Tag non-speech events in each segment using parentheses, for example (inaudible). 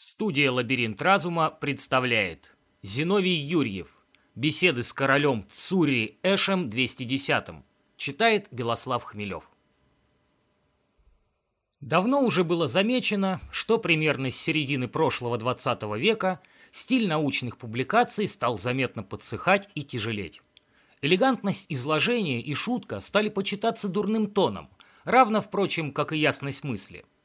Студия «Лабиринт разума» представляет Зиновий Юрьев. Беседы с королем Цури Эшем 210. Читает Белослав Хмелев. Давно уже было замечено, что примерно с середины прошлого 20 века стиль научных публикаций стал заметно подсыхать и тяжелеть. Элегантность изложения и шутка стали почитаться дурным тоном, равно, впрочем, как и ясность мысли –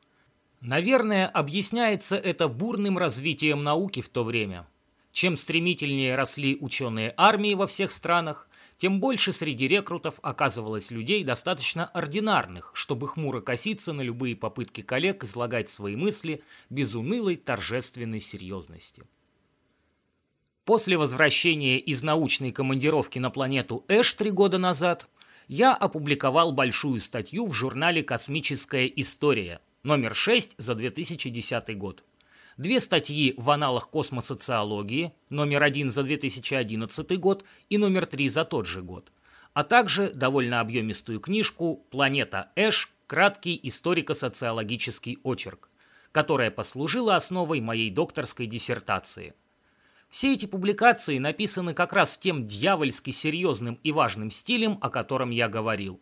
Наверное, объясняется это бурным развитием науки в то время. Чем стремительнее росли ученые армии во всех странах, тем больше среди рекрутов оказывалось людей достаточно ординарных, чтобы хмуро коситься на любые попытки коллег излагать свои мысли без унылой торжественной серьезности. После возвращения из научной командировки на планету Эш три года назад я опубликовал большую статью в журнале «Космическая история», номер 6 за 2010 год. Две статьи в аналах космосоциологии, номер 1 за 2011 год и номер 3 за тот же год, а также довольно объемистую книжку «Планета Эш. Краткий историко-социологический очерк», которая послужила основой моей докторской диссертации. Все эти публикации написаны как раз тем дьявольски серьезным и важным стилем, о котором я говорил.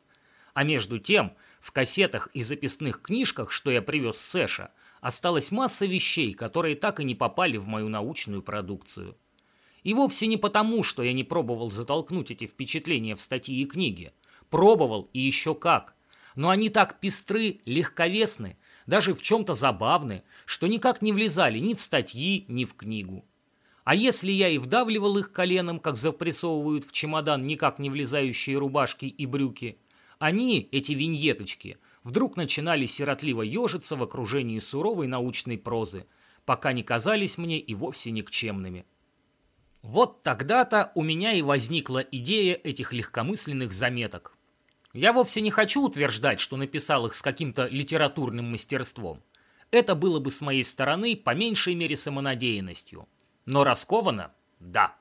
А между тем – в кассетах и записных книжках, что я привез с Сэша, осталась масса вещей, которые так и не попали в мою научную продукцию. И вовсе не потому, что я не пробовал затолкнуть эти впечатления в статьи и книги. Пробовал и еще как. Но они так пестры, легковесны, даже в чем-то забавны, что никак не влезали ни в статьи, ни в книгу. А если я и вдавливал их коленом, как запрессовывают в чемодан никак не влезающие рубашки и брюки – они, эти виньеточки, вдруг начинали сиротливо ежиться в окружении суровой научной прозы, пока не казались мне и вовсе никчемными. Вот тогда-то у меня и возникла идея этих легкомысленных заметок. Я вовсе не хочу утверждать, что написал их с каким-то литературным мастерством. Это было бы с моей стороны по меньшей мере самонадеянностью. Но раскованно – да.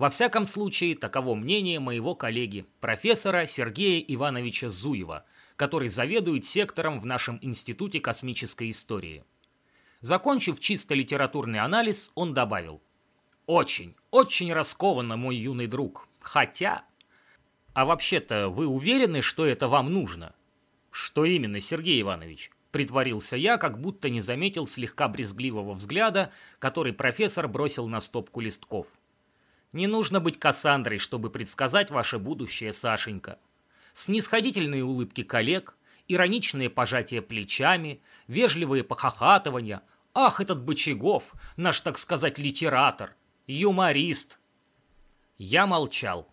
Во всяком случае, таково мнение моего коллеги, профессора Сергея Ивановича Зуева, который заведует сектором в нашем Институте космической истории. Закончив чисто литературный анализ, он добавил. «Очень, очень раскованно, мой юный друг. Хотя...» «А вообще-то вы уверены, что это вам нужно?» «Что именно, Сергей Иванович?» Притворился я, как будто не заметил слегка брезгливого взгляда, который профессор бросил на стопку листков. Не нужно быть Кассандрой, чтобы предсказать ваше будущее, Сашенька. Снисходительные улыбки коллег, ироничные пожатия плечами, вежливые похохатывания. Ах, этот Бычагов, наш, так сказать, литератор, юморист. Я молчал.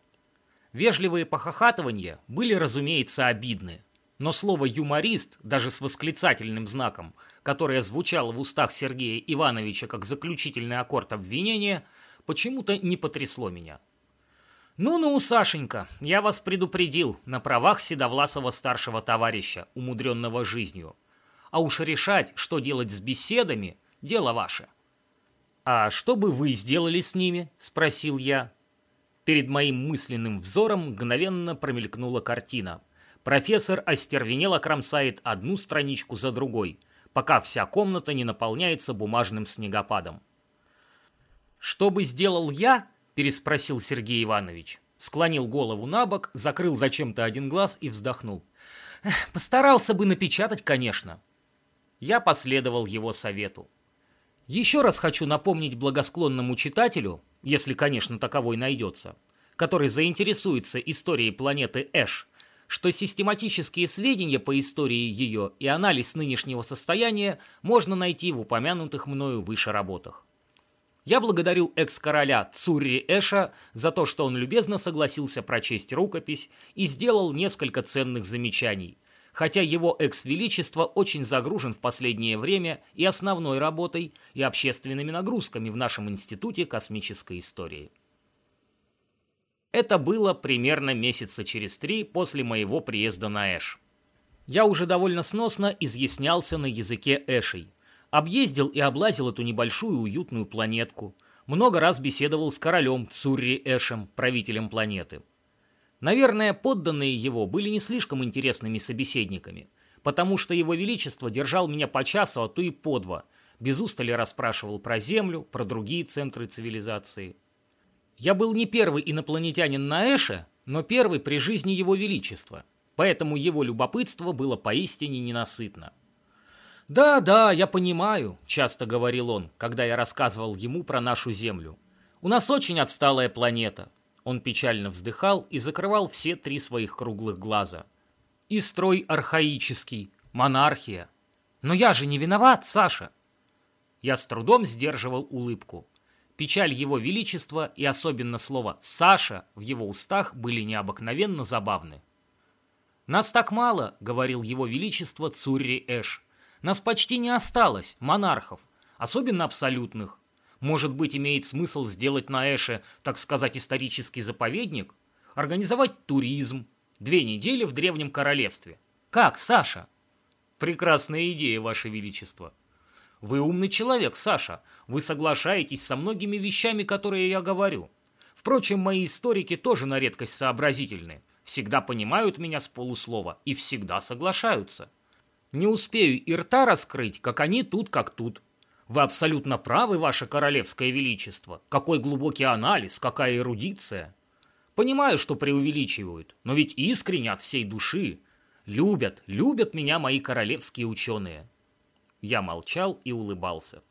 Вежливые похохатывания были, разумеется, обидны. Но слово «юморист», даже с восклицательным знаком, которое звучало в устах Сергея Ивановича как заключительный аккорд обвинения – почему-то не потрясло меня. «Ну-ну, Сашенька, я вас предупредил на правах седовласого старшего товарища, умудренного жизнью. А уж решать, что делать с беседами, дело ваше». «А что бы вы сделали с ними?» – спросил я. Перед моим мысленным взором мгновенно промелькнула картина. Профессор остервенело кромсает одну страничку за другой, пока вся комната не наполняется бумажным снегопадом. «Что бы сделал я?» – переспросил Сергей Иванович. Склонил голову на бок, закрыл зачем-то один глаз и вздохнул. «Постарался бы напечатать, конечно». Я последовал его совету. Еще раз хочу напомнить благосклонному читателю, если, конечно, таковой найдется, который заинтересуется историей планеты Эш, что систематические сведения по истории ее и анализ нынешнего состояния можно найти в упомянутых мною выше работах. Я благодарю экс-короля Цурри Эша за то, что он любезно согласился прочесть рукопись и сделал несколько ценных замечаний, хотя его экс-величество очень загружен в последнее время и основной работой, и общественными нагрузками в нашем Институте космической истории. Это было примерно месяца через три после моего приезда на Эш. Я уже довольно сносно изъяснялся на языке Эшей – Объездил и облазил эту небольшую уютную планетку. Много раз беседовал с королем Цурри Эшем, правителем планеты. Наверное, подданные его были не слишком интересными собеседниками, потому что его величество держал меня по часу, а то и по два, без устали расспрашивал про Землю, про другие центры цивилизации. Я был не первый инопланетянин на Эше, но первый при жизни Его Величества, поэтому его любопытство было поистине ненасытно. «Да, да, я понимаю», – часто говорил он, когда я рассказывал ему про нашу Землю. «У нас очень отсталая планета». Он печально вздыхал и закрывал все три своих круглых глаза. «И строй архаический, монархия. Но я же не виноват, Саша!» Я с трудом сдерживал улыбку. Печаль его величества и особенно слово «Саша» в его устах были необыкновенно забавны. «Нас так мало», — говорил его величество Цурри Эш. «Нас почти не осталось, монархов, особенно абсолютных. Может быть, имеет смысл сделать на Эше, так сказать, исторический заповедник? Организовать туризм? Две недели в Древнем Королевстве. Как, Саша?» «Прекрасная идея, Ваше Величество», вы умный человек, Саша. Вы соглашаетесь со многими вещами, которые я говорю. Впрочем, мои историки тоже на редкость сообразительны. Всегда понимают меня с полуслова и всегда соглашаются. Не успею и рта раскрыть, как они тут, как тут. Вы абсолютно правы, ваше королевское величество. Какой глубокий анализ, какая эрудиция. Понимаю, что преувеличивают, но ведь искренне от всей души. Любят, любят меня мои королевские ученые. Я молчал и улыбался.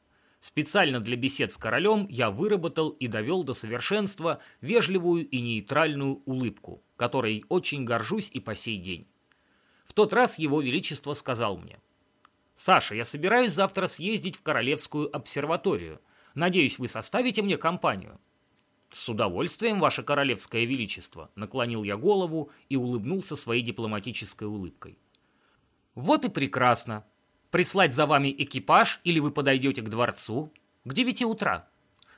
Специально для бесед с королем я выработал и довел до совершенства вежливую и нейтральную улыбку, которой очень горжусь и по сей день. В тот раз его величество сказал мне, «Саша, я собираюсь завтра съездить в Королевскую обсерваторию. Надеюсь, вы составите мне компанию». «С удовольствием, ваше королевское величество», наклонил я голову и улыбнулся своей дипломатической улыбкой. «Вот и прекрасно. Прислать за вами экипаж или вы подойдете к дворцу? К девяти утра.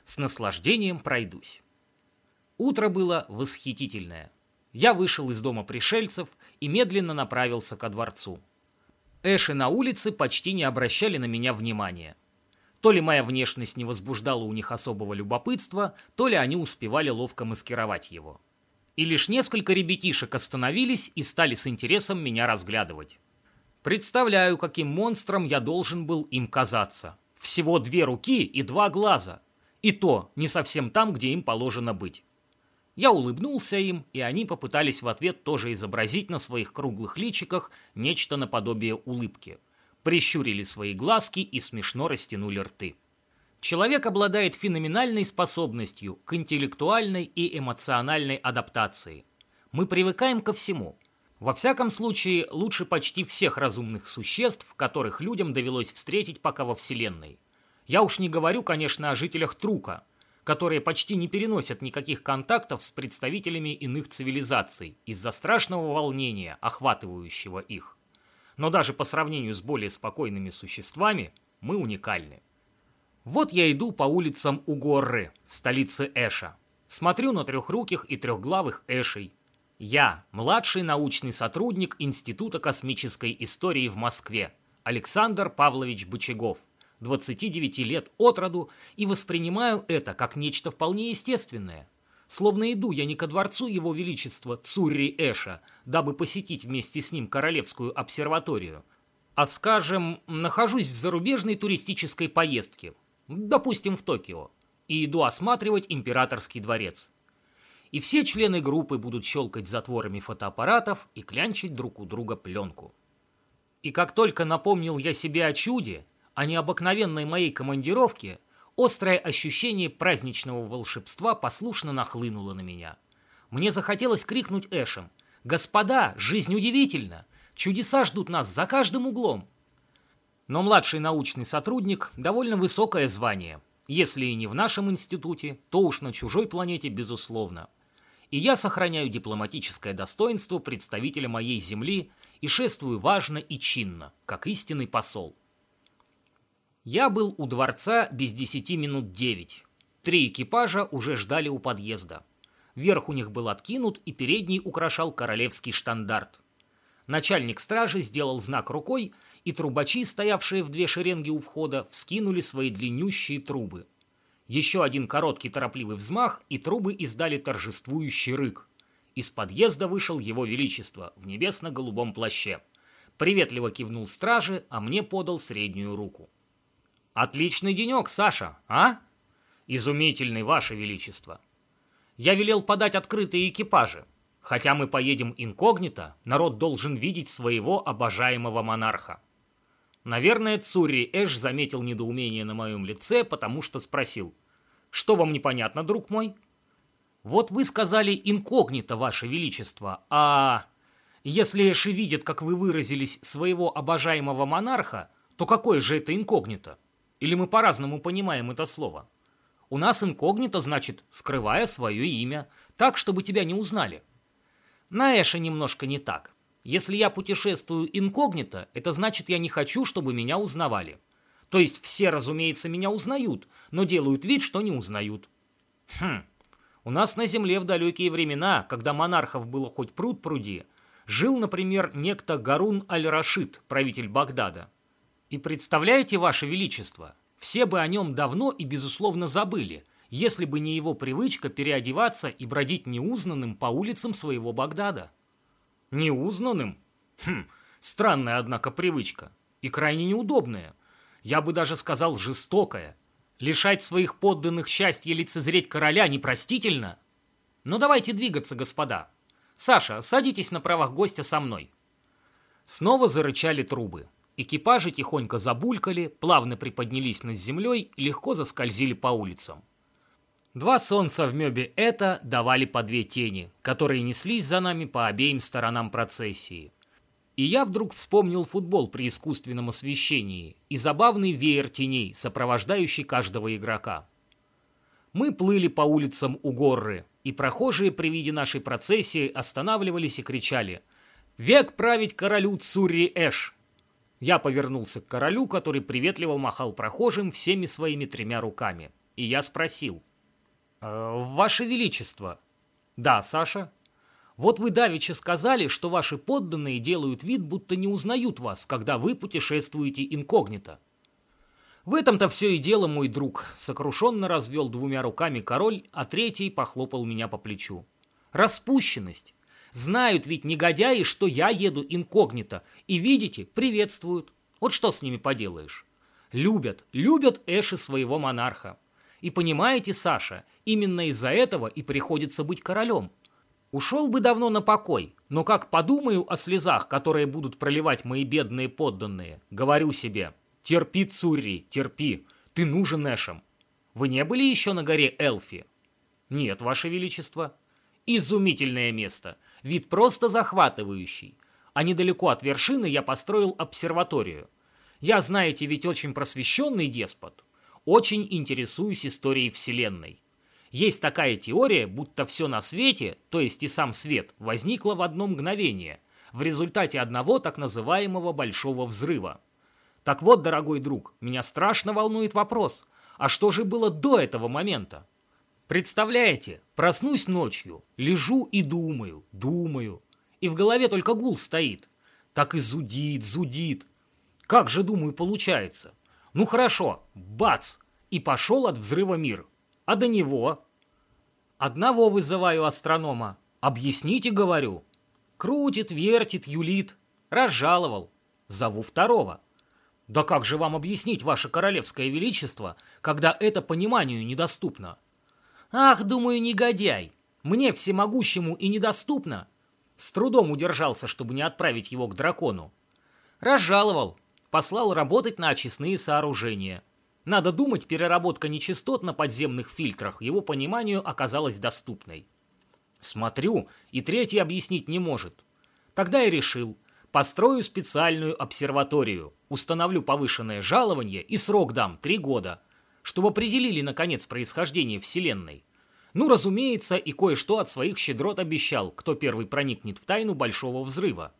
С наслаждением пройдусь. Утро было восхитительное. Я вышел из дома пришельцев и медленно направился ко дворцу. Эши на улице почти не обращали на меня внимания. То ли моя внешность не возбуждала у них особого любопытства, то ли они успевали ловко маскировать его. И лишь несколько ребятишек остановились и стали с интересом меня разглядывать. Представляю, каким монстром я должен был им казаться. Всего две руки и два глаза. И то не совсем там, где им положено быть. Я улыбнулся им, и они попытались в ответ тоже изобразить на своих круглых личиках нечто наподобие улыбки. Прищурили свои глазки и смешно растянули рты. Человек обладает феноменальной способностью к интеллектуальной и эмоциональной адаптации. Мы привыкаем ко всему – во всяком случае, лучше почти всех разумных существ, которых людям довелось встретить пока во Вселенной. Я уж не говорю, конечно, о жителях Трука, которые почти не переносят никаких контактов с представителями иных цивилизаций из-за страшного волнения, охватывающего их. Но даже по сравнению с более спокойными существами мы уникальны. Вот я иду по улицам Угорры, столицы Эша. Смотрю на трехруких и трехглавых Эшей, я, младший научный сотрудник Института космической истории в Москве, Александр Павлович Бычагов, 29 лет от роду, и воспринимаю это как нечто вполне естественное. Словно иду я не ко дворцу его величества Цурри Эша, дабы посетить вместе с ним Королевскую обсерваторию, а, скажем, нахожусь в зарубежной туристической поездке, допустим, в Токио, и иду осматривать императорский дворец и все члены группы будут щелкать затворами фотоаппаратов и клянчить друг у друга пленку. И как только напомнил я себе о чуде, о необыкновенной моей командировке, острое ощущение праздничного волшебства послушно нахлынуло на меня. Мне захотелось крикнуть Эшем «Господа, жизнь удивительна! Чудеса ждут нас за каждым углом!» Но младший научный сотрудник – довольно высокое звание. Если и не в нашем институте, то уж на чужой планете, безусловно – и я сохраняю дипломатическое достоинство представителя моей земли и шествую важно и чинно, как истинный посол. Я был у дворца без десяти минут девять. Три экипажа уже ждали у подъезда. Верх у них был откинут, и передний украшал королевский штандарт. Начальник стражи сделал знак рукой, и трубачи, стоявшие в две шеренги у входа, вскинули свои длиннющие трубы – еще один короткий торопливый взмах, и трубы издали торжествующий рык. Из подъезда вышел его величество в небесно-голубом плаще. Приветливо кивнул страже, а мне подал среднюю руку. Отличный денек, Саша, а? Изумительный, Ваше Величество. Я велел подать открытые экипажи. Хотя мы поедем инкогнито, народ должен видеть своего обожаемого монарха. Наверное, Цурри Эш заметил недоумение на моем лице, потому что спросил. «Что вам непонятно, друг мой?» «Вот вы сказали инкогнито, Ваше Величество, а...» «Если Эши видит, как вы выразились, своего обожаемого монарха, то какое же это инкогнито? Или мы по-разному понимаем это слово?» У нас инкогнито значит, скрывая свое имя, так, чтобы тебя не узнали. На Эше немножко не так. Если я путешествую инкогнито, это значит, я не хочу, чтобы меня узнавали. То есть все, разумеется, меня узнают, но делают вид, что не узнают. Хм, у нас на земле в далекие времена, когда монархов было хоть пруд пруди, жил, например, некто Гарун аль-Рашид, правитель Багдада. И представляете, Ваше Величество, все бы о нем давно и, безусловно, забыли, если бы не его привычка переодеваться и бродить неузнанным по улицам своего Багдада. Неузнанным? Хм, странная, однако, привычка. И крайне неудобная. Я бы даже сказал, жестокая. Лишать своих подданных счастья лицезреть короля непростительно. Но давайте двигаться, господа. Саша, садитесь на правах гостя со мной. Снова зарычали трубы. Экипажи тихонько забулькали, плавно приподнялись над землей и легко заскользили по улицам. Два солнца в мебе это давали по две тени, которые неслись за нами по обеим сторонам процессии. И я вдруг вспомнил футбол при искусственном освещении и забавный веер теней, сопровождающий каждого игрока. Мы плыли по улицам у горы, и прохожие при виде нашей процессии останавливались и кричали «Век править королю Цурри Эш!» Я повернулся к королю, который приветливо махал прохожим всеми своими тремя руками. И я спросил. «Э, «Ваше Величество». «Да, Саша». «Вот вы давеча сказали, что ваши подданные делают вид, будто не узнают вас, когда вы путешествуете инкогнито». «В этом-то все и дело, мой друг», — сокрушенно развел двумя руками король, а третий похлопал меня по плечу. «Распущенность. Знают ведь негодяи, что я еду инкогнито, и, видите, приветствуют. Вот что с ними поделаешь? Любят, любят Эши своего монарха. И понимаете, Саша, именно из-за этого и приходится быть королем. Ушел бы давно на покой, но как подумаю о слезах, которые будут проливать мои бедные подданные, говорю себе, терпи, Цурри, терпи, ты нужен Эшем. Вы не были еще на горе Элфи? Нет, Ваше Величество. Изумительное место – Вид просто захватывающий. А недалеко от вершины я построил обсерваторию. Я, знаете, ведь очень просвещенный деспот. Очень интересуюсь историей Вселенной. Есть такая теория, будто все на свете, то есть и сам свет, возникло в одно мгновение, в результате одного так называемого большого взрыва. Так вот, дорогой друг, меня страшно волнует вопрос, а что же было до этого момента? Представляете, проснусь ночью, лежу и думаю, думаю. И в голове только гул стоит. Так и зудит, зудит. Как же, думаю, получается? Ну хорошо, бац! И пошел от взрыва мир. А до него? Одного вызываю астронома. Объясните, говорю. Крутит, вертит, юлит. Разжаловал. Зову второго. Да как же вам объяснить, ваше королевское величество, когда это пониманию недоступно? Ах, думаю, негодяй! Мне всемогущему и недоступно. С трудом удержался, чтобы не отправить его к дракону. Разжаловал. Послал работать на очистные сооружения. Надо думать, переработка нечистот на подземных фильтрах его пониманию оказалась доступной. Смотрю, и третий объяснить не может. Тогда я решил, построю специальную обсерваторию, установлю повышенное жалование и срок дам три года – чтобы определили, наконец, происхождение Вселенной. Ну, разумеется, и кое-что от своих щедрот обещал, кто первый проникнет в тайну Большого Взрыва.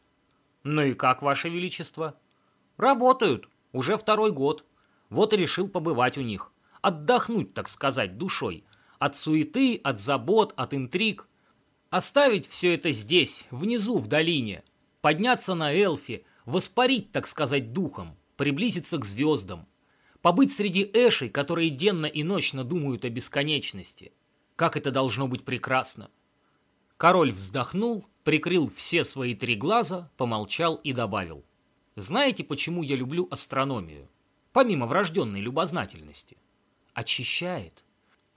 Ну и как, Ваше Величество? Работают. Уже второй год. Вот и решил побывать у них. Отдохнуть, так сказать, душой. От суеты, от забот, от интриг. Оставить все это здесь, внизу, в долине. Подняться на Элфи, воспарить, так сказать, духом. Приблизиться к звездам. Побыть среди эшей, которые денно и ночно думают о бесконечности. Как это должно быть прекрасно. Король вздохнул, прикрыл все свои три глаза, помолчал и добавил. Знаете, почему я люблю астрономию? помимо врожденной любознательности? Очищает.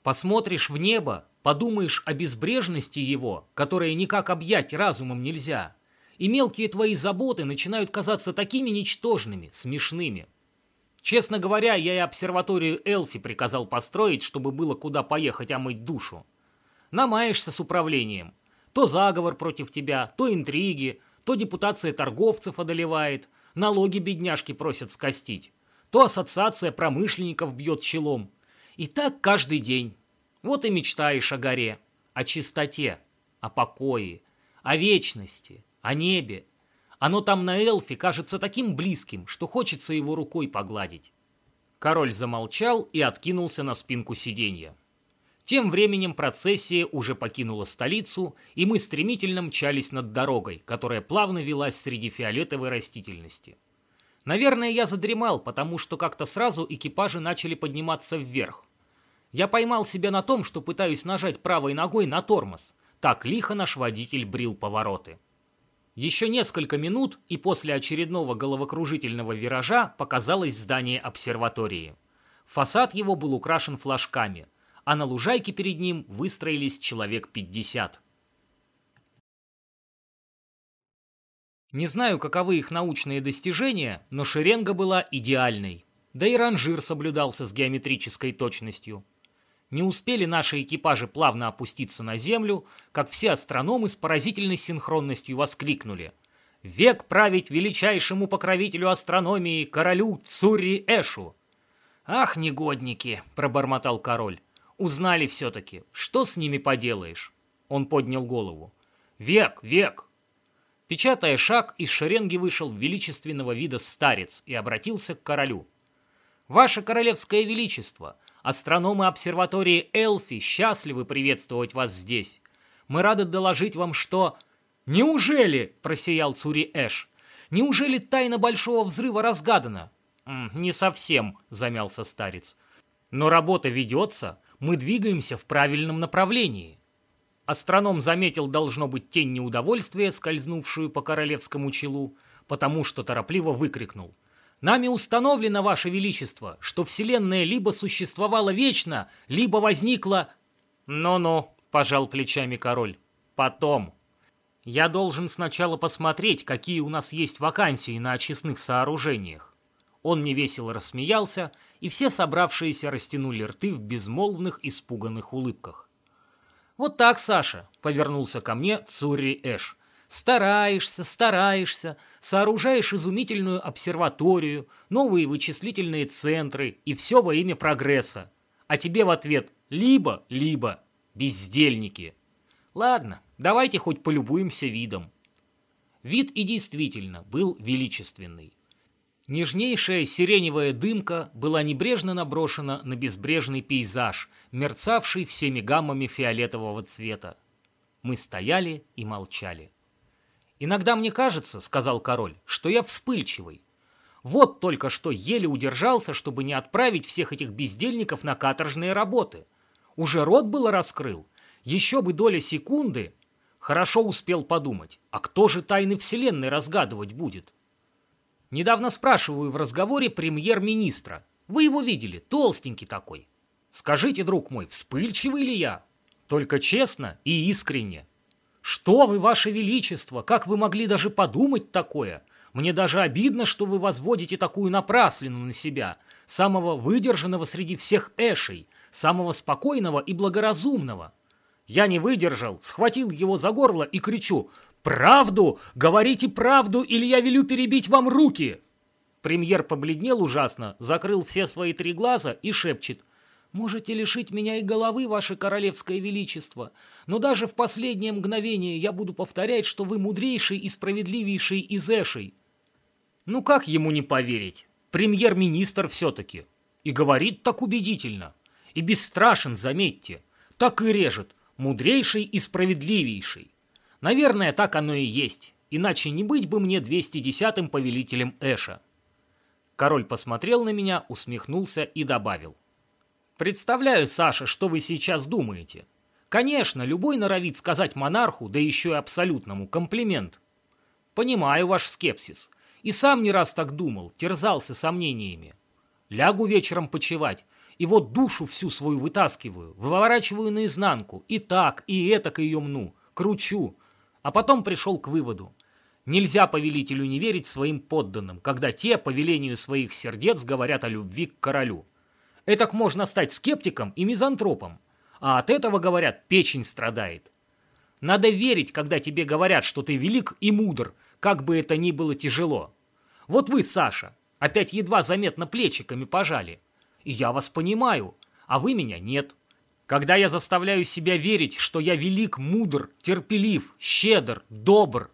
Посмотришь в небо, подумаешь о безбрежности его, которое никак объять разумом нельзя, и мелкие твои заботы начинают казаться такими ничтожными, смешными. Честно говоря, я и обсерваторию Элфи приказал построить, чтобы было куда поехать омыть душу. Намаешься с управлением. То заговор против тебя, то интриги, то депутация торговцев одолевает, налоги бедняжки просят скостить, то ассоциация промышленников бьет челом. И так каждый день. Вот и мечтаешь о горе, о чистоте, о покое, о вечности, о небе. Оно там на эльфе кажется таким близким, что хочется его рукой погладить. Король замолчал и откинулся на спинку сиденья. Тем временем процессия уже покинула столицу, и мы стремительно мчались над дорогой, которая плавно велась среди фиолетовой растительности. Наверное, я задремал, потому что как-то сразу экипажи начали подниматься вверх. Я поймал себя на том, что пытаюсь нажать правой ногой на тормоз. Так лихо наш водитель брил повороты. Еще несколько минут, и после очередного головокружительного виража показалось здание обсерватории. Фасад его был украшен флажками, а на лужайке перед ним выстроились человек 50. Не знаю, каковы их научные достижения, но шеренга была идеальной. Да и ранжир соблюдался с геометрической точностью. Не успели наши экипажи плавно опуститься на землю, как все астрономы с поразительной синхронностью воскликнули. «Век править величайшему покровителю астрономии, королю Цурри Эшу!» «Ах, негодники!» – пробормотал король. Узнали все-таки. Что с ними поделаешь? Он поднял голову. Век, век. Печатая шаг, из шеренги вышел величественного вида старец и обратился к королю. «Ваше королевское величество, астрономы обсерватории Элфи счастливы приветствовать вас здесь. Мы рады доложить вам, что...» «Неужели?» – просиял Цури Эш. «Неужели тайна Большого Взрыва разгадана?» «Не совсем», – замялся старец. «Но работа ведется, мы двигаемся в правильном направлении. Астроном заметил, должно быть, тень неудовольствия, скользнувшую по королевскому челу, потому что торопливо выкрикнул. «Нами установлено, Ваше Величество, что Вселенная либо существовала вечно, либо возникла...» «Ну-ну», — пожал плечами король, — «потом». «Я должен сначала посмотреть, какие у нас есть вакансии на очистных сооружениях. Он невесело рассмеялся, и все собравшиеся растянули рты в безмолвных испуганных улыбках. «Вот так, Саша», — повернулся ко мне Цурри Эш. «Стараешься, стараешься, сооружаешь изумительную обсерваторию, новые вычислительные центры, и все во имя прогресса. А тебе в ответ «либо-либо, бездельники». Ладно, давайте хоть полюбуемся видом. Вид и действительно был величественный. Нежнейшая сиреневая дымка была небрежно наброшена на безбрежный пейзаж, мерцавший всеми гаммами фиолетового цвета. Мы стояли и молчали. «Иногда мне кажется, — сказал король, — что я вспыльчивый. Вот только что еле удержался, чтобы не отправить всех этих бездельников на каторжные работы. Уже рот было раскрыл. Еще бы доля секунды. Хорошо успел подумать, а кто же тайны Вселенной разгадывать будет?» Недавно спрашиваю в разговоре премьер-министра. Вы его видели, толстенький такой. Скажите, друг мой, вспыльчивый ли я? Только честно и искренне. Что вы, ваше величество, как вы могли даже подумать такое? Мне даже обидно, что вы возводите такую напраслину на себя, самого выдержанного среди всех эшей, самого спокойного и благоразумного. Я не выдержал, схватил его за горло и кричу «Правду! Говорите правду, или я велю перебить вам руки!» Премьер побледнел ужасно, закрыл все свои три глаза и шепчет «Можете лишить меня и головы, ваше королевское величество, но даже в последнее мгновение я буду повторять, что вы мудрейший и справедливейший из эшей». Ну как ему не поверить? Премьер-министр все-таки. И говорит так убедительно. И бесстрашен, заметьте. Так и режет. Мудрейший и справедливейший. Наверное, так оно и есть, иначе не быть бы мне 210-м повелителем Эша. Король посмотрел на меня, усмехнулся и добавил. «Представляю, Саша, что вы сейчас думаете. Конечно, любой норовит сказать монарху, да еще и абсолютному, комплимент. Понимаю ваш скепсис. И сам не раз так думал, терзался сомнениями. Лягу вечером почевать, и вот душу всю свою вытаскиваю, выворачиваю наизнанку, и так, и этак ее мну, кручу. А потом пришел к выводу. Нельзя повелителю не верить своим подданным, когда те по велению своих сердец говорят о любви к королю. Этак можно стать скептиком и мизантропом, а от этого, говорят, печень страдает. Надо верить, когда тебе говорят, что ты велик и мудр, как бы это ни было тяжело. Вот вы, Саша, опять едва заметно плечиками пожали. И я вас понимаю, а вы меня нет. Когда я заставляю себя верить, что я велик, мудр, терпелив, щедр, добр,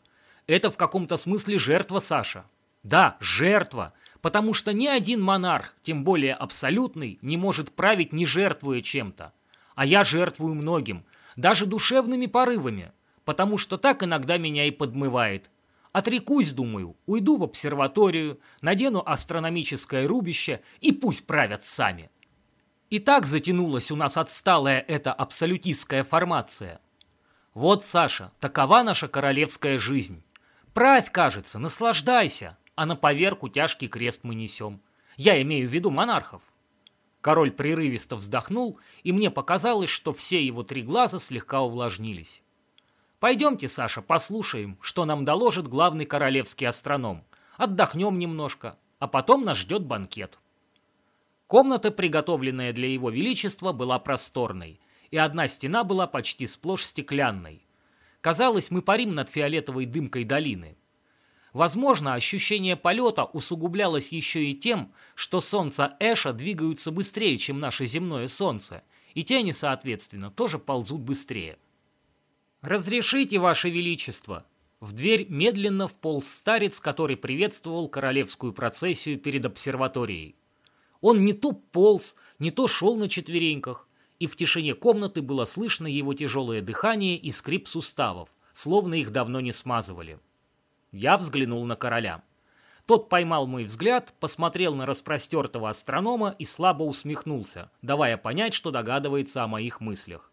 это в каком-то смысле жертва, Саша. Да, жертва, потому что ни один монарх, тем более абсолютный, не может править, не жертвуя чем-то. А я жертвую многим, даже душевными порывами, потому что так иногда меня и подмывает. Отрекусь, думаю, уйду в обсерваторию, надену астрономическое рубище и пусть правят сами. И так затянулась у нас отсталая эта абсолютистская формация. Вот, Саша, такова наша королевская жизнь. Правь, кажется, наслаждайся, а на поверку тяжкий крест мы несем. Я имею в виду монархов. Король прерывисто вздохнул, и мне показалось, что все его три глаза слегка увлажнились. Пойдемте, Саша, послушаем, что нам доложит главный королевский астроном. Отдохнем немножко, а потом нас ждет банкет. Комната, приготовленная для его величества, была просторной, и одна стена была почти сплошь стеклянной. Казалось, мы парим над фиолетовой дымкой долины. Возможно, ощущение полета усугублялось еще и тем, что солнца Эша двигаются быстрее, чем наше земное солнце, и тени, соответственно, тоже ползут быстрее. «Разрешите, Ваше Величество!» В дверь медленно вполз старец, который приветствовал королевскую процессию перед обсерваторией. Он не то полз, не то шел на четвереньках, и в тишине комнаты было слышно его тяжелое дыхание и скрип суставов, словно их давно не смазывали. Я взглянул на короля. Тот поймал мой взгляд, посмотрел на распростертого астронома и слабо усмехнулся, давая понять, что догадывается о моих мыслях.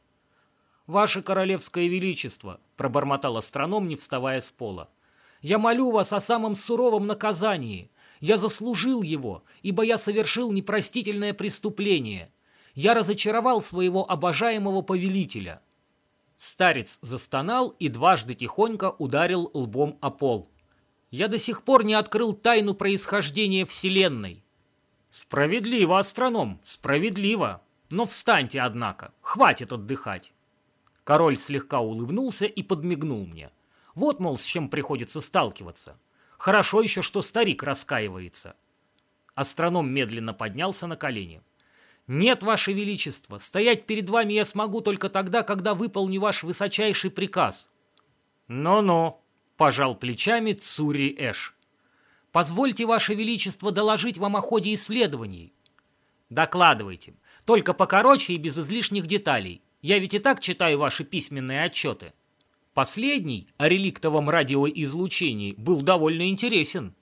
«Ваше королевское величество», — пробормотал астроном, не вставая с пола, — «я молю вас о самом суровом наказании. Я заслужил его, ибо я совершил непростительное преступление. Я разочаровал своего обожаемого повелителя». Старец застонал и дважды тихонько ударил лбом о пол. «Я до сих пор не открыл тайну происхождения Вселенной». «Справедливо, астроном, справедливо. Но встаньте, однако, хватит отдыхать». Король слегка улыбнулся и подмигнул мне. Вот, мол, с чем приходится сталкиваться. Хорошо еще, что старик раскаивается. Астроном медленно поднялся на колени. «Нет, Ваше Величество, стоять перед вами я смогу только тогда, когда выполню ваш высочайший приказ». «Но-но», — пожал плечами Цури Эш. «Позвольте, Ваше Величество, доложить вам о ходе исследований». «Докладывайте, только покороче и без излишних деталей. Я ведь и так читаю ваши письменные отчеты. Последний о реликтовом радиоизлучении был довольно интересен.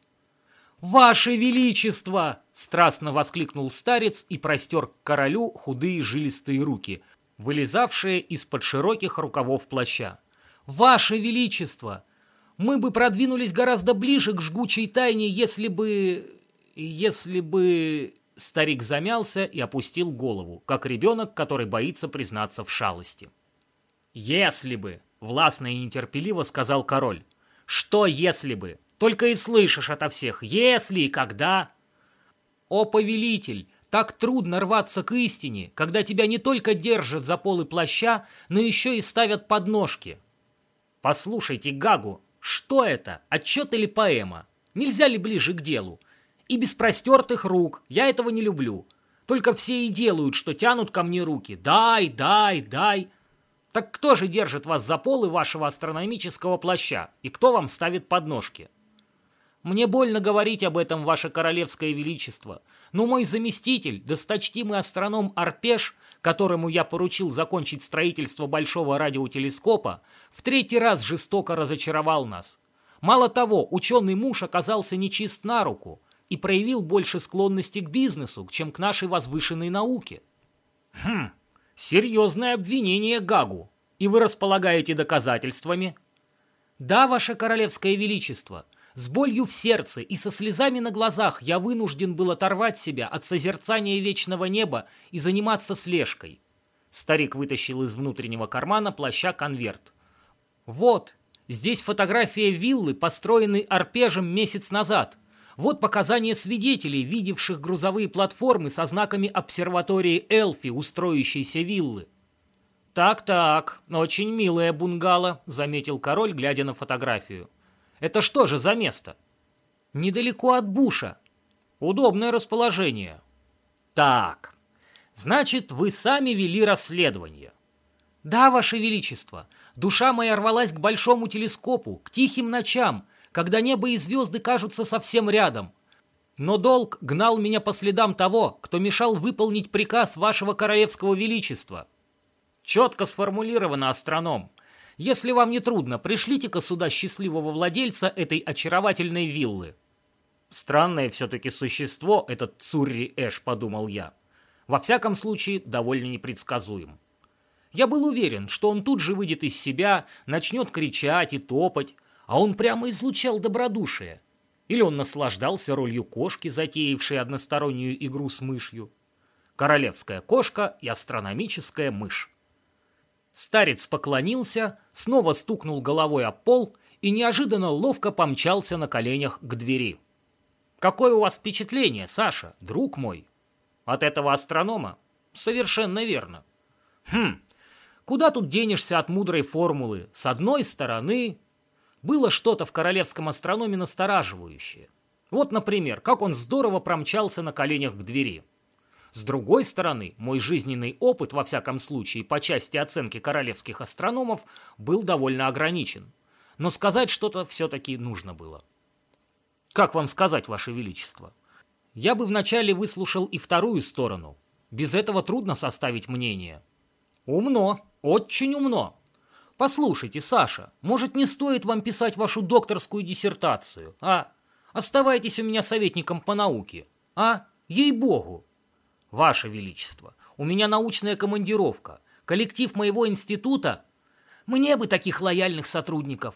«Ваше Величество!» – страстно воскликнул старец и простер к королю худые жилистые руки, вылезавшие из-под широких рукавов плаща. «Ваше Величество! Мы бы продвинулись гораздо ближе к жгучей тайне, если бы... если бы...» Старик замялся и опустил голову, как ребенок, который боится признаться в шалости. «Если бы!» — властно и нетерпеливо сказал король. «Что если бы? Только и слышишь ото всех. Если и когда!» «О, повелитель! Так трудно рваться к истине, когда тебя не только держат за полы плаща, но еще и ставят подножки!» «Послушайте, Гагу, что это? Отчет или поэма? Нельзя ли ближе к делу? И без простертых рук. Я этого не люблю. Только все и делают, что тянут ко мне руки. Дай, дай, дай. Так кто же держит вас за полы вашего астрономического плаща? И кто вам ставит подножки? Мне больно говорить об этом, ваше королевское величество. Но мой заместитель, досточтимый астроном Арпеш, которому я поручил закончить строительство большого радиотелескопа, в третий раз жестоко разочаровал нас. Мало того, ученый муж оказался нечист на руку и проявил больше склонности к бизнесу, чем к нашей возвышенной науке. Хм, серьезное обвинение Гагу. И вы располагаете доказательствами? Да, ваше королевское величество. С болью в сердце и со слезами на глазах я вынужден был оторвать себя от созерцания вечного неба и заниматься слежкой. Старик вытащил из внутреннего кармана плаща конверт. «Вот, здесь фотография виллы, построенной арпежем месяц назад. Вот показания свидетелей, видевших грузовые платформы со знаками обсерватории Элфи, устроившейся виллы. «Так-так, очень милая бунгало», — заметил король, глядя на фотографию. «Это что же за место?» «Недалеко от Буша. Удобное расположение». «Так, значит, вы сами вели расследование». «Да, Ваше Величество, душа моя рвалась к большому телескопу, к тихим ночам, когда небо и звезды кажутся совсем рядом. Но долг гнал меня по следам того, кто мешал выполнить приказ Вашего Королевского Величества». Четко сформулировано, астроном. Если вам не трудно, пришлите-ка сюда счастливого владельца этой очаровательной виллы. Странное все-таки существо этот Цурри Эш, подумал я. Во всяком случае, довольно непредсказуем. Я был уверен, что он тут же выйдет из себя, начнет кричать и топать, а он прямо излучал добродушие. Или он наслаждался ролью кошки, затеявшей одностороннюю игру с мышью. Королевская кошка и астрономическая мышь. Старец поклонился, снова стукнул головой об пол и неожиданно ловко помчался на коленях к двери. «Какое у вас впечатление, Саша, друг мой?» «От этого астронома?» «Совершенно верно». «Хм, куда тут денешься от мудрой формулы? С одной стороны...» Было что-то в королевском астрономе настораживающее. Вот, например, как он здорово промчался на коленях к двери. С другой стороны, мой жизненный опыт, во всяком случае, по части оценки королевских астрономов, был довольно ограничен. Но сказать что-то все-таки нужно было. Как вам сказать, Ваше Величество? Я бы вначале выслушал и вторую сторону. Без этого трудно составить мнение. Умно, очень умно. Послушайте, Саша, может, не стоит вам писать вашу докторскую диссертацию, а? Оставайтесь у меня советником по науке, а? Ей-богу, Ваше Величество, у меня научная командировка. Коллектив моего института... Мне бы таких лояльных сотрудников.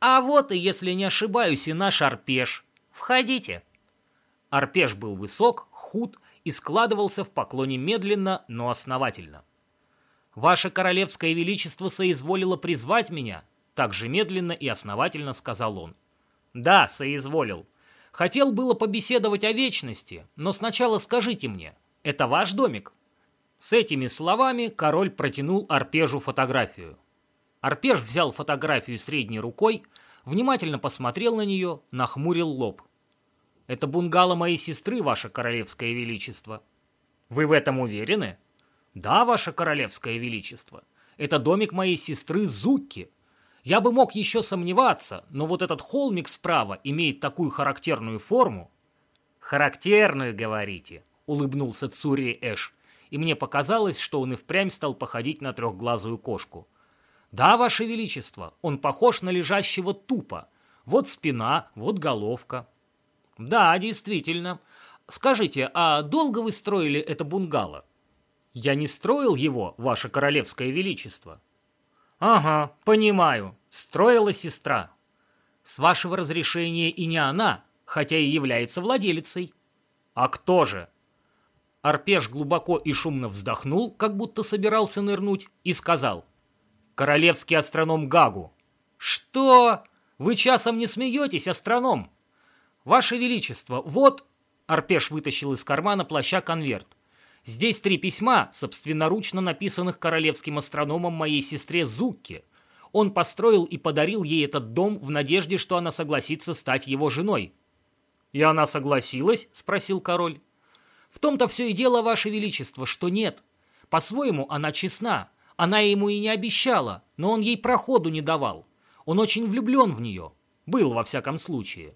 А вот и, если не ошибаюсь, и наш Арпеш. Входите. Арпеш был высок, худ и складывался в поклоне медленно, но основательно. «Ваше Королевское Величество соизволило призвать меня», так же медленно и основательно сказал он. «Да, соизволил. Хотел было побеседовать о вечности, но сначала скажите мне, это ваш домик?» С этими словами король протянул Арпежу фотографию. Арпеж взял фотографию средней рукой, внимательно посмотрел на нее, нахмурил лоб. «Это бунгало моей сестры, ваше королевское величество». «Вы в этом уверены?» «Да, ваше королевское величество. Это домик моей сестры Зукки. Я бы мог еще сомневаться, но вот этот холмик справа имеет такую характерную форму». «Характерную, говорите?» Улыбнулся Цури Эш, и мне показалось, что он и впрямь стал походить на трехглазую кошку. «Да, Ваше Величество, он похож на лежащего тупо. Вот спина, вот головка». «Да, действительно. Скажите, а долго вы строили это бунгало?» «Я не строил его, Ваше Королевское Величество». «Ага, понимаю. Строила сестра». «С вашего разрешения и не она, хотя и является владелицей». «А кто же?» Арпеш глубоко и шумно вздохнул, как будто собирался нырнуть, и сказал. «Королевский астроном Гагу». «Что? Вы часом не смеетесь, астроном?» «Ваше Величество, вот...» Арпеш вытащил из кармана плаща конверт. «Здесь три письма, собственноручно написанных королевским астрономом моей сестре Зукке. Он построил и подарил ей этот дом в надежде, что она согласится стать его женой». «И она согласилась?» – спросил король. В том-то все и дело, Ваше Величество, что нет. По-своему она честна. Она ему и не обещала, но он ей проходу не давал. Он очень влюблен в нее. Был, во всяком случае.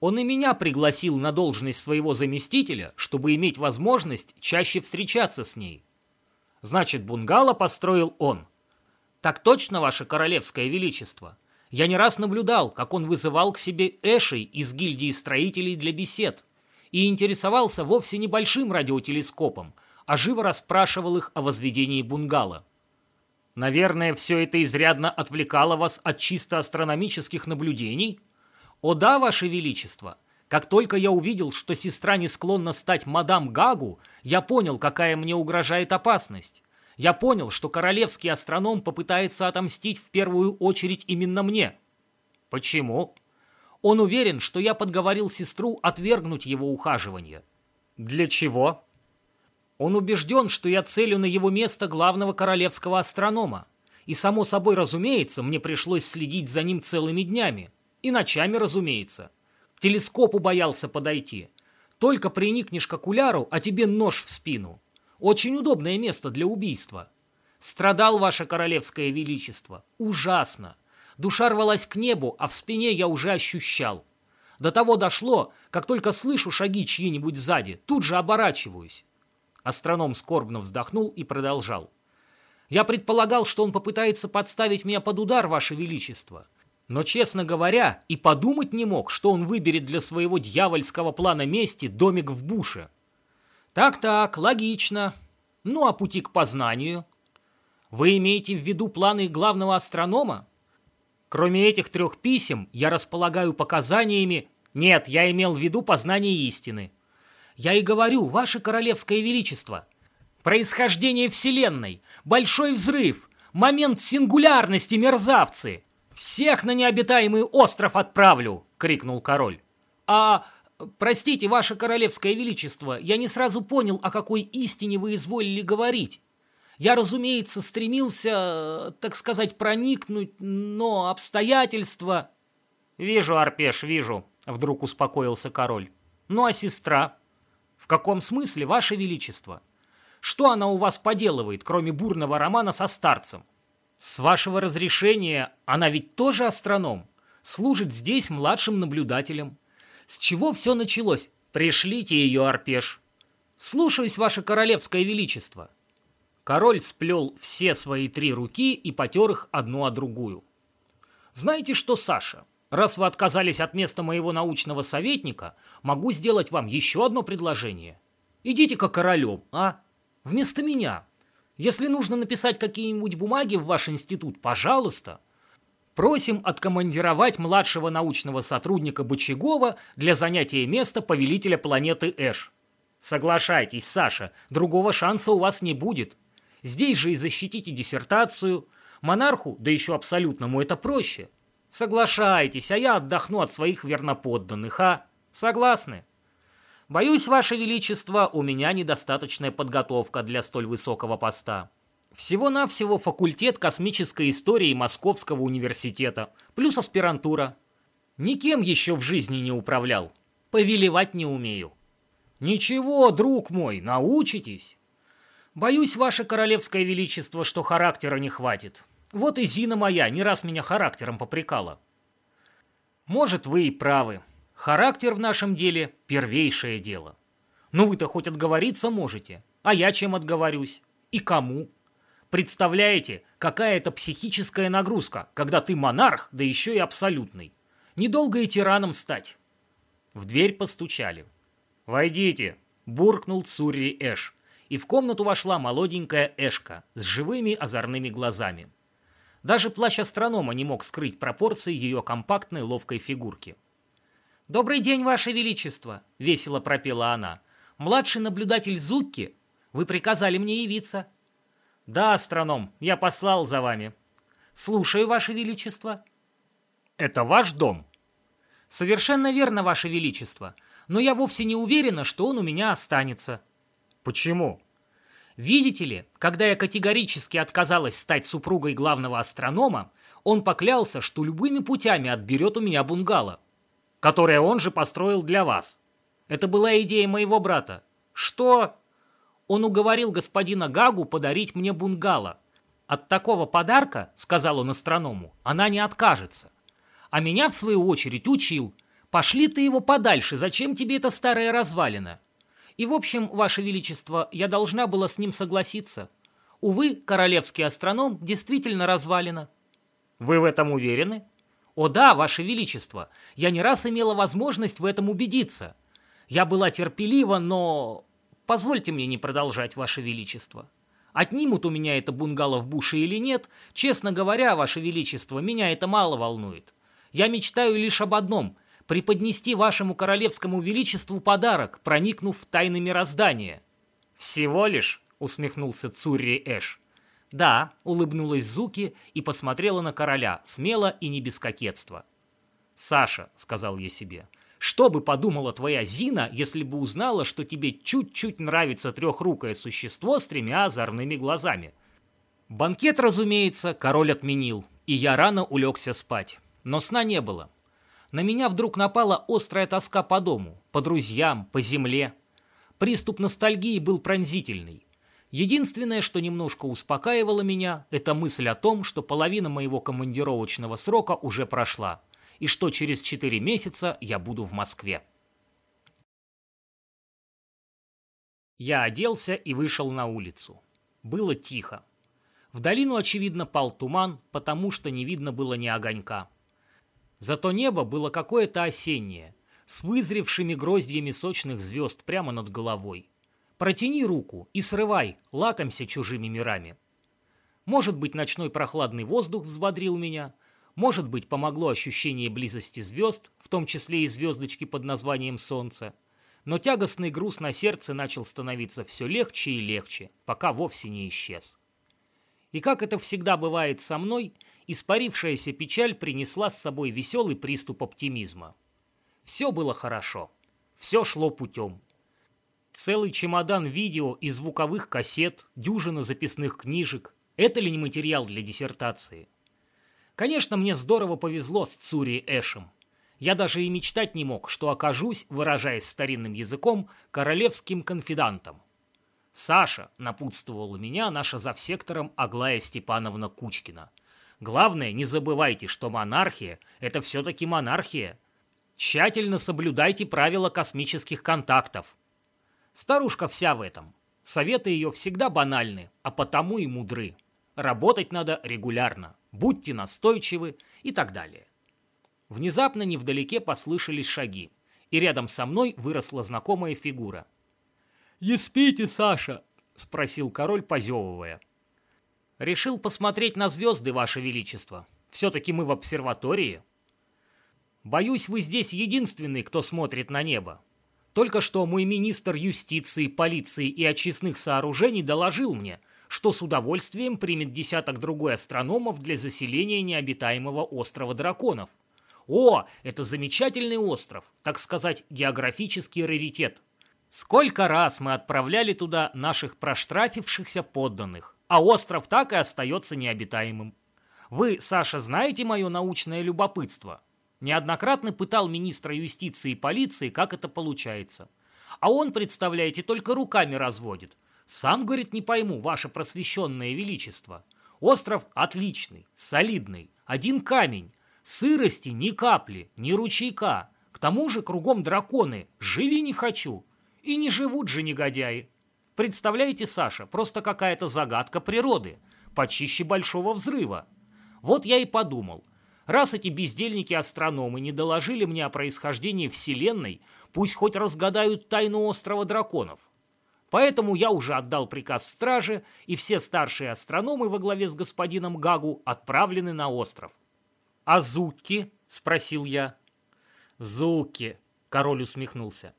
Он и меня пригласил на должность своего заместителя, чтобы иметь возможность чаще встречаться с ней. Значит, бунгало построил он. Так точно, Ваше Королевское Величество. Я не раз наблюдал, как он вызывал к себе Эшей из гильдии строителей для бесед и интересовался вовсе небольшим радиотелескопом, а живо расспрашивал их о возведении бунгало. Наверное, все это изрядно отвлекало вас от чисто астрономических наблюдений? «О да, Ваше Величество! Как только я увидел, что сестра не склонна стать мадам Гагу, я понял, какая мне угрожает опасность. Я понял, что королевский астроном попытается отомстить в первую очередь именно мне. Почему? Он уверен, что я подговорил сестру отвергнуть его ухаживание. Для чего? Он убежден, что я целю на его место главного королевского астронома. И само собой разумеется, мне пришлось следить за ним целыми днями. И ночами, разумеется. К телескопу боялся подойти. Только приникнешь к окуляру, а тебе нож в спину. Очень удобное место для убийства. Страдал ваше королевское величество. Ужасно. Душа рвалась к небу, а в спине я уже ощущал. До того дошло, как только слышу шаги чьи-нибудь сзади, тут же оборачиваюсь. Астроном скорбно вздохнул и продолжал. Я предполагал, что он попытается подставить меня под удар, ваше величество. Но, честно говоря, и подумать не мог, что он выберет для своего дьявольского плана мести домик в буше. Так-так, логично. Ну а пути к познанию? Вы имеете в виду планы главного астронома? Кроме этих трех писем, я располагаю показаниями... Нет, я имел в виду познание истины. Я и говорю, ваше королевское величество. Происхождение Вселенной, большой взрыв, момент сингулярности, мерзавцы. Всех на необитаемый остров отправлю, крикнул король. А «Простите, ваше королевское величество, я не сразу понял, о какой истине вы изволили говорить. Я, разумеется, стремился, так сказать, проникнуть, но обстоятельства...» «Вижу, Арпеш, вижу», — вдруг успокоился король. «Ну а сестра?» «В каком смысле, ваше величество? Что она у вас поделывает, кроме бурного романа со старцем? С вашего разрешения, она ведь тоже астроном, служит здесь младшим наблюдателем». С чего все началось? Пришлите ее, Арпеш. Слушаюсь, ваше королевское величество. Король сплел все свои три руки и потер их одну о другую. Знаете что, Саша, раз вы отказались от места моего научного советника, могу сделать вам еще одно предложение. Идите-ка королем, а? Вместо меня. Если нужно написать какие-нибудь бумаги в ваш институт, пожалуйста. Просим откомандировать младшего научного сотрудника Бочагова для занятия места повелителя планеты Эш. Соглашайтесь, Саша, другого шанса у вас не будет. Здесь же и защитите диссертацию. Монарху, да еще абсолютному, это проще. Соглашайтесь, а я отдохну от своих верноподданных, а? Согласны? Боюсь, Ваше Величество, у меня недостаточная подготовка для столь высокого поста. Всего-навсего факультет космической истории Московского университета, плюс аспирантура. Никем еще в жизни не управлял. Повелевать не умею. Ничего, друг мой, научитесь. Боюсь, ваше королевское величество, что характера не хватит. Вот и Зина моя не раз меня характером попрекала. Может, вы и правы. Характер в нашем деле – первейшее дело. Ну вы-то хоть отговориться можете. А я чем отговорюсь? И кому? Представляете, какая это психическая нагрузка, когда ты монарх, да еще и абсолютный. Недолго и тираном стать. В дверь постучали. «Войдите!» – буркнул Цурри Эш. И в комнату вошла молоденькая Эшка с живыми озорными глазами. Даже плащ астронома не мог скрыть пропорции ее компактной ловкой фигурки. «Добрый день, Ваше Величество!» – весело пропела она. «Младший наблюдатель Зукки, вы приказали мне явиться. «Да, астроном, я послал за вами». «Слушаю, Ваше Величество». «Это ваш дом?» «Совершенно верно, Ваше Величество, но я вовсе не уверена, что он у меня останется». «Почему?» «Видите ли, когда я категорически отказалась стать супругой главного астронома, он поклялся, что любыми путями отберет у меня бунгало, которое он же построил для вас. Это была идея моего брата. Что? Он уговорил господина Гагу подарить мне бунгало. От такого подарка, сказал он астроному, она не откажется. А меня, в свою очередь, учил. Пошли ты его подальше, зачем тебе эта старая развалина? И, в общем, Ваше Величество, я должна была с ним согласиться. Увы, королевский астроном действительно развалина. Вы в этом уверены? О да, Ваше Величество, я не раз имела возможность в этом убедиться. Я была терпелива, но Позвольте мне не продолжать, Ваше Величество. Отнимут у меня это бунгало в буше или нет, честно говоря, Ваше Величество, меня это мало волнует. Я мечтаю лишь об одном – преподнести вашему королевскому величеству подарок, проникнув в тайны мироздания». «Всего лишь?» — усмехнулся Цурри Эш. «Да», — улыбнулась Зуки и посмотрела на короля, смело и не без кокетства. «Саша», — сказал я себе, — «что бы подумала твоя Зина, если бы узнала, что тебе чуть-чуть нравится трехрукое существо с тремя озорными глазами?» Банкет, разумеется, король отменил, и я рано улегся спать. Но сна не было. На меня вдруг напала острая тоска по дому, по друзьям, по земле. Приступ ностальгии был пронзительный. Единственное, что немножко успокаивало меня, это мысль о том, что половина моего командировочного срока уже прошла, и что через 4 месяца я буду в Москве. Я оделся и вышел на улицу. Было тихо. В долину, очевидно, пал туман, потому что не видно было ни огонька. Зато небо было какое-то осеннее, с вызревшими гроздьями сочных звезд прямо над головой. Протяни руку и срывай, лакомься чужими мирами. Может быть, ночной прохладный воздух взбодрил меня, может быть, помогло ощущение близости звезд, в том числе и звездочки под названием Солнце. Но тягостный груз на сердце начал становиться все легче и легче, пока вовсе не исчез. И как это всегда бывает со мной, испарившаяся печаль принесла с собой веселый приступ оптимизма. Все было хорошо. Все шло путем. Целый чемодан видео и звуковых кассет, дюжина записных книжек. Это ли не материал для диссертации? Конечно, мне здорово повезло с Цури Эшем. Я даже и мечтать не мог, что окажусь, выражаясь старинным языком, королевским конфидантом. «Саша», — напутствовала меня наша завсектором Аглая Степановна Кучкина. «Главное, не забывайте, что монархия — это все-таки монархия. Тщательно соблюдайте правила космических контактов». Старушка вся в этом. Советы ее всегда банальны, а потому и мудры. Работать надо регулярно, будьте настойчивы и так далее. Внезапно невдалеке послышались шаги, и рядом со мной выросла знакомая фигура — «Не спите, Саша?» — спросил король, позевывая. «Решил посмотреть на звезды, Ваше Величество. Все-таки мы в обсерватории». «Боюсь, вы здесь единственный, кто смотрит на небо. Только что мой министр юстиции, полиции и очистных сооружений доложил мне, что с удовольствием примет десяток другой астрономов для заселения необитаемого острова драконов. О, это замечательный остров, так сказать, географический раритет. Сколько раз мы отправляли туда наших проштрафившихся подданных, а остров так и остается необитаемым. Вы, Саша, знаете мое научное любопытство? Неоднократно пытал министра юстиции и полиции, как это получается. А он, представляете, только руками разводит. Сам, говорит, не пойму, ваше просвещенное величество. Остров отличный, солидный, один камень. Сырости ни капли, ни ручейка. К тому же кругом драконы. Живи не хочу. И не живут же негодяи. Представляете, Саша, просто какая-то загадка природы, почище большого взрыва. Вот я и подумал, раз эти бездельники-астрономы не доложили мне о происхождении Вселенной, пусть хоть разгадают тайну острова драконов. Поэтому я уже отдал приказ страже, и все старшие астрономы во главе с господином Гагу отправлены на остров. «А Зукки?» – спросил я. «Зукки», – король усмехнулся.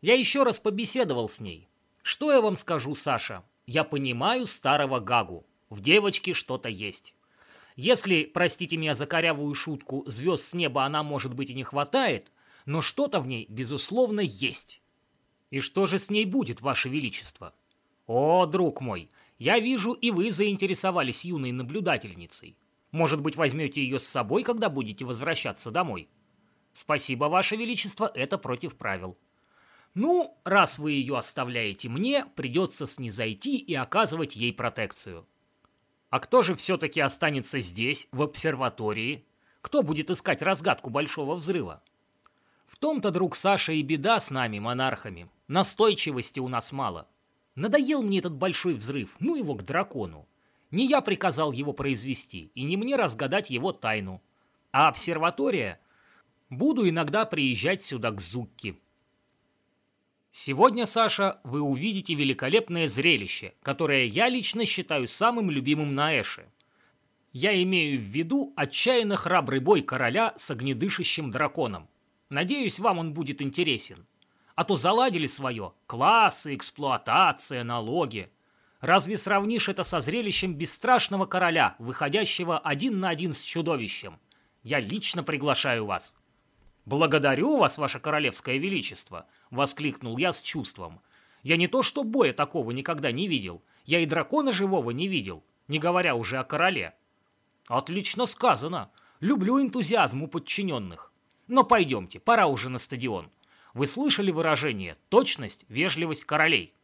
Я еще раз побеседовал с ней. Что я вам скажу, Саша? Я понимаю старого Гагу. В девочке что-то есть. Если, простите меня за корявую шутку, звезд с неба она, может быть, и не хватает, но что-то в ней, безусловно, есть. И что же с ней будет, Ваше Величество? О, друг мой, я вижу, и вы заинтересовались юной наблюдательницей. Может быть, возьмете ее с собой, когда будете возвращаться домой? Спасибо, Ваше Величество, это против правил. Ну, раз вы ее оставляете мне, придется снизойти и оказывать ей протекцию. А кто же все-таки останется здесь, в обсерватории? Кто будет искать разгадку Большого Взрыва? В том-то, друг Саша, и беда с нами, монархами. Настойчивости у нас мало. Надоел мне этот Большой Взрыв, ну его к дракону. Не я приказал его произвести, и не мне разгадать его тайну. А обсерватория? Буду иногда приезжать сюда к Зукке. Сегодня, Саша, вы увидите великолепное зрелище, которое я лично считаю самым любимым на Эше. Я имею в виду отчаянно храбрый бой короля с огнедышащим драконом. Надеюсь, вам он будет интересен. А то заладили свое. Классы, эксплуатация, налоги. Разве сравнишь это со зрелищем бесстрашного короля, выходящего один на один с чудовищем? Я лично приглашаю вас. «Благодарю вас, ваше королевское величество!» — воскликнул я с чувством. «Я не то что боя такого никогда не видел, я и дракона живого не видел, не говоря уже о короле». «Отлично сказано. Люблю энтузиазм у подчиненных. Но пойдемте, пора уже на стадион. Вы слышали выражение «точность, вежливость королей»?»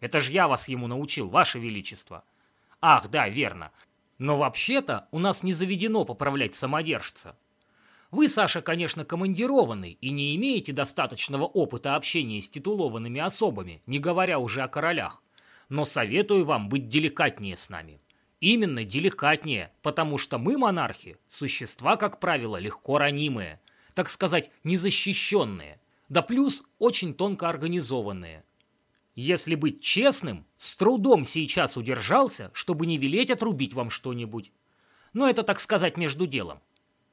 Это ж я вас ему научил, ваше величество. Ах, да, верно. Но вообще-то у нас не заведено поправлять самодержца. Вы, Саша, конечно, командированный и не имеете достаточного опыта общения с титулованными особами, не говоря уже о королях. Но советую вам быть деликатнее с нами. Именно деликатнее, потому что мы, монархи, существа, как правило, легко ранимые, так сказать, незащищенные, да плюс очень тонко организованные – если быть честным, с трудом сейчас удержался, чтобы не велеть отрубить вам что-нибудь. Но это, так сказать, между делом.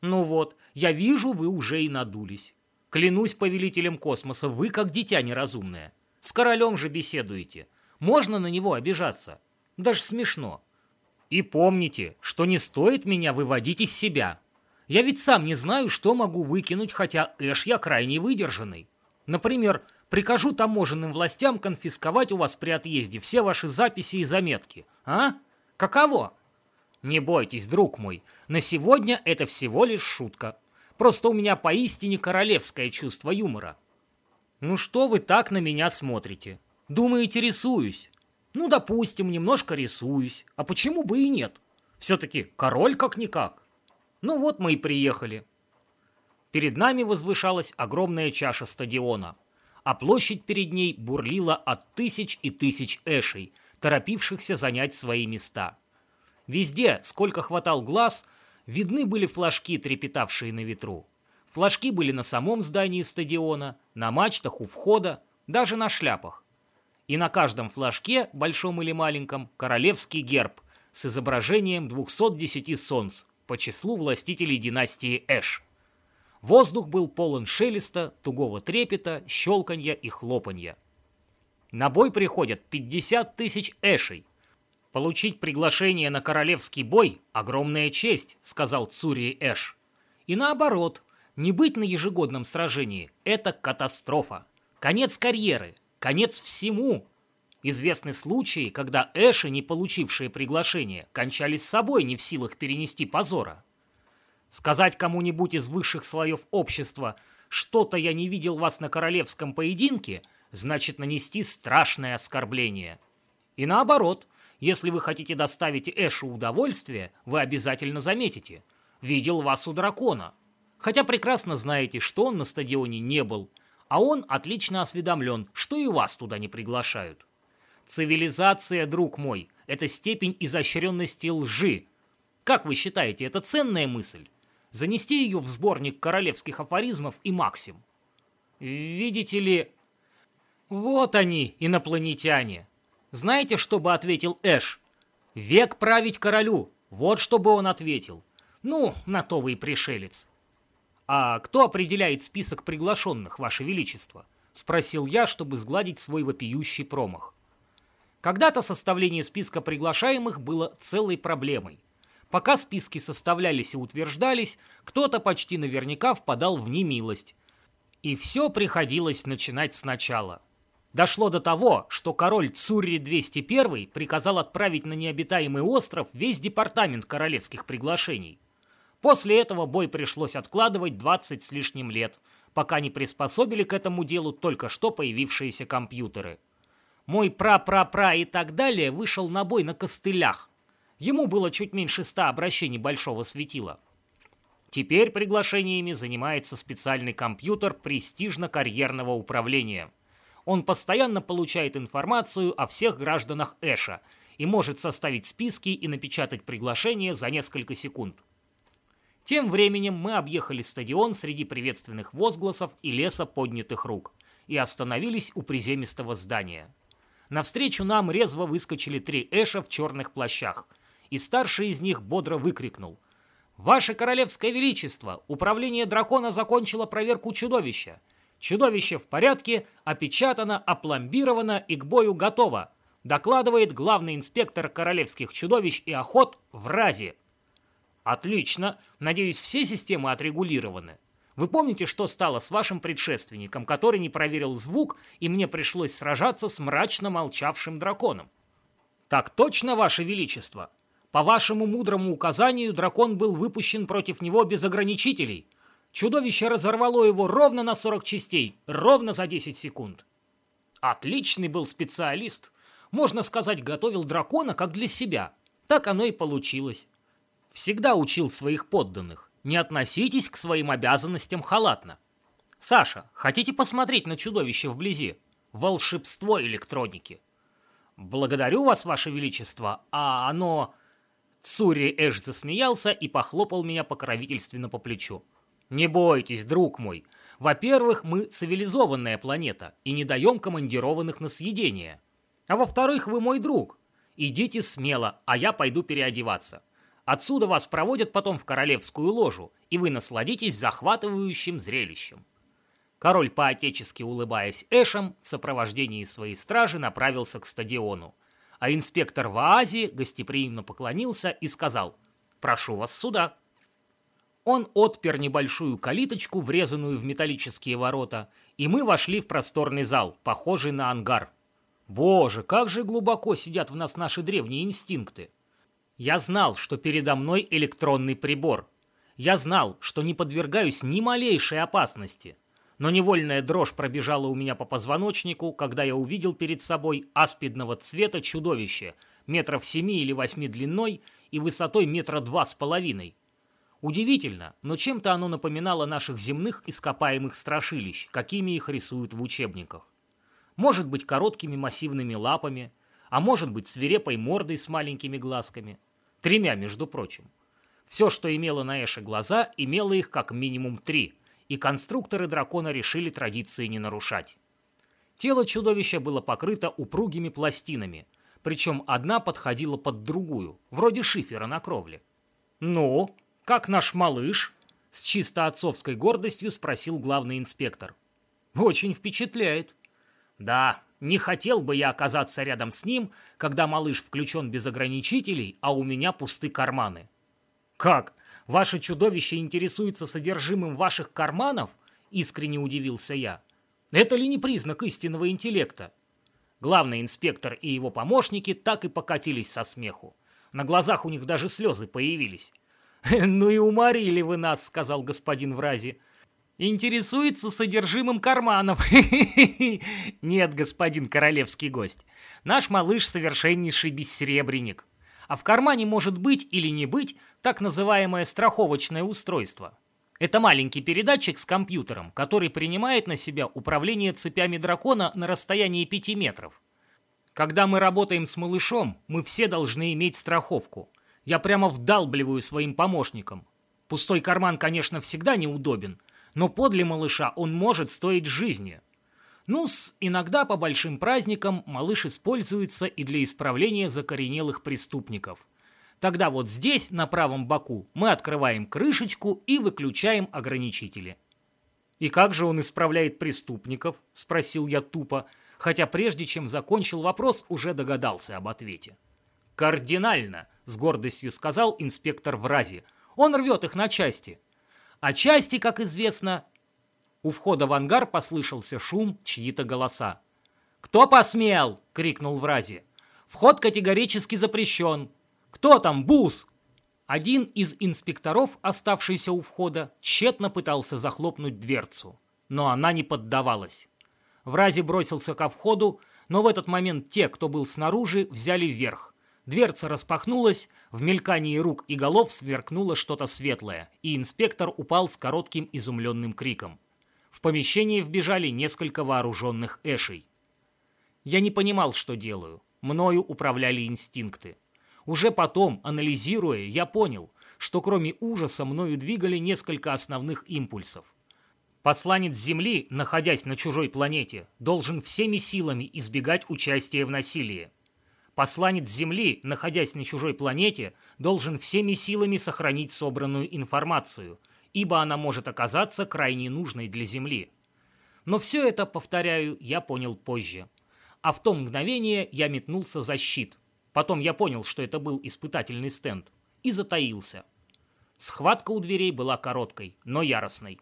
Ну вот, я вижу, вы уже и надулись. Клянусь повелителем космоса, вы как дитя неразумное. С королем же беседуете. Можно на него обижаться. Даже смешно. И помните, что не стоит меня выводить из себя. Я ведь сам не знаю, что могу выкинуть, хотя Эш я крайне выдержанный. Например, Прикажу таможенным властям конфисковать у вас при отъезде все ваши записи и заметки. А? Каково? Не бойтесь, друг мой, на сегодня это всего лишь шутка. Просто у меня поистине королевское чувство юмора. Ну что вы так на меня смотрите? Думаете, рисуюсь? Ну, допустим, немножко рисуюсь. А почему бы и нет? Все-таки король как-никак. Ну вот мы и приехали. Перед нами возвышалась огромная чаша стадиона – а площадь перед ней бурлила от тысяч и тысяч эшей, торопившихся занять свои места. Везде, сколько хватал глаз, видны были флажки, трепетавшие на ветру. Флажки были на самом здании стадиона, на мачтах у входа, даже на шляпах. И на каждом флажке, большом или маленьком, королевский герб с изображением 210 солнц по числу властителей династии Эш. Воздух был полон шелеста, тугого трепета, щелканья и хлопанья. На бой приходят 50 тысяч эшей. Получить приглашение на королевский бой – огромная честь, сказал Цури Эш. И наоборот, не быть на ежегодном сражении – это катастрофа. Конец карьеры, конец всему. Известны случаи, когда эши, не получившие приглашение, кончались с собой не в силах перенести позора. Сказать кому-нибудь из высших слоев общества «что-то я не видел вас на королевском поединке» значит нанести страшное оскорбление. И наоборот, если вы хотите доставить Эшу удовольствие, вы обязательно заметите «видел вас у дракона». Хотя прекрасно знаете, что он на стадионе не был, а он отлично осведомлен, что и вас туда не приглашают. Цивилизация, друг мой, это степень изощренности лжи. Как вы считаете, это ценная мысль? занести ее в сборник королевских афоризмов и максим. Видите ли... Вот они, инопланетяне. Знаете, что бы ответил Эш? Век править королю. Вот что бы он ответил. Ну, на то вы и пришелец. А кто определяет список приглашенных, Ваше Величество? Спросил я, чтобы сгладить свой вопиющий промах. Когда-то составление списка приглашаемых было целой проблемой – Пока списки составлялись и утверждались, кто-то почти наверняка впадал в немилость. И все приходилось начинать сначала. Дошло до того, что король Цурри 201 приказал отправить на необитаемый остров весь департамент королевских приглашений. После этого бой пришлось откладывать 20 с лишним лет, пока не приспособили к этому делу только что появившиеся компьютеры. Мой пра-пра-пра и так далее вышел на бой на костылях, Ему было чуть меньше ста обращений большого светила. Теперь приглашениями занимается специальный компьютер престижно-карьерного управления. Он постоянно получает информацию о всех гражданах Эша и может составить списки и напечатать приглашения за несколько секунд. Тем временем мы объехали стадион среди приветственных возгласов и леса поднятых рук и остановились у приземистого здания. Навстречу нам резво выскочили три Эша в черных плащах – и старший из них бодро выкрикнул. «Ваше Королевское Величество, управление дракона закончило проверку чудовища. Чудовище в порядке, опечатано, опломбировано и к бою готово», докладывает главный инспектор королевских чудовищ и охот в Разе. «Отлично. Надеюсь, все системы отрегулированы. Вы помните, что стало с вашим предшественником, который не проверил звук, и мне пришлось сражаться с мрачно молчавшим драконом? Так точно, ваше величество. По вашему мудрому указанию дракон был выпущен против него без ограничителей. Чудовище разорвало его ровно на 40 частей, ровно за 10 секунд. Отличный был специалист. Можно сказать, готовил дракона как для себя. Так оно и получилось. Всегда учил своих подданных. Не относитесь к своим обязанностям халатно. Саша, хотите посмотреть на чудовище вблизи? Волшебство электроники. Благодарю вас, ваше величество, а оно... Цури Эш засмеялся и похлопал меня покровительственно по плечу. «Не бойтесь, друг мой. Во-первых, мы цивилизованная планета и не даем командированных на съедение. А во-вторых, вы мой друг. Идите смело, а я пойду переодеваться. Отсюда вас проводят потом в королевскую ложу, и вы насладитесь захватывающим зрелищем. Король, поотечески улыбаясь Эшем, в сопровождении своей стражи направился к стадиону. А инспектор в Аазе гостеприимно поклонился и сказал «Прошу вас сюда». Он отпер небольшую калиточку, врезанную в металлические ворота, и мы вошли в просторный зал, похожий на ангар. Боже, как же глубоко сидят в нас наши древние инстинкты. Я знал, что передо мной электронный прибор. Я знал, что не подвергаюсь ни малейшей опасности. Но невольная дрожь пробежала у меня по позвоночнику, когда я увидел перед собой аспидного цвета чудовище, метров семи или восьми длиной и высотой метра два с половиной. Удивительно, но чем-то оно напоминало наших земных ископаемых страшилищ, какими их рисуют в учебниках. Может быть, короткими массивными лапами, а может быть, свирепой мордой с маленькими глазками – Тремя, между прочим. Все, что имело на Эше глаза, имело их как минимум три, и конструкторы дракона решили традиции не нарушать. Тело чудовища было покрыто упругими пластинами, причем одна подходила под другую, вроде шифера на кровле. «Ну, как наш малыш?» — с чисто отцовской гордостью спросил главный инспектор. «Очень впечатляет». «Да, не хотел бы я оказаться рядом с ним, когда малыш включен без ограничителей, а у меня пусты карманы. Как? Ваше чудовище интересуется содержимым ваших карманов? Искренне удивился я. Это ли не признак истинного интеллекта? Главный инспектор и его помощники так и покатились со смеху. На глазах у них даже слезы появились. (laughs) «Ну и уморили вы нас», — сказал господин Врази интересуется содержимым карманов. (laughs) Нет, господин королевский гость. Наш малыш совершеннейший бессребренник. А в кармане может быть или не быть так называемое страховочное устройство. Это маленький передатчик с компьютером, который принимает на себя управление цепями дракона на расстоянии 5 метров. Когда мы работаем с малышом, мы все должны иметь страховку. Я прямо вдалбливаю своим помощникам. Пустой карман, конечно, всегда неудобен, но подле малыша он может стоить жизни. ну иногда по большим праздникам малыш используется и для исправления закоренелых преступников. Тогда вот здесь, на правом боку, мы открываем крышечку и выключаем ограничители. «И как же он исправляет преступников?» – спросил я тупо, хотя прежде чем закончил вопрос, уже догадался об ответе. «Кардинально!» – с гордостью сказал инспектор Врази. «Он рвет их на части. А части, как известно... У входа в ангар послышался шум, чьи-то голоса. «Кто посмел?» — крикнул Врази. «Вход категорически запрещен. Кто там, бус?» Один из инспекторов, оставшийся у входа, тщетно пытался захлопнуть дверцу, но она не поддавалась. Врази бросился ко входу, но в этот момент те, кто был снаружи, взяли вверх. Дверца распахнулась, в мелькании рук и голов сверкнуло что-то светлое, и инспектор упал с коротким изумленным криком. В помещение вбежали несколько вооруженных эшей. Я не понимал, что делаю. Мною управляли инстинкты. Уже потом, анализируя, я понял, что кроме ужаса мною двигали несколько основных импульсов. Посланец Земли, находясь на чужой планете, должен всеми силами избегать участия в насилии. Посланец Земли, находясь на чужой планете, должен всеми силами сохранить собранную информацию, ибо она может оказаться крайне нужной для Земли. Но все это, повторяю, я понял позже. А в то мгновение я метнулся за щит. Потом я понял, что это был испытательный стенд. И затаился. Схватка у дверей была короткой, но яростной.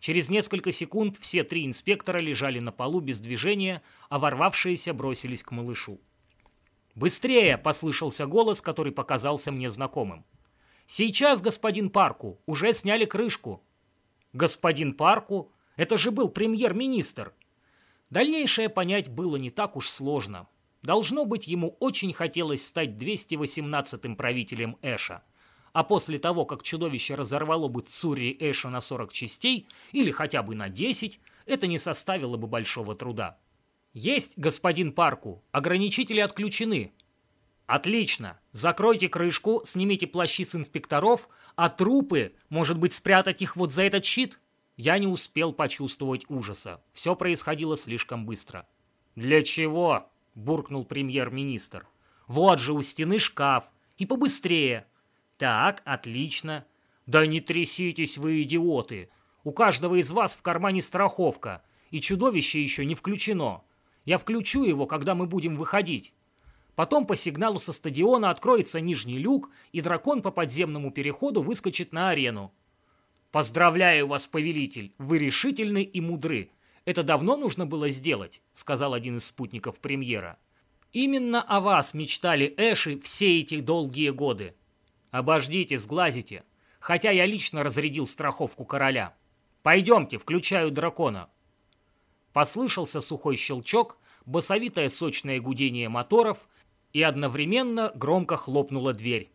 Через несколько секунд все три инспектора лежали на полу без движения, а ворвавшиеся бросились к малышу. «Быстрее!» – послышался голос, который показался мне знакомым. «Сейчас, господин Парку! Уже сняли крышку!» «Господин Парку? Это же был премьер-министр!» Дальнейшее понять было не так уж сложно. Должно быть, ему очень хотелось стать 218-м правителем Эша. А после того, как чудовище разорвало бы Цури Эша на 40 частей, или хотя бы на 10, это не составило бы большого труда. «Есть, господин Парку. Ограничители отключены». «Отлично. Закройте крышку, снимите плащи с инспекторов, а трупы, может быть, спрятать их вот за этот щит?» Я не успел почувствовать ужаса. Все происходило слишком быстро. «Для чего?» – буркнул премьер-министр. «Вот же у стены шкаф. И побыстрее». «Так, отлично». «Да не тряситесь вы, идиоты. У каждого из вас в кармане страховка, и чудовище еще не включено. Я включу его, когда мы будем выходить. Потом по сигналу со стадиона откроется нижний люк, и дракон по подземному переходу выскочит на арену. «Поздравляю вас, повелитель! Вы решительны и мудры. Это давно нужно было сделать», — сказал один из спутников премьера. «Именно о вас мечтали Эши все эти долгие годы. Обождите, сглазите. Хотя я лично разрядил страховку короля. Пойдемте, включаю дракона». Послышался сухой щелчок, басовитое сочное гудение моторов, и одновременно громко хлопнула дверь.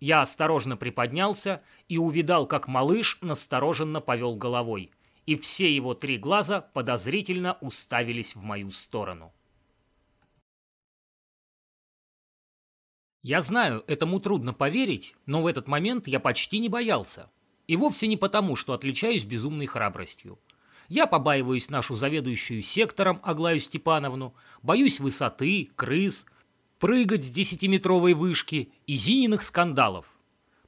Я осторожно приподнялся и увидал, как малыш настороженно повел головой, и все его три глаза подозрительно уставились в мою сторону. Я знаю, этому трудно поверить, но в этот момент я почти не боялся. И вовсе не потому, что отличаюсь безумной храбростью. Я побаиваюсь нашу заведующую сектором Аглаю Степановну, боюсь высоты, крыс, прыгать с десятиметровой вышки и Зининых скандалов.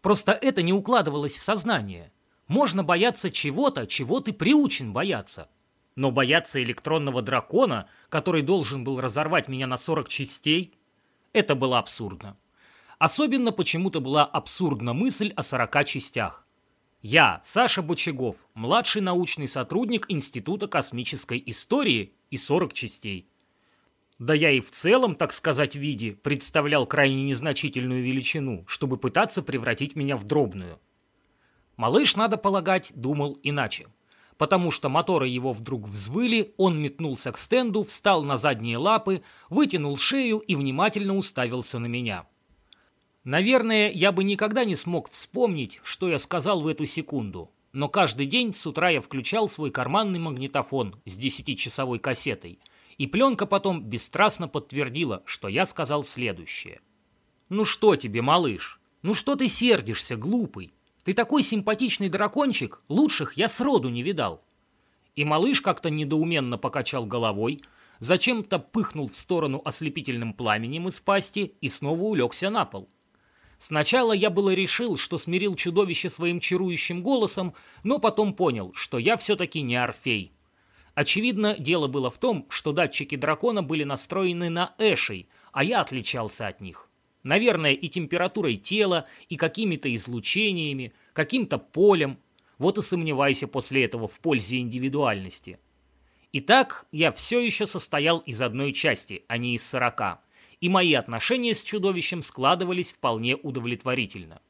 Просто это не укладывалось в сознание. Можно бояться чего-то, чего ты приучен бояться. Но бояться электронного дракона, который должен был разорвать меня на 40 частей, это было абсурдно. Особенно почему-то была абсурдна мысль о 40 частях. Я, Саша Бочагов, младший научный сотрудник Института космической истории и 40 частей. Да я и в целом, так сказать, виде представлял крайне незначительную величину, чтобы пытаться превратить меня в дробную. Малыш, надо полагать, думал иначе. Потому что моторы его вдруг взвыли, он метнулся к стенду, встал на задние лапы, вытянул шею и внимательно уставился на меня. Наверное, я бы никогда не смог вспомнить, что я сказал в эту секунду. Но каждый день с утра я включал свой карманный магнитофон с десятичасовой кассетой – и пленка потом бесстрастно подтвердила, что я сказал следующее. «Ну что тебе, малыш? Ну что ты сердишься, глупый? Ты такой симпатичный дракончик, лучших я сроду не видал». И малыш как-то недоуменно покачал головой, зачем-то пыхнул в сторону ослепительным пламенем из пасти и снова улегся на пол. Сначала я было решил, что смирил чудовище своим чарующим голосом, но потом понял, что я все-таки не Орфей. Очевидно, дело было в том, что датчики дракона были настроены на Эшей, а я отличался от них. Наверное, и температурой тела, и какими-то излучениями, каким-то полем. Вот и сомневайся после этого в пользе индивидуальности. Итак, я все еще состоял из одной части, а не из сорока. И мои отношения с чудовищем складывались вполне удовлетворительно.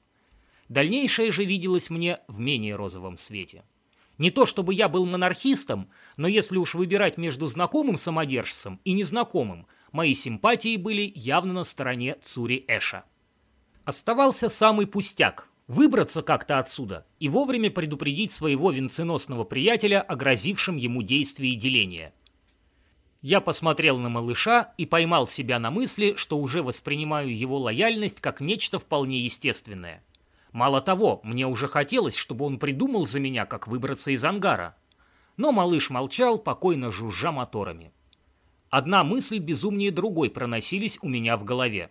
Дальнейшее же виделось мне в менее розовом свете. Не то чтобы я был монархистом, но если уж выбирать между знакомым самодержцем и незнакомым, мои симпатии были явно на стороне Цури Эша. Оставался самый пустяк – выбраться как-то отсюда и вовремя предупредить своего венценосного приятеля о грозившем ему действии деления. Я посмотрел на малыша и поймал себя на мысли, что уже воспринимаю его лояльность как нечто вполне естественное – Мало того, мне уже хотелось, чтобы он придумал за меня, как выбраться из ангара. Но малыш молчал, покойно жужжа моторами. Одна мысль безумнее другой проносились у меня в голове.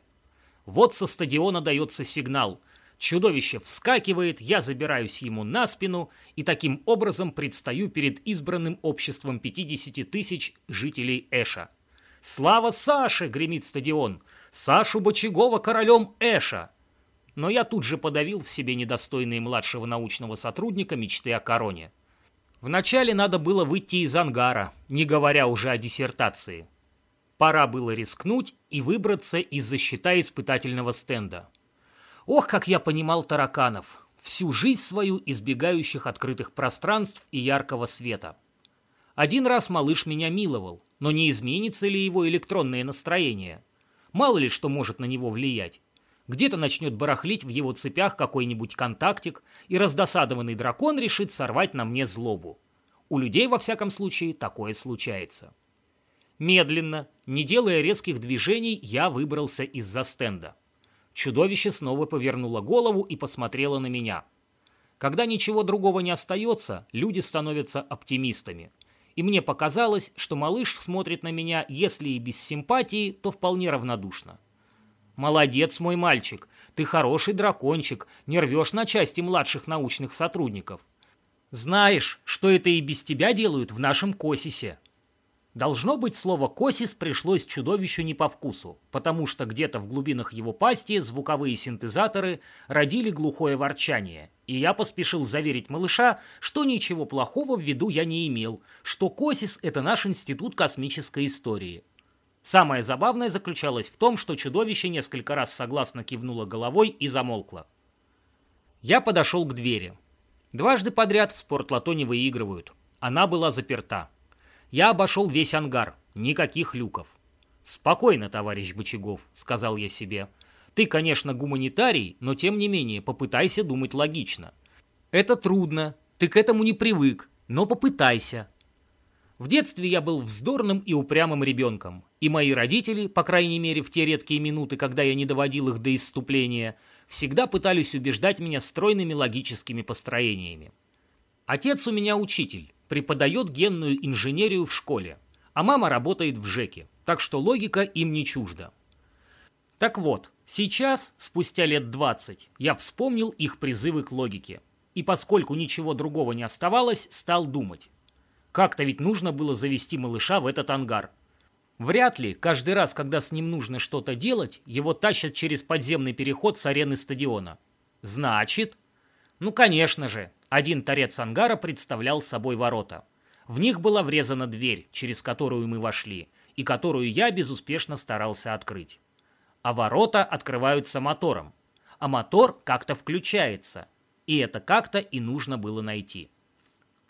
Вот со стадиона дается сигнал. Чудовище вскакивает, я забираюсь ему на спину и таким образом предстаю перед избранным обществом 50 тысяч жителей Эша. «Слава Саше!» — гремит стадион. «Сашу Бочагова королем Эша!» Но я тут же подавил в себе недостойные младшего научного сотрудника мечты о короне. Вначале надо было выйти из ангара, не говоря уже о диссертации. Пора было рискнуть и выбраться из-за щита испытательного стенда. Ох, как я понимал тараканов, всю жизнь свою избегающих открытых пространств и яркого света. Один раз малыш меня миловал, но не изменится ли его электронное настроение? Мало ли что может на него влиять. Где-то начнет барахлить в его цепях какой-нибудь контактик, и раздосадованный дракон решит сорвать на мне злобу. У людей, во всяком случае, такое случается. Медленно, не делая резких движений, я выбрался из-за стенда. Чудовище снова повернуло голову и посмотрело на меня. Когда ничего другого не остается, люди становятся оптимистами. И мне показалось, что малыш смотрит на меня, если и без симпатии, то вполне равнодушно. «Молодец, мой мальчик, ты хороший дракончик, не рвешь на части младших научных сотрудников. Знаешь, что это и без тебя делают в нашем Косисе». Должно быть, слово «косис» пришлось чудовищу не по вкусу, потому что где-то в глубинах его пасти звуковые синтезаторы родили глухое ворчание, и я поспешил заверить малыша, что ничего плохого в виду я не имел, что косис – это наш институт космической истории. Самое забавное заключалось в том, что чудовище несколько раз согласно кивнуло головой и замолкло. Я подошел к двери. Дважды подряд в спортлото не выигрывают. Она была заперта. Я обошел весь ангар, никаких люков. «Спокойно, товарищ Бочагов», — сказал я себе. «Ты, конечно, гуманитарий, но тем не менее попытайся думать логично. Это трудно, ты к этому не привык, но попытайся». В детстве я был вздорным и упрямым ребенком, и мои родители, по крайней мере в те редкие минуты, когда я не доводил их до исступления, всегда пытались убеждать меня стройными логическими построениями. Отец у меня учитель, преподает генную инженерию в школе, а мама работает в ЖЭКе, так что логика им не чужда. Так вот, сейчас, спустя лет 20, я вспомнил их призывы к логике. И поскольку ничего другого не оставалось, стал думать. Как-то ведь нужно было завести малыша в этот ангар. Вряд ли каждый раз, когда с ним нужно что-то делать, его тащат через подземный переход с арены стадиона. Значит... Ну, конечно же, один торец ангара представлял собой ворота. В них была врезана дверь, через которую мы вошли, и которую я безуспешно старался открыть. А ворота открываются мотором, а мотор как-то включается, и это как-то и нужно было найти.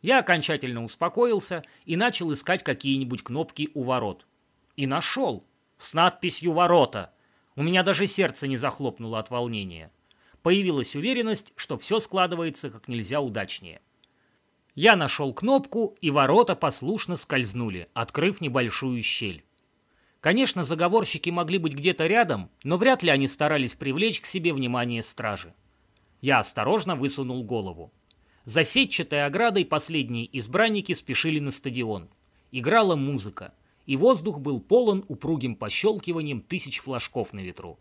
Я окончательно успокоился и начал искать какие-нибудь кнопки у ворот. И нашел. С надписью «Ворота». У меня даже сердце не захлопнуло от волнения появилась уверенность, что все складывается как нельзя удачнее. Я нашел кнопку, и ворота послушно скользнули, открыв небольшую щель. Конечно, заговорщики могли быть где-то рядом, но вряд ли они старались привлечь к себе внимание стражи. Я осторожно высунул голову. За сетчатой оградой последние избранники спешили на стадион. Играла музыка, и воздух был полон упругим пощелкиванием тысяч флажков на ветру.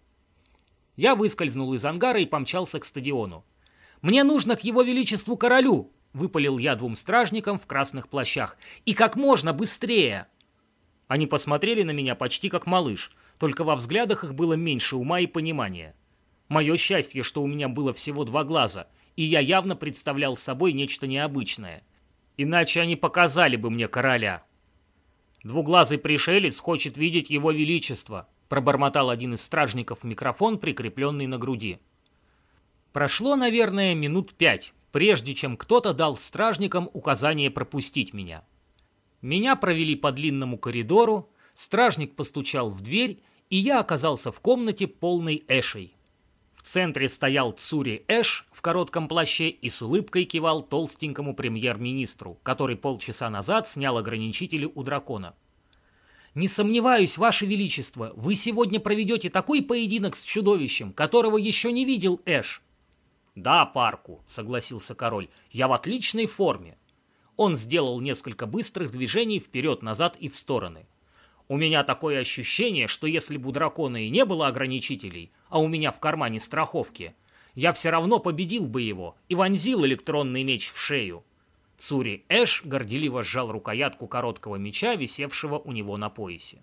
Я выскользнул из ангара и помчался к стадиону. «Мне нужно к его величеству королю!» — выпалил я двум стражникам в красных плащах. «И как можно быстрее!» Они посмотрели на меня почти как малыш, только во взглядах их было меньше ума и понимания. Мое счастье, что у меня было всего два глаза, и я явно представлял собой нечто необычное. Иначе они показали бы мне короля. Двуглазый пришелец хочет видеть его величество, пробормотал один из стражников микрофон, прикрепленный на груди. Прошло, наверное, минут пять, прежде чем кто-то дал стражникам указание пропустить меня. Меня провели по длинному коридору, стражник постучал в дверь, и я оказался в комнате полной Эшей. В центре стоял Цури Эш в коротком плаще и с улыбкой кивал толстенькому премьер-министру, который полчаса назад снял ограничители у дракона. «Не сомневаюсь, Ваше Величество, вы сегодня проведете такой поединок с чудовищем, которого еще не видел Эш». «Да, Парку», — согласился король, — «я в отличной форме». Он сделал несколько быстрых движений вперед-назад и в стороны. У меня такое ощущение, что если бы у дракона и не было ограничителей, а у меня в кармане страховки, я все равно победил бы его и вонзил электронный меч в шею. Цури Эш горделиво сжал рукоятку короткого меча, висевшего у него на поясе.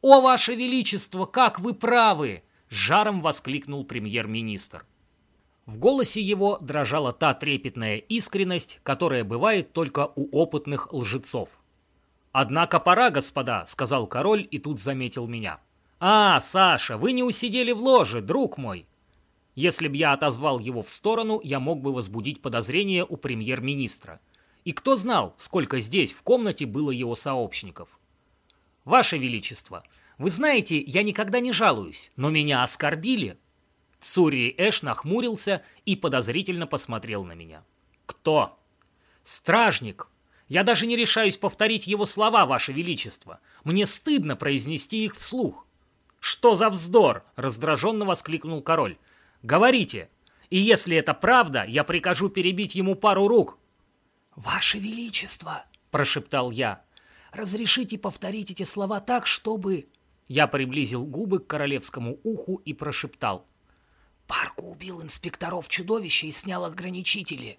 «О, Ваше Величество, как вы правы!» — жаром воскликнул премьер-министр. В голосе его дрожала та трепетная искренность, которая бывает только у опытных лжецов. «Однако пора, господа», — сказал король и тут заметил меня. «А, Саша, вы не усидели в ложе, друг мой!» Если б я отозвал его в сторону, я мог бы возбудить подозрение у премьер-министра. И кто знал, сколько здесь, в комнате, было его сообщников. «Ваше Величество, вы знаете, я никогда не жалуюсь, но меня оскорбили». Цури Эш нахмурился и подозрительно посмотрел на меня. «Кто?» «Стражник. Я даже не решаюсь повторить его слова, Ваше Величество. Мне стыдно произнести их вслух». «Что за вздор?» — раздраженно воскликнул король. Говорите. И если это правда, я прикажу перебить ему пару рук». «Ваше Величество!» – прошептал я. «Разрешите повторить эти слова так, чтобы...» Я приблизил губы к королевскому уху и прошептал. «Парку убил инспекторов чудовища и снял ограничители».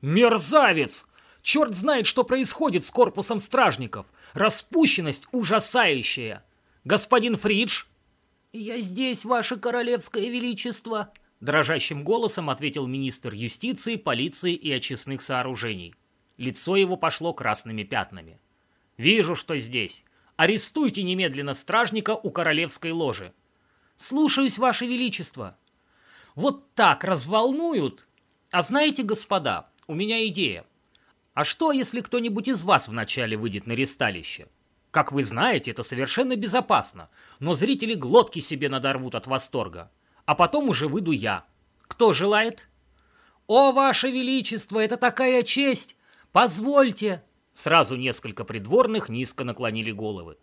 «Мерзавец! Черт знает, что происходит с корпусом стражников! Распущенность ужасающая! Господин Фридж, «Я здесь, ваше королевское величество!» Дрожащим голосом ответил министр юстиции, полиции и очистных сооружений. Лицо его пошло красными пятнами. «Вижу, что здесь. Арестуйте немедленно стражника у королевской ложи». «Слушаюсь, ваше величество!» «Вот так разволнуют!» «А знаете, господа, у меня идея. А что, если кто-нибудь из вас вначале выйдет на ресталище? Как вы знаете, это совершенно безопасно, но зрители глотки себе надорвут от восторга. А потом уже выйду я. Кто желает? «О, Ваше Величество, это такая честь! Позвольте!» Сразу несколько придворных низко наклонили головы.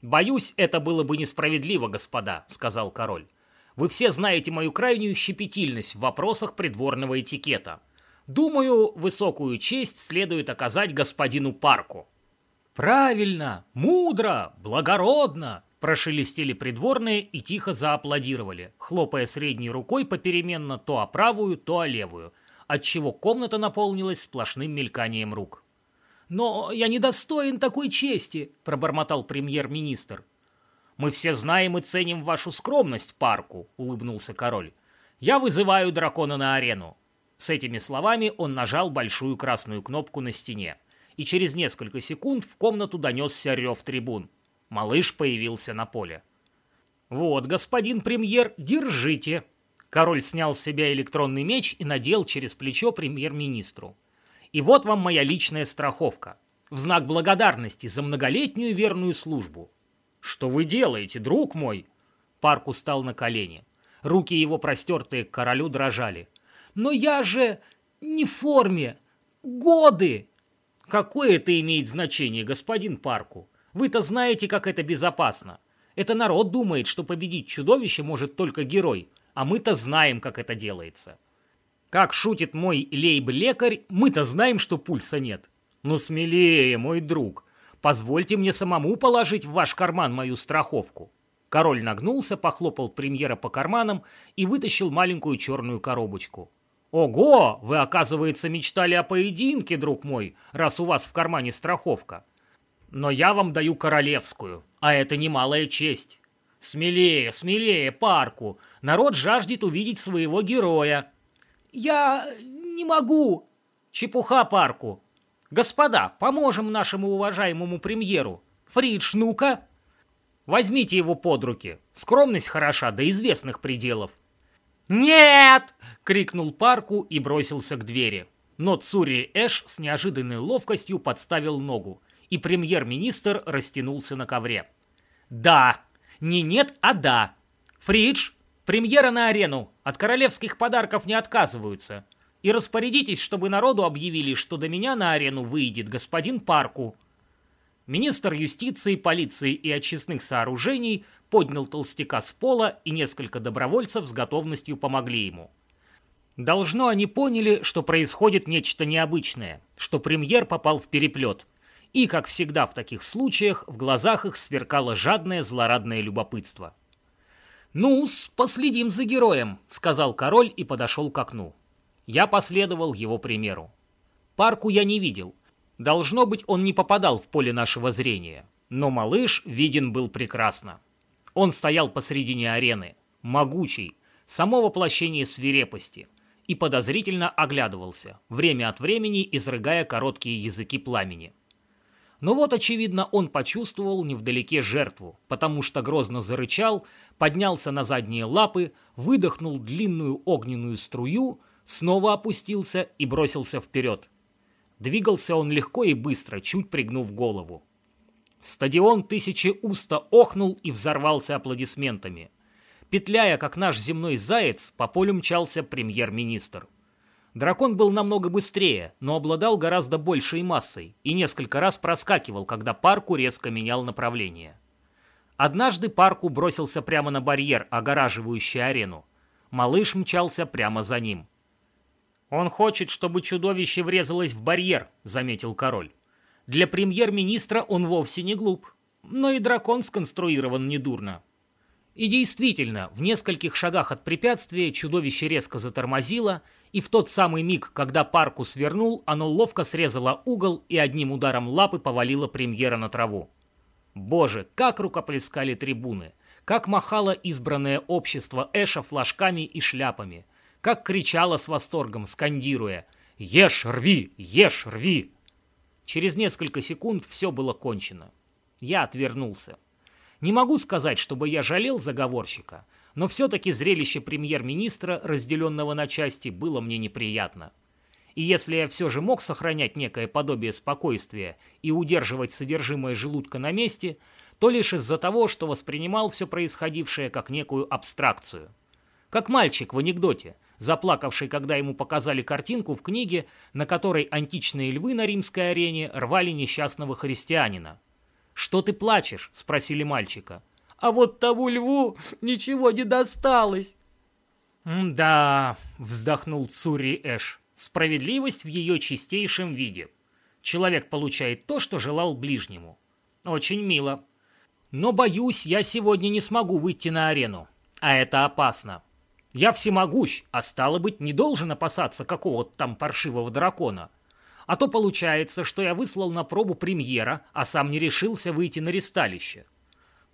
«Боюсь, это было бы несправедливо, господа», — сказал король. «Вы все знаете мою крайнюю щепетильность в вопросах придворного этикета. Думаю, высокую честь следует оказать господину Парку». «Правильно, мудро, благородно!» Прошелестели придворные и тихо зааплодировали, хлопая средней рукой попеременно то о правую, то о левую, отчего комната наполнилась сплошным мельканием рук. «Но я недостоин такой чести», — пробормотал премьер-министр. «Мы все знаем и ценим вашу скромность, парку», — улыбнулся король. «Я вызываю дракона на арену». С этими словами он нажал большую красную кнопку на стене и через несколько секунд в комнату донесся рев трибун. Малыш появился на поле. «Вот, господин премьер, держите!» Король снял с себя электронный меч и надел через плечо премьер-министру. «И вот вам моя личная страховка. В знак благодарности за многолетнюю верную службу». «Что вы делаете, друг мой?» Парк устал на колени. Руки его, простертые к королю, дрожали. «Но я же не в форме! Годы!» Какое это имеет значение, господин Парку? Вы-то знаете, как это безопасно. Это народ думает, что победить чудовище может только герой, а мы-то знаем, как это делается. Как шутит мой лейб-лекарь, мы-то знаем, что пульса нет. Но смелее, мой друг. Позвольте мне самому положить в ваш карман мою страховку. Король нагнулся, похлопал премьера по карманам и вытащил маленькую черную коробочку. «Ого! Вы, оказывается, мечтали о поединке, друг мой, раз у вас в кармане страховка. Но я вам даю королевскую, а это немалая честь. Смелее, смелее, парку! Народ жаждет увидеть своего героя». «Я не могу!» «Чепуха, парку! Господа, поможем нашему уважаемому премьеру! Фридж, ну-ка!» Возьмите его под руки. Скромность хороша до известных пределов. «Нет!» — крикнул Парку и бросился к двери. Но Цури Эш с неожиданной ловкостью подставил ногу, и премьер-министр растянулся на ковре. «Да! Не нет, а да! Фридж, премьера на арену! От королевских подарков не отказываются! И распорядитесь, чтобы народу объявили, что до меня на арену выйдет господин Парку!» Министр юстиции, полиции и очистных сооружений поднял толстяка с пола, и несколько добровольцев с готовностью помогли ему. Должно они поняли, что происходит нечто необычное, что премьер попал в переплет. И, как всегда в таких случаях, в глазах их сверкало жадное злорадное любопытство. ну последим за героем», — сказал король и подошел к окну. Я последовал его примеру. Парку я не видел. Должно быть, он не попадал в поле нашего зрения. Но малыш виден был прекрасно. Он стоял посредине арены, могучий, само воплощение свирепости, и подозрительно оглядывался, время от времени изрыгая короткие языки пламени. Но вот, очевидно, он почувствовал невдалеке жертву, потому что грозно зарычал, поднялся на задние лапы, выдохнул длинную огненную струю, снова опустился и бросился вперед. Двигался он легко и быстро, чуть пригнув голову. Стадион тысячи уста охнул и взорвался аплодисментами. Петляя, как наш земной заяц, по полю мчался премьер-министр. Дракон был намного быстрее, но обладал гораздо большей массой и несколько раз проскакивал, когда парку резко менял направление. Однажды парку бросился прямо на барьер, огораживающий арену. Малыш мчался прямо за ним. «Он хочет, чтобы чудовище врезалось в барьер», — заметил король. «Для премьер-министра он вовсе не глуп, но и дракон сконструирован недурно». И действительно, в нескольких шагах от препятствия чудовище резко затормозило и в тот самый миг, когда парку свернул, оно ловко срезало угол и одним ударом лапы повалило премьера на траву. Боже, как рукоплескали трибуны! Как махало избранное общество Эша флажками и шляпами! Как кричало с восторгом, скандируя «Ешь, рви! Ешь, рви!» Через несколько секунд все было кончено. Я отвернулся. Не могу сказать, чтобы я жалел заговорщика, но все-таки зрелище премьер-министра, разделенного на части, было мне неприятно. И если я все же мог сохранять некое подобие спокойствия и удерживать содержимое желудка на месте, то лишь из-за того, что воспринимал все происходившее как некую абстракцию. Как мальчик в анекдоте, заплакавший, когда ему показали картинку в книге, на которой античные львы на римской арене рвали несчастного христианина. «Что ты плачешь?» – спросили мальчика а вот тому льву ничего не досталось. «Да», — вздохнул Цури Эш, — «справедливость в ее чистейшем виде. Человек получает то, что желал ближнему. Очень мило. Но, боюсь, я сегодня не смогу выйти на арену, а это опасно. Я всемогущ, а стало быть, не должен опасаться какого-то там паршивого дракона. А то получается, что я выслал на пробу премьера, а сам не решился выйти на ресталище.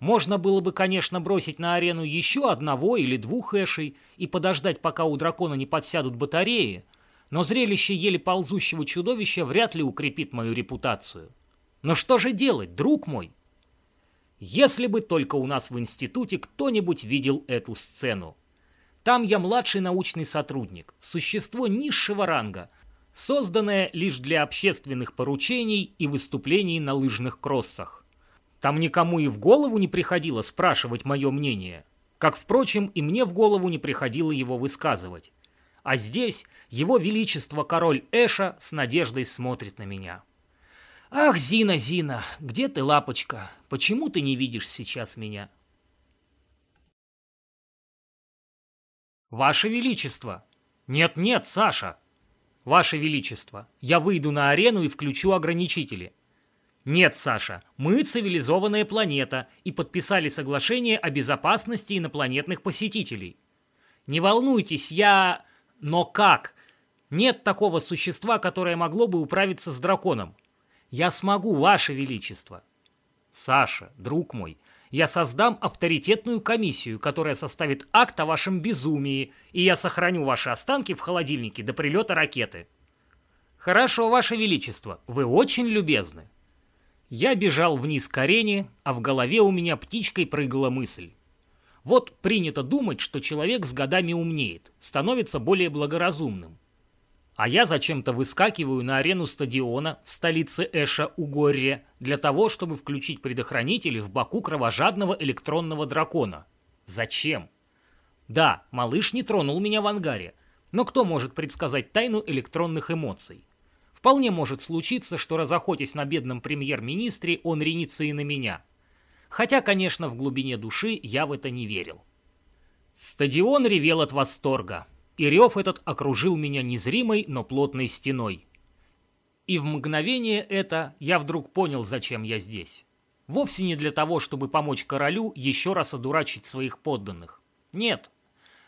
Можно было бы, конечно, бросить на арену еще одного или двух эшей и подождать, пока у дракона не подсядут батареи, но зрелище еле ползущего чудовища вряд ли укрепит мою репутацию. Но что же делать, друг мой? Если бы только у нас в институте кто-нибудь видел эту сцену. Там я младший научный сотрудник, существо низшего ранга, созданное лишь для общественных поручений и выступлений на лыжных кроссах. Там никому и в голову не приходило спрашивать мое мнение, как, впрочем, и мне в голову не приходило его высказывать. А здесь его величество король Эша с надеждой смотрит на меня. «Ах, Зина, Зина, где ты, лапочка? Почему ты не видишь сейчас меня?» «Ваше Величество!» «Нет-нет, Саша!» «Ваше Величество, я выйду на арену и включу ограничители. Нет, Саша, мы цивилизованная планета и подписали соглашение о безопасности инопланетных посетителей. Не волнуйтесь, я... Но как? Нет такого существа, которое могло бы управиться с драконом. Я смогу, Ваше Величество. Саша, друг мой, я создам авторитетную комиссию, которая составит акт о вашем безумии, и я сохраню ваши останки в холодильнике до прилета ракеты. Хорошо, Ваше Величество, вы очень любезны. Я бежал вниз к арене, а в голове у меня птичкой прыгала мысль. Вот принято думать, что человек с годами умнеет, становится более благоразумным. А я зачем-то выскакиваю на арену стадиона в столице Эша Угорье для того, чтобы включить предохранители в боку кровожадного электронного дракона. Зачем? Да, малыш не тронул меня в ангаре, но кто может предсказать тайну электронных эмоций? Вполне может случиться, что разохотясь на бедном премьер-министре, он ринется и на меня. Хотя, конечно, в глубине души я в это не верил. Стадион ревел от восторга, и рев этот окружил меня незримой, но плотной стеной. И в мгновение это я вдруг понял, зачем я здесь. Вовсе не для того, чтобы помочь королю еще раз одурачить своих подданных. Нет.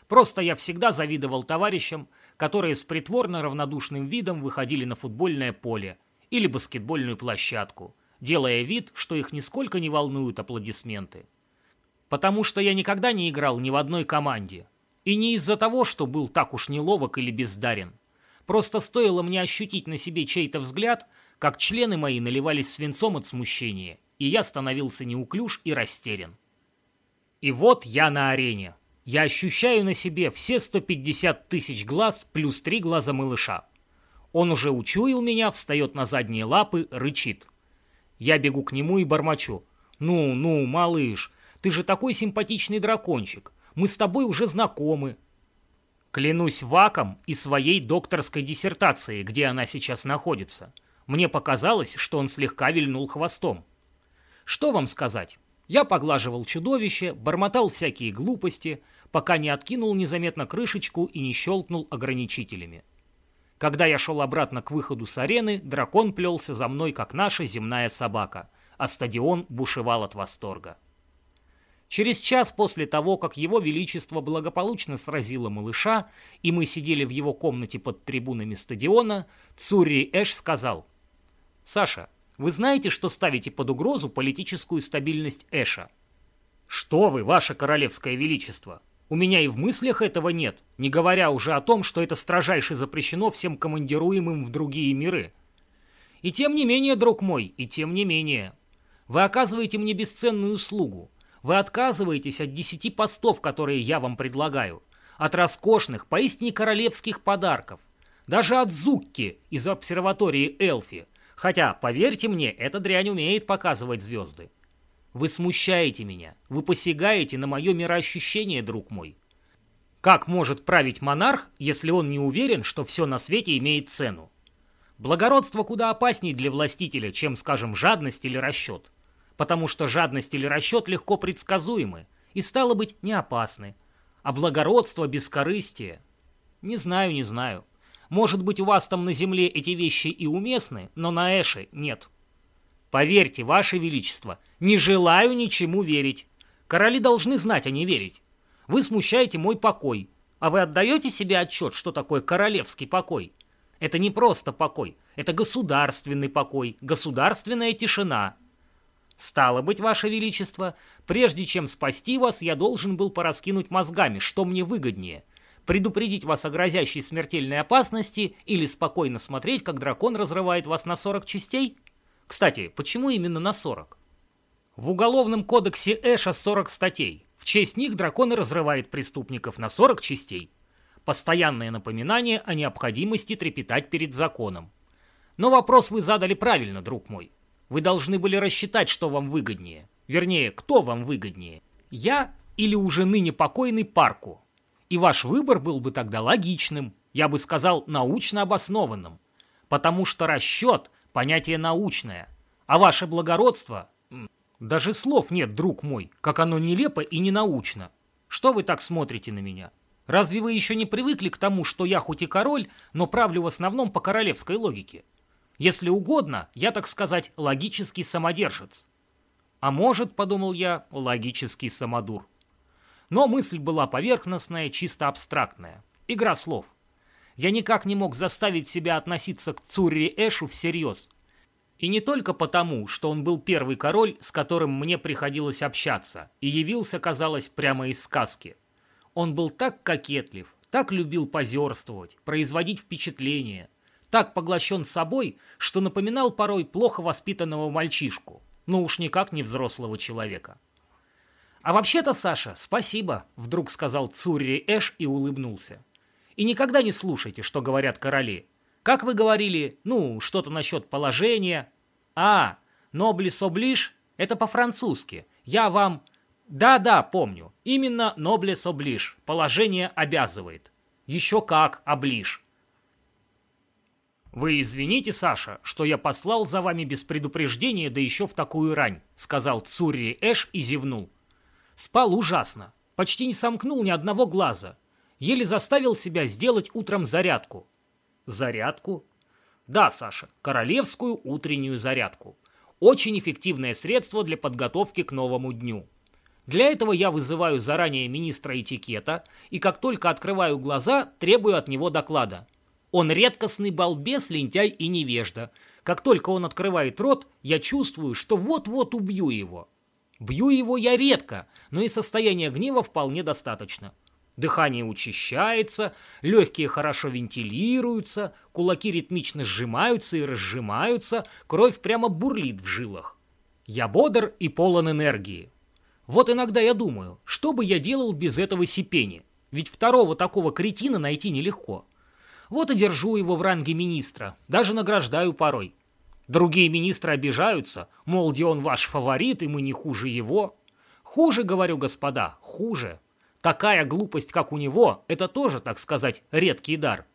Просто я всегда завидовал товарищам, которые с притворно равнодушным видом выходили на футбольное поле или баскетбольную площадку, делая вид, что их нисколько не волнуют аплодисменты. Потому что я никогда не играл ни в одной команде. И не из-за того, что был так уж неловок или бездарен. Просто стоило мне ощутить на себе чей-то взгляд, как члены мои наливались свинцом от смущения, и я становился неуклюж и растерян. И вот я на арене. Я ощущаю на себе все 150 тысяч глаз плюс три глаза малыша. Он уже учуял меня, встает на задние лапы, рычит. Я бегу к нему и бормочу. «Ну, ну, малыш, ты же такой симпатичный дракончик. Мы с тобой уже знакомы». Клянусь ваком и своей докторской диссертацией, где она сейчас находится. Мне показалось, что он слегка вильнул хвостом. Что вам сказать? Я поглаживал чудовище, бормотал всякие глупости, пока не откинул незаметно крышечку и не щелкнул ограничителями. Когда я шел обратно к выходу с арены, дракон плелся за мной, как наша земная собака, а стадион бушевал от восторга. Через час после того, как его величество благополучно сразило малыша, и мы сидели в его комнате под трибунами стадиона, Цурри Эш сказал, «Саша, вы знаете, что ставите под угрозу политическую стабильность Эша?» «Что вы, ваше королевское величество!» У меня и в мыслях этого нет, не говоря уже о том, что это строжайше запрещено всем командируемым в другие миры. И тем не менее, друг мой, и тем не менее. Вы оказываете мне бесценную услугу. Вы отказываетесь от десяти постов, которые я вам предлагаю. От роскошных, поистине королевских подарков. Даже от Зукки из обсерватории Элфи. Хотя, поверьте мне, эта дрянь умеет показывать звезды. Вы смущаете меня. Вы посягаете на мое мироощущение, друг мой. Как может править монарх, если он не уверен, что все на свете имеет цену? Благородство куда опаснее для властителя, чем, скажем, жадность или расчет. Потому что жадность или расчет легко предсказуемы и, стало быть, не опасны. А благородство, бескорыстие... Не знаю, не знаю. Может быть, у вас там на земле эти вещи и уместны, но на Эше нет. Поверьте, Ваше Величество, не желаю ничему верить. Короли должны знать, а не верить. Вы смущаете мой покой. А вы отдаете себе отчет, что такое королевский покой? Это не просто покой, это государственный покой, государственная тишина. Стало быть, Ваше Величество, прежде чем спасти вас, я должен был пораскинуть мозгами, что мне выгоднее. Предупредить вас о грозящей смертельной опасности или спокойно смотреть, как дракон разрывает вас на 40 частей? Кстати, почему именно на 40? В Уголовном кодексе Эша 40 статей. В честь них дракон разрывает преступников на 40 частей. Постоянное напоминание о необходимости трепетать перед законом. Но вопрос вы задали правильно, друг мой. Вы должны были рассчитать, что вам выгоднее. Вернее, кто вам выгоднее. Я или уже ныне покойный Парку. И ваш выбор был бы тогда логичным, я бы сказал, научно обоснованным. Потому что расчет – понятие научное. А ваше благородство... Даже слов нет, друг мой, как оно нелепо и ненаучно. Что вы так смотрите на меня? Разве вы еще не привыкли к тому, что я хоть и король, но правлю в основном по королевской логике? Если угодно, я, так сказать, логический самодержец. А может, подумал я, логический самодур. Но мысль была поверхностная, чисто абстрактная. Игра слов я никак не мог заставить себя относиться к Цурри Эшу всерьез. И не только потому, что он был первый король, с которым мне приходилось общаться, и явился, казалось, прямо из сказки. Он был так кокетлив, так любил позерствовать, производить впечатление, так поглощен собой, что напоминал порой плохо воспитанного мальчишку, но уж никак не взрослого человека. «А вообще-то, Саша, спасибо», — вдруг сказал Цурри Эш и улыбнулся. И никогда не слушайте, что говорят короли. Как вы говорили, ну, что-то насчет положения. А, «Ноблис оближ» — это по-французски. Я вам... Да-да, помню. Именно «Ноблес оближ» — положение обязывает. Еще как оближ. «Вы извините, Саша, что я послал за вами без предупреждения, да еще в такую рань», — сказал Цурри Эш и зевнул. Спал ужасно. Почти не сомкнул ни одного глаза еле заставил себя сделать утром зарядку. Зарядку? Да, Саша, королевскую утреннюю зарядку. Очень эффективное средство для подготовки к новому дню. Для этого я вызываю заранее министра этикета и как только открываю глаза, требую от него доклада. Он редкостный балбес, лентяй и невежда. Как только он открывает рот, я чувствую, что вот-вот убью его. Бью его я редко, но и состояния гнева вполне достаточно. Дыхание учащается, легкие хорошо вентилируются, кулаки ритмично сжимаются и разжимаются, кровь прямо бурлит в жилах. Я бодр и полон энергии. Вот иногда я думаю, что бы я делал без этого сипения? Ведь второго такого кретина найти нелегко. Вот и держу его в ранге министра, даже награждаю порой. Другие министры обижаются, мол, где он ваш фаворит, и мы не хуже его. Хуже, говорю, господа, хуже. Такая глупость, как у него, это тоже, так сказать, редкий дар.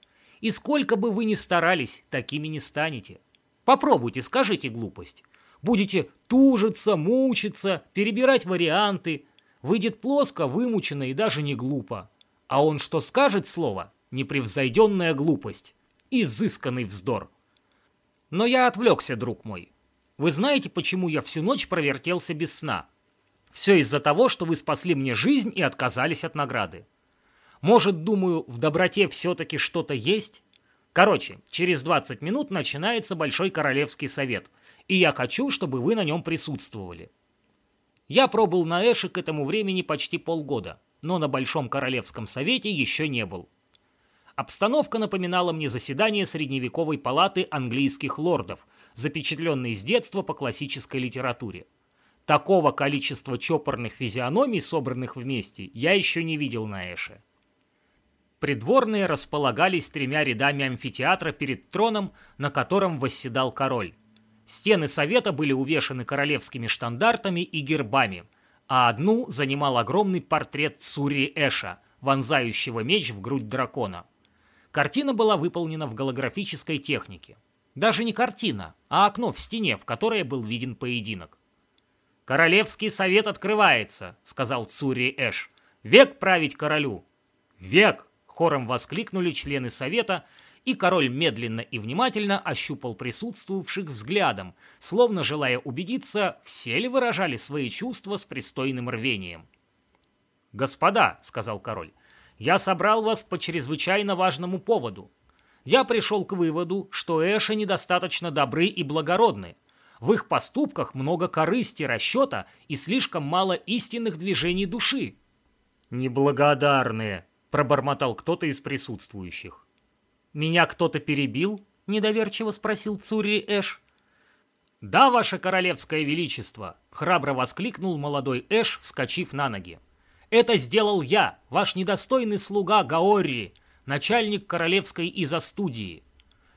И сколько бы вы ни старались, такими не станете. Попробуйте, скажите глупость. Будете тужиться, мучиться, перебирать варианты. Выйдет плоско, вымученно и даже не глупо. А он что скажет слово? Непревзойденная глупость. Изысканный вздор. Но я отвлекся, друг мой. Вы знаете, почему я всю ночь провертелся без сна? Все из-за того, что вы спасли мне жизнь и отказались от награды. Может, думаю, в доброте все-таки что-то есть? Короче, через 20 минут начинается Большой Королевский Совет, и я хочу, чтобы вы на нем присутствовали. Я пробыл на Эше к этому времени почти полгода, но на Большом Королевском Совете еще не был. Обстановка напоминала мне заседание средневековой палаты английских лордов, запечатленной с детства по классической литературе. Такого количества чопорных физиономий, собранных вместе, я еще не видел на Эше. Придворные располагались тремя рядами амфитеатра перед троном, на котором восседал король. Стены совета были увешаны королевскими штандартами и гербами, а одну занимал огромный портрет Цури Эша, вонзающего меч в грудь дракона. Картина была выполнена в голографической технике. Даже не картина, а окно в стене, в которое был виден поединок. «Королевский совет открывается», — сказал Цури Эш. «Век править королю!» «Век!» — хором воскликнули члены совета, и король медленно и внимательно ощупал присутствовавших взглядом, словно желая убедиться, все ли выражали свои чувства с пристойным рвением. «Господа», — сказал король, — «я собрал вас по чрезвычайно важному поводу. Я пришел к выводу, что Эши недостаточно добры и благородны, в их поступках много корысти, расчета и слишком мало истинных движений души. «Неблагодарные!» – пробормотал кто-то из присутствующих. «Меня кто-то перебил?» – недоверчиво спросил Цури Эш. «Да, ваше королевское величество!» – храбро воскликнул молодой Эш, вскочив на ноги. «Это сделал я, ваш недостойный слуга Гаорри, начальник королевской изо-студии.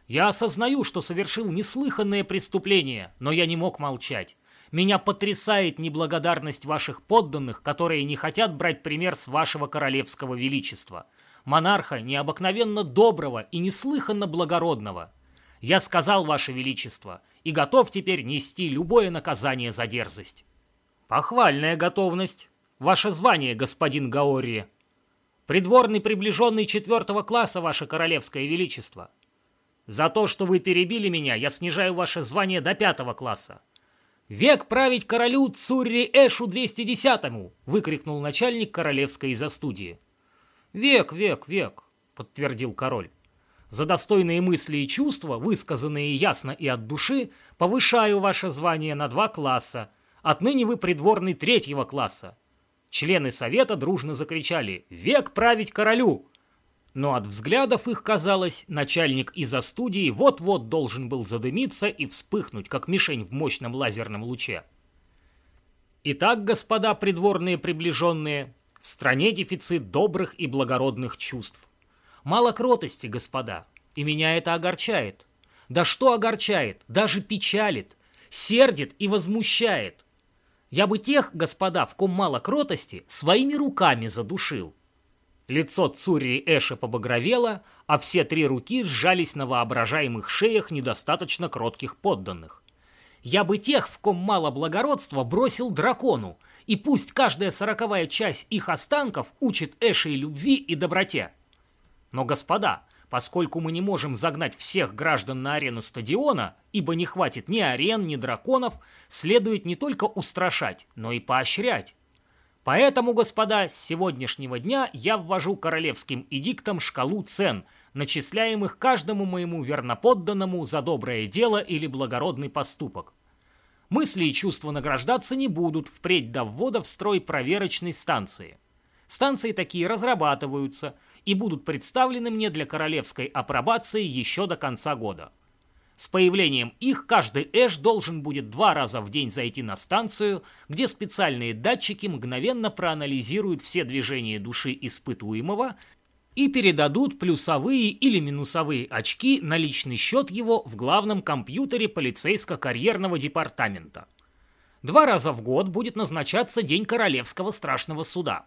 Я осознаю, что совершил неслыханное преступление, но я не мог молчать. Меня потрясает неблагодарность ваших подданных, которые не хотят брать пример с вашего королевского величества. Монарха необыкновенно доброго и неслыханно благородного. Я сказал, ваше величество, и готов теперь нести любое наказание за дерзость. Похвальная готовность. Ваше звание, господин Гаори. Придворный приближенный четвертого класса, ваше королевское величество. За то, что вы перебили меня, я снижаю ваше звание до пятого класса. «Век править королю Цурри Эшу 210-му!» — выкрикнул начальник королевской из-за студии. «Век, век, век!» — подтвердил король. «За достойные мысли и чувства, высказанные ясно и от души, повышаю ваше звание на два класса. Отныне вы придворный третьего класса». Члены совета дружно закричали «Век править королю!» но от взглядов их, казалось, начальник из-за студии вот-вот должен был задымиться и вспыхнуть, как мишень в мощном лазерном луче. Итак, господа придворные приближенные, в стране дефицит добрых и благородных чувств. Мало кротости, господа, и меня это огорчает. Да что огорчает, даже печалит, сердит и возмущает. Я бы тех, господа, в ком мало кротости, своими руками задушил. Лицо Цури Эша побагровело, а все три руки сжались на воображаемых шеях недостаточно кротких подданных. Я бы тех, в ком мало благородства, бросил дракону, и пусть каждая сороковая часть их останков учит Эшей любви и доброте. Но, господа, Поскольку мы не можем загнать всех граждан на арену стадиона, ибо не хватит ни арен, ни драконов, следует не только устрашать, но и поощрять. Поэтому, господа, с сегодняшнего дня я ввожу королевским эдиктом шкалу цен, начисляемых каждому моему верноподданному за доброе дело или благородный поступок. Мысли и чувства награждаться не будут впредь до ввода в строй проверочной станции. Станции такие разрабатываются и будут представлены мне для королевской апробации еще до конца года. С появлением их каждый эш должен будет два раза в день зайти на станцию, где специальные датчики мгновенно проанализируют все движения души испытуемого и передадут плюсовые или минусовые очки на личный счет его в главном компьютере полицейско-карьерного департамента. Два раза в год будет назначаться День Королевского страшного суда.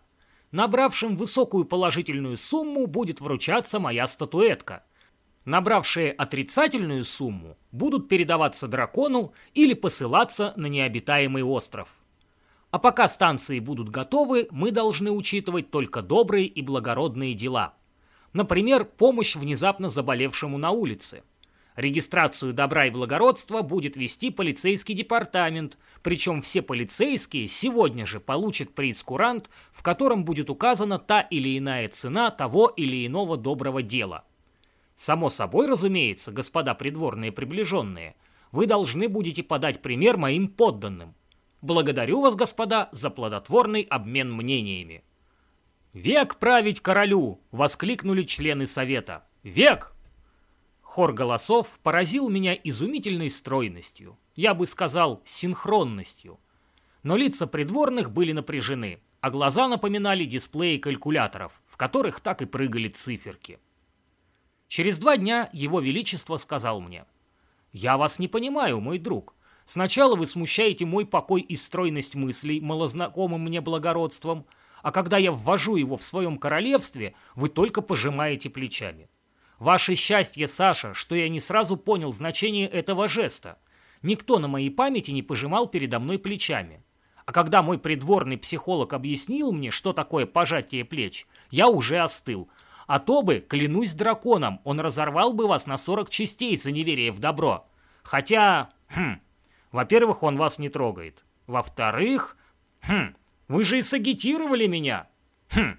Набравшим высокую положительную сумму будет вручаться моя статуэтка – Набравшие отрицательную сумму будут передаваться дракону или посылаться на необитаемый остров. А пока станции будут готовы, мы должны учитывать только добрые и благородные дела. Например, помощь внезапно заболевшему на улице. Регистрацию добра и благородства будет вести полицейский департамент, причем все полицейские сегодня же получат прейскурант, в котором будет указана та или иная цена того или иного доброго дела – Само собой, разумеется, господа придворные приближенные, вы должны будете подать пример моим подданным. Благодарю вас, господа, за плодотворный обмен мнениями. «Век править королю!» — воскликнули члены совета. «Век!» Хор голосов поразил меня изумительной стройностью, я бы сказал, синхронностью. Но лица придворных были напряжены, а глаза напоминали дисплеи калькуляторов, в которых так и прыгали циферки. Через два дня Его Величество сказал мне, «Я вас не понимаю, мой друг. Сначала вы смущаете мой покой и стройность мыслей малознакомым мне благородством, а когда я ввожу его в своем королевстве, вы только пожимаете плечами. Ваше счастье, Саша, что я не сразу понял значение этого жеста. Никто на моей памяти не пожимал передо мной плечами. А когда мой придворный психолог объяснил мне, что такое пожатие плеч, я уже остыл, а то бы, клянусь драконом, он разорвал бы вас на 40 частей за неверие в добро. Хотя, хм, во-первых, он вас не трогает. Во-вторых, хм, вы же и сагитировали меня. Хм.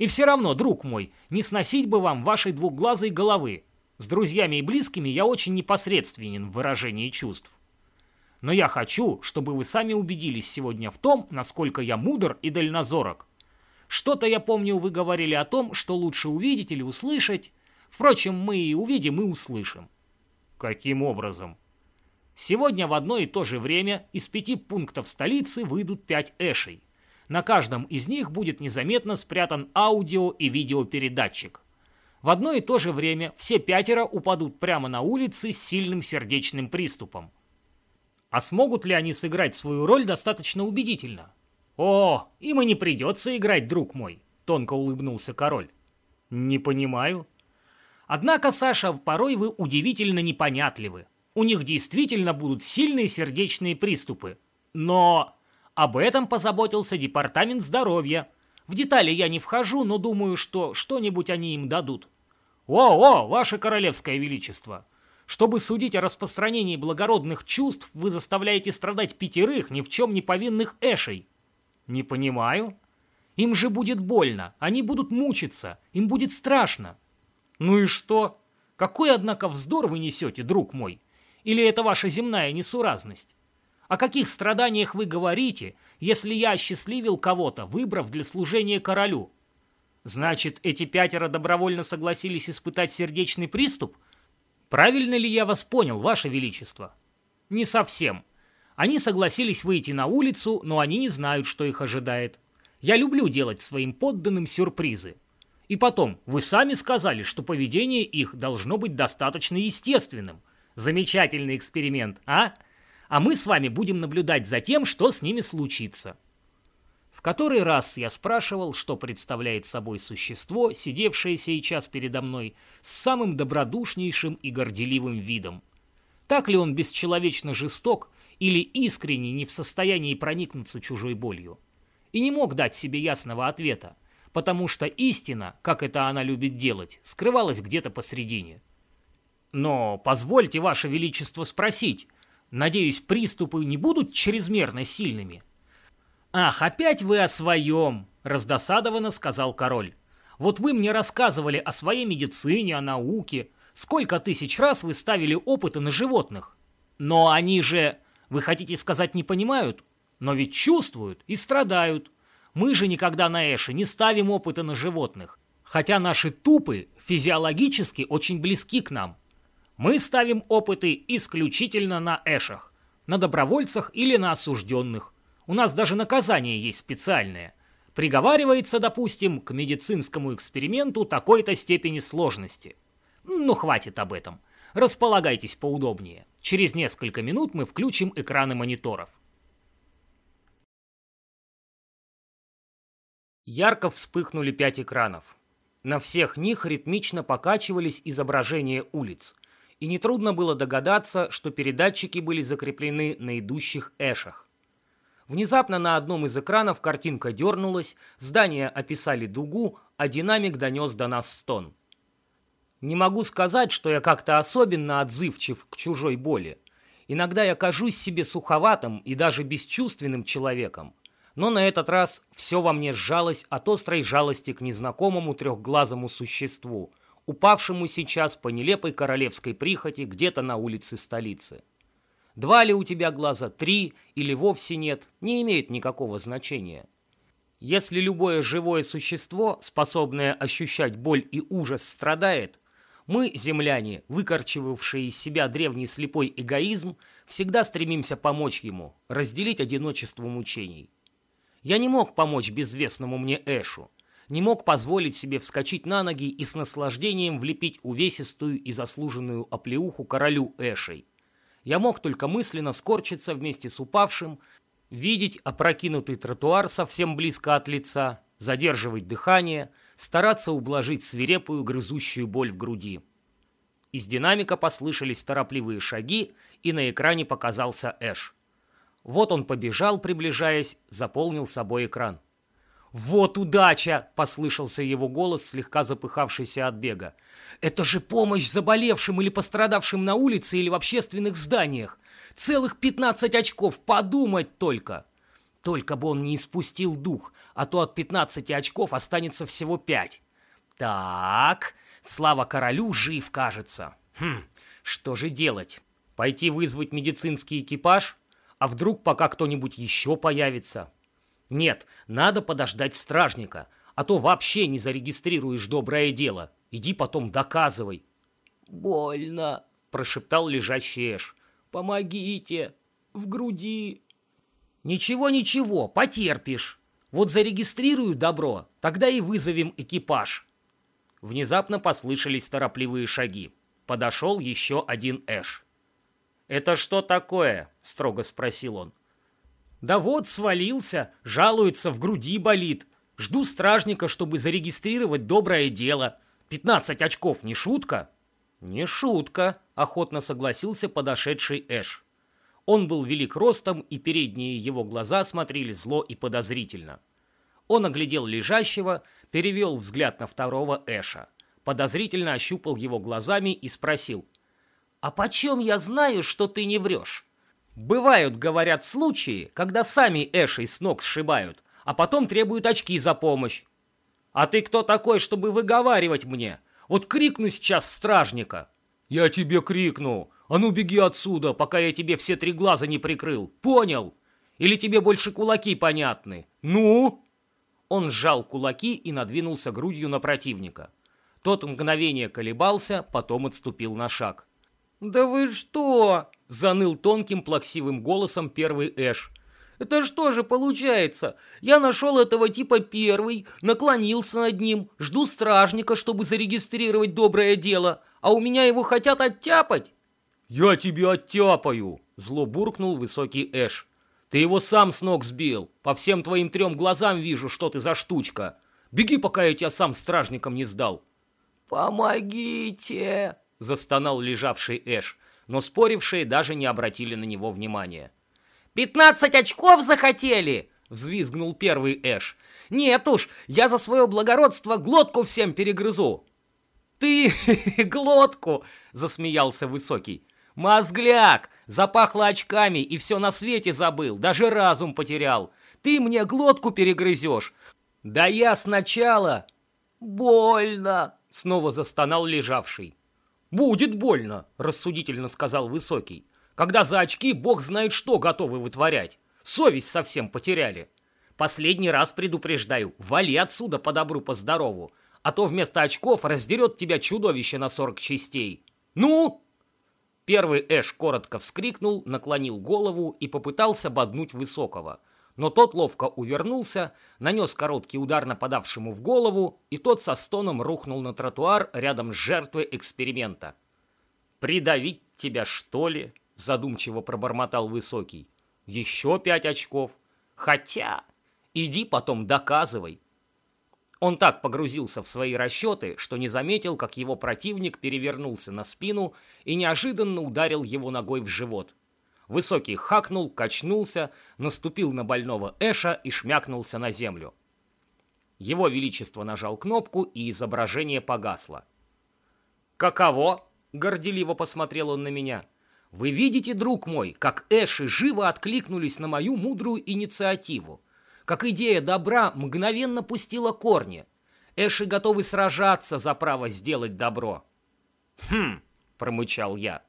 И все равно, друг мой, не сносить бы вам вашей двухглазой головы. С друзьями и близкими я очень непосредственен в выражении чувств. Но я хочу, чтобы вы сами убедились сегодня в том, насколько я мудр и дальнозорок. Что-то, я помню, вы говорили о том, что лучше увидеть или услышать. Впрочем, мы и увидим, и услышим. Каким образом? Сегодня в одно и то же время из пяти пунктов столицы выйдут пять эшей. На каждом из них будет незаметно спрятан аудио и видеопередатчик. В одно и то же время все пятеро упадут прямо на улице с сильным сердечным приступом. А смогут ли они сыграть свою роль достаточно убедительно? «О, им и не придется играть, друг мой», — тонко улыбнулся король. «Не понимаю». «Однако, Саша, порой вы удивительно непонятливы. У них действительно будут сильные сердечные приступы. Но об этом позаботился департамент здоровья. В детали я не вхожу, но думаю, что что-нибудь они им дадут». «О-о, ваше королевское величество!» Чтобы судить о распространении благородных чувств, вы заставляете страдать пятерых ни в чем не повинных эшей. «Не понимаю». «Им же будет больно, они будут мучиться, им будет страшно». «Ну и что? Какой, однако, вздор вы несете, друг мой? Или это ваша земная несуразность? О каких страданиях вы говорите, если я осчастливил кого-то, выбрав для служения королю? Значит, эти пятеро добровольно согласились испытать сердечный приступ? Правильно ли я вас понял, ваше величество? Не совсем. Они согласились выйти на улицу, но они не знают, что их ожидает. Я люблю делать своим подданным сюрпризы. И потом, вы сами сказали, что поведение их должно быть достаточно естественным. Замечательный эксперимент, а? А мы с вами будем наблюдать за тем, что с ними случится. В который раз я спрашивал, что представляет собой существо, сидевшее сейчас передо мной, с самым добродушнейшим и горделивым видом. Так ли он бесчеловечно жесток, или искренне не в состоянии проникнуться чужой болью. И не мог дать себе ясного ответа, потому что истина, как это она любит делать, скрывалась где-то посредине. Но позвольте, Ваше Величество, спросить, надеюсь, приступы не будут чрезмерно сильными? «Ах, опять вы о своем!» — раздосадованно сказал король. «Вот вы мне рассказывали о своей медицине, о науке. Сколько тысяч раз вы ставили опыты на животных? Но они же, вы хотите сказать, не понимают? Но ведь чувствуют и страдают. Мы же никогда на Эше не ставим опыты на животных, хотя наши тупы физиологически очень близки к нам. Мы ставим опыты исключительно на Эшах, на добровольцах или на осужденных. У нас даже наказание есть специальное. Приговаривается, допустим, к медицинскому эксперименту такой-то степени сложности. Ну, хватит об этом. Располагайтесь поудобнее. Через несколько минут мы включим экраны мониторов. Ярко вспыхнули пять экранов. На всех них ритмично покачивались изображения улиц. И нетрудно было догадаться, что передатчики были закреплены на идущих эшах. Внезапно на одном из экранов картинка дернулась, здания описали дугу, а динамик донес до нас стон. Не могу сказать, что я как-то особенно отзывчив к чужой боли. Иногда я кажусь себе суховатым и даже бесчувственным человеком. Но на этот раз все во мне сжалось от острой жалости к незнакомому трехглазому существу, упавшему сейчас по нелепой королевской прихоти где-то на улице столицы. Два ли у тебя глаза, три или вовсе нет, не имеет никакого значения. Если любое живое существо, способное ощущать боль и ужас, страдает, мы, земляне, выкорчевавшие из себя древний слепой эгоизм, всегда стремимся помочь ему, разделить одиночество мучений. Я не мог помочь безвестному мне Эшу. Не мог позволить себе вскочить на ноги и с наслаждением влепить увесистую и заслуженную оплеуху королю Эшей. Я мог только мысленно скорчиться вместе с упавшим, видеть опрокинутый тротуар совсем близко от лица, задерживать дыхание, стараться ублажить свирепую грызущую боль в груди. Из динамика послышались торопливые шаги, и на экране показался Эш. Вот он побежал, приближаясь, заполнил собой экран. «Вот удача!» – послышался его голос, слегка запыхавшийся от бега. «Это же помощь заболевшим или пострадавшим на улице или в общественных зданиях! Целых пятнадцать очков, подумать только!» Только бы он не испустил дух, а то от пятнадцати очков останется всего пять. Так, слава королю, жив, кажется. Хм, что же делать? Пойти вызвать медицинский экипаж? А вдруг пока кто-нибудь еще появится? Нет, надо подождать стражника, а то вообще не зарегистрируешь доброе дело. Иди потом доказывай. «Больно», — прошептал лежащий Эш. «Помогите! В груди!» «Ничего, ничего, потерпишь. Вот зарегистрирую добро, тогда и вызовем экипаж». Внезапно послышались торопливые шаги. Подошел еще один Эш. «Это что такое?» – строго спросил он. «Да вот, свалился, жалуется, в груди болит. Жду стражника, чтобы зарегистрировать доброе дело. Пятнадцать очков, не шутка?» «Не шутка», – охотно согласился подошедший Эш. Он был велик ростом, и передние его глаза смотрели зло и подозрительно. Он оглядел лежащего, перевел взгляд на второго Эша, подозрительно ощупал его глазами и спросил – «А почем я знаю, что ты не врешь?» Бывают, говорят, случаи, когда сами Эшей с ног сшибают, а потом требуют очки за помощь. А ты кто такой, чтобы выговаривать мне? Вот крикну сейчас стражника. Я тебе крикну. А ну беги отсюда, пока я тебе все три глаза не прикрыл. Понял? Или тебе больше кулаки понятны? Ну? Он сжал кулаки и надвинулся грудью на противника. Тот мгновение колебался, потом отступил на шаг. «Да вы что?» – заныл тонким плаксивым голосом первый Эш. «Это что же получается? Я нашел этого типа первый, наклонился над ним, жду стражника, чтобы зарегистрировать доброе дело, а у меня его хотят оттяпать?» «Я тебе оттяпаю!» – зло буркнул высокий Эш. «Ты его сам с ног сбил. По всем твоим трем глазам вижу, что ты за штучка. Беги, пока я тебя сам стражником не сдал». «Помогите!» застонал лежавший Эш, но спорившие даже не обратили на него внимания. «Пятнадцать очков захотели!» — взвизгнул первый Эш. «Нет уж, я за свое благородство глотку всем перегрызу!» «Ты (laughs) глотку!» — засмеялся Высокий. «Мозгляк! Запахло очками и все на свете забыл, даже разум потерял. Ты мне глотку перегрызешь!» «Да я сначала...» «Больно!» — снова застонал лежавший. «Будет больно!» — рассудительно сказал Высокий. «Когда за очки бог знает что готовы вытворять. Совесть совсем потеряли. Последний раз предупреждаю, вали отсюда по добру, по здорову, а то вместо очков раздерет тебя чудовище на сорок частей. Ну!» Первый Эш коротко вскрикнул, наклонил голову и попытался боднуть Высокого. Но тот ловко увернулся, нанес короткий удар нападавшему в голову, и тот со стоном рухнул на тротуар рядом с жертвой эксперимента. «Придавить тебя, что ли?» – задумчиво пробормотал Высокий. «Еще пять очков. Хотя...» Иди потом доказывай. Он так погрузился в свои расчеты, что не заметил, как его противник перевернулся на спину и неожиданно ударил его ногой в живот. Высокий хакнул, качнулся, наступил на больного Эша и шмякнулся на землю. Его Величество нажал кнопку, и изображение погасло. «Каково?» — горделиво посмотрел он на меня. «Вы видите, друг мой, как Эши живо откликнулись на мою мудрую инициативу как идея добра мгновенно пустила корни. Эши готовы сражаться за право сделать добро. «Хм», — промычал я.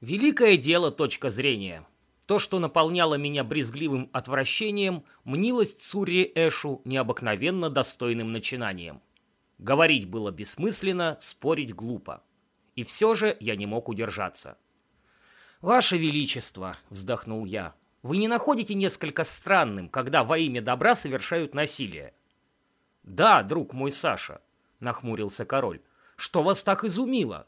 «Великое дело точка зрения. То, что наполняло меня брезгливым отвращением, мнилось Цурри Эшу необыкновенно достойным начинанием. Говорить было бессмысленно, спорить глупо. И все же я не мог удержаться. «Ваше Величество», — вздохнул я, вы не находите несколько странным, когда во имя добра совершают насилие? Да, друг мой Саша, нахмурился король. Что вас так изумило?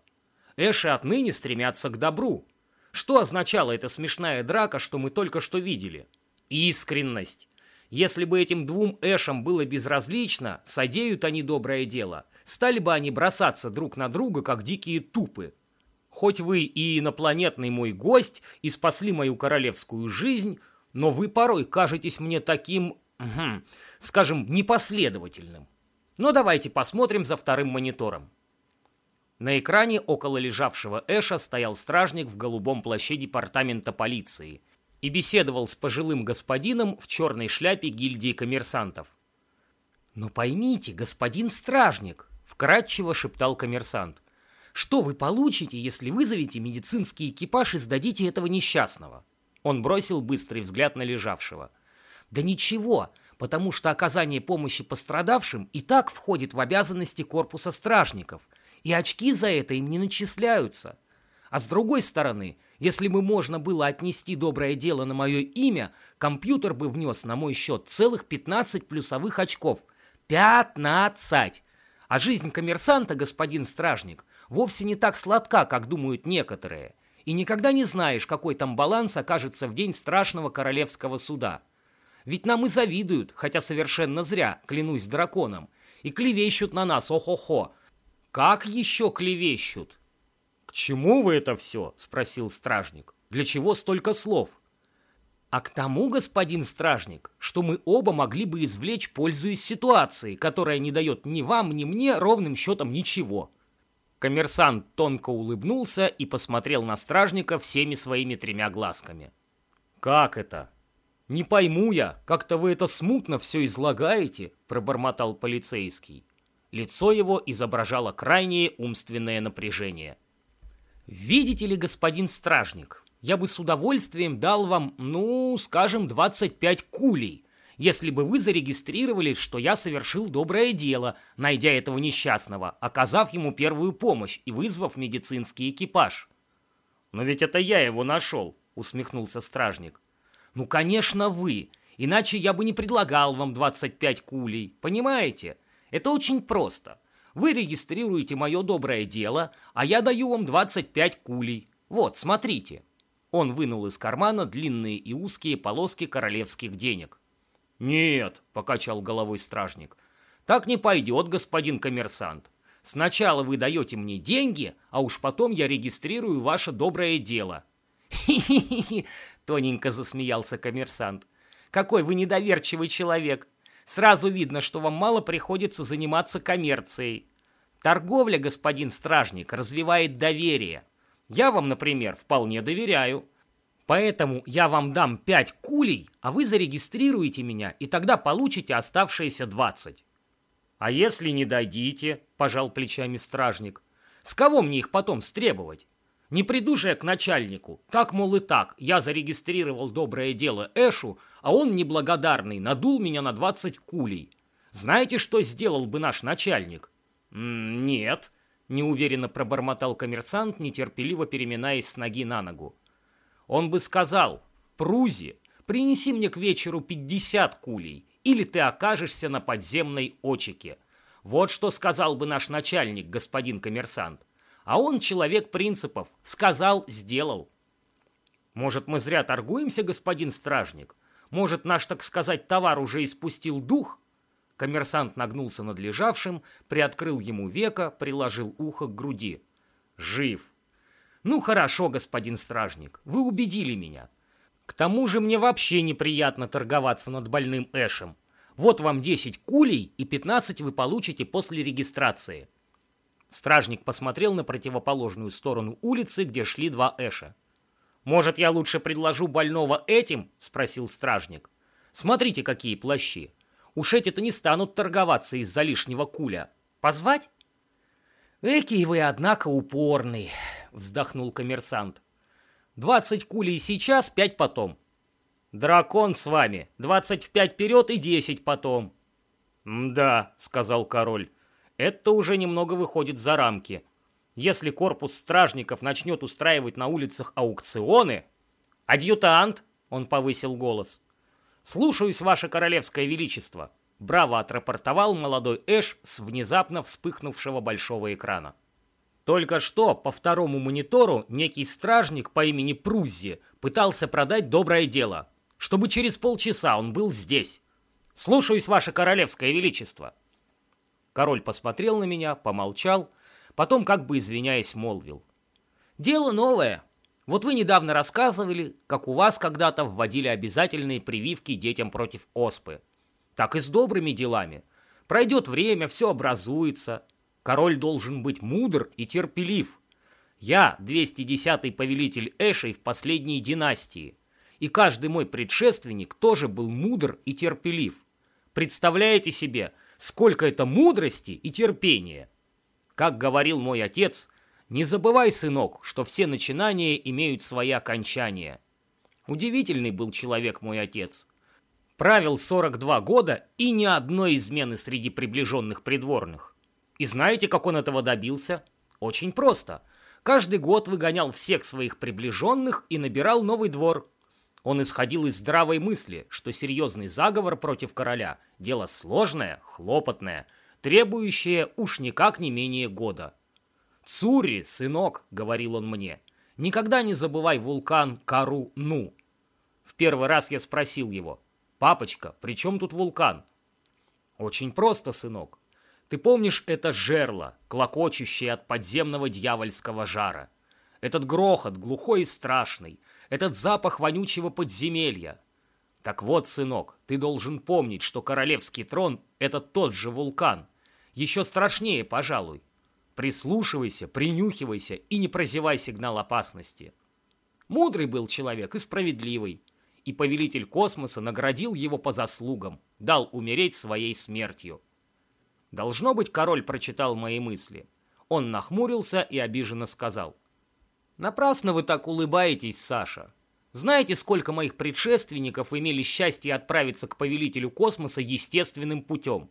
Эши отныне стремятся к добру. Что означала эта смешная драка, что мы только что видели? Искренность. Если бы этим двум Эшам было безразлично, содеют они доброе дело, стали бы они бросаться друг на друга, как дикие тупы. Хоть вы и инопланетный мой гость, и спасли мою королевскую жизнь, но вы порой кажетесь мне таким, скажем, непоследовательным. Но давайте посмотрим за вторым монитором. На экране около лежавшего Эша стоял стражник в голубом плаще департамента полиции и беседовал с пожилым господином в черной шляпе гильдии коммерсантов. «Но поймите, господин стражник», — вкратчиво шептал коммерсант, что вы получите, если вызовете медицинский экипаж и сдадите этого несчастного? Он бросил быстрый взгляд на лежавшего. Да ничего, потому что оказание помощи пострадавшим и так входит в обязанности корпуса стражников, и очки за это им не начисляются. А с другой стороны, если бы можно было отнести доброе дело на мое имя, компьютер бы внес на мой счет целых 15 плюсовых очков. 15! А жизнь коммерсанта, господин стражник, вовсе не так сладка, как думают некоторые, и никогда не знаешь, какой там баланс окажется в день страшного королевского суда. Ведь нам и завидуют, хотя совершенно зря, клянусь драконом, и клевещут на нас, охо-хо. Как еще клевещут? «К чему вы это все?» – спросил стражник. «Для чего столько слов?» «А к тому, господин стражник, что мы оба могли бы извлечь пользу из ситуации, которая не дает ни вам, ни мне ровным счетом ничего». Коммерсант тонко улыбнулся и посмотрел на стражника всеми своими тремя глазками. «Как это?» «Не пойму я, как-то вы это смутно все излагаете», — пробормотал полицейский. Лицо его изображало крайнее умственное напряжение. «Видите ли, господин стражник, я бы с удовольствием дал вам, ну, скажем, 25 кулей, если бы вы зарегистрировали, что я совершил доброе дело, найдя этого несчастного, оказав ему первую помощь и вызвав медицинский экипаж. «Но ведь это я его нашел», — усмехнулся стражник. «Ну, конечно, вы. Иначе я бы не предлагал вам 25 кулей. Понимаете? Это очень просто. Вы регистрируете мое доброе дело, а я даю вам 25 кулей. Вот, смотрите». Он вынул из кармана длинные и узкие полоски королевских денег. «Нет», — покачал головой стражник, — «так не пойдет, господин коммерсант. Сначала вы даете мне деньги, а уж потом я регистрирую ваше доброе дело». «Хи-хи-хи!» — тоненько засмеялся коммерсант. какой вы недоверчивый человек. Сразу видно, что вам мало приходится заниматься коммерцией. Торговля, господин стражник, развивает доверие. Я вам, например, вполне доверяю. Поэтому я вам дам пять кулей, а вы зарегистрируете меня, и тогда получите оставшиеся двадцать. А если не дадите, пожал плечами стражник, с кого мне их потом стребовать? Не приду же я к начальнику. Так, мол, и так. Я зарегистрировал доброе дело Эшу, а он неблагодарный, надул меня на 20 кулей. Знаете, что сделал бы наш начальник? Нет, неуверенно пробормотал коммерсант, нетерпеливо переминаясь с ноги на ногу. Он бы сказал, Прузи, принеси мне к вечеру 50 кулей, или ты окажешься на подземной очеке. Вот что сказал бы наш начальник, господин коммерсант. А он человек принципов. Сказал, сделал. Может, мы зря торгуемся, господин стражник? Может, наш, так сказать, товар уже испустил дух? Коммерсант нагнулся над лежавшим, приоткрыл ему века, приложил ухо к груди. Жив. Ну хорошо, господин стражник, вы убедили меня. К тому же мне вообще неприятно торговаться над больным Эшем. Вот вам 10 кулей и 15 вы получите после регистрации. Стражник посмотрел на противоположную сторону улицы, где шли два Эша. «Может, я лучше предложу больного этим?» – спросил стражник. «Смотрите, какие плащи. Уж эти-то не станут торговаться из-за лишнего куля. Позвать?» «Экий вы, однако, упорный», — вздохнул коммерсант. «Двадцать кулей сейчас, пять потом». «Дракон с вами. Двадцать в пять вперед и десять потом». «Да», — сказал король, это уже немного выходит за рамки. Если корпус стражников начнет устраивать на улицах аукционы... «Адъютант!» — он повысил голос. «Слушаюсь, ваше королевское величество!» Браво отрапортовал молодой Эш с внезапно вспыхнувшего большого экрана. Только что по второму монитору некий стражник по имени Пруззи пытался продать доброе дело, чтобы через полчаса он был здесь. Слушаюсь, ваше королевское величество. Король посмотрел на меня, помолчал, потом, как бы извиняясь, молвил. «Дело новое. Вот вы недавно рассказывали, как у вас когда-то вводили обязательные прививки детям против оспы. Так и с добрыми делами. Пройдет время, все образуется. Король должен быть мудр и терпелив. Я 210-й повелитель Эшей в последней династии. И каждый мой предшественник тоже был мудр и терпелив. Представляете себе, сколько это мудрости и терпения. Как говорил мой отец, не забывай, сынок, что все начинания имеют свои окончания. Удивительный был человек мой отец. Правил 42 года и ни одной измены среди приближенных придворных. И знаете, как он этого добился? Очень просто. Каждый год выгонял всех своих приближенных и набирал новый двор – он исходил из здравой мысли, что серьезный заговор против короля – дело сложное, хлопотное, требующее уж никак не менее года. «Цури, сынок», — говорил он мне, — «никогда не забывай вулкан Кару-Ну». В первый раз я спросил его, «Папочка, при чем тут вулкан?» «Очень просто, сынок. Ты помнишь это жерло, клокочущее от подземного дьявольского жара? Этот грохот, глухой и страшный, этот запах вонючего подземелья. Так вот, сынок, ты должен помнить, что королевский трон — это тот же вулкан. Еще страшнее, пожалуй. Прислушивайся, принюхивайся и не прозевай сигнал опасности. Мудрый был человек и справедливый. И повелитель космоса наградил его по заслугам, дал умереть своей смертью. Должно быть, король прочитал мои мысли. Он нахмурился и обиженно сказал. Напрасно вы так улыбаетесь, Саша. Знаете, сколько моих предшественников имели счастье отправиться к повелителю космоса естественным путем?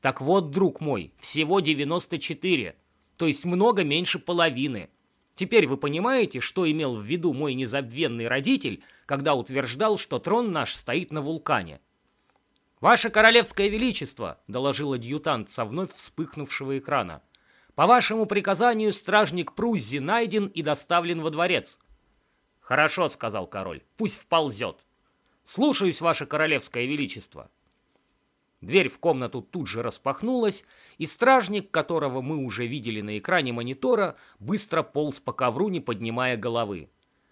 Так вот, друг мой, всего 94, то есть много меньше половины. Теперь вы понимаете, что имел в виду мой незабвенный родитель, когда утверждал, что трон наш стоит на вулкане? «Ваше королевское величество!» – доложил адъютант со вновь вспыхнувшего экрана. По вашему приказанию стражник Пруззи найден и доставлен во дворец. Хорошо, сказал король, пусть вползет. Слушаюсь, ваше королевское величество. Дверь в комнату тут же распахнулась, и стражник, которого мы уже видели на экране монитора, быстро полз по ковру, не поднимая головы.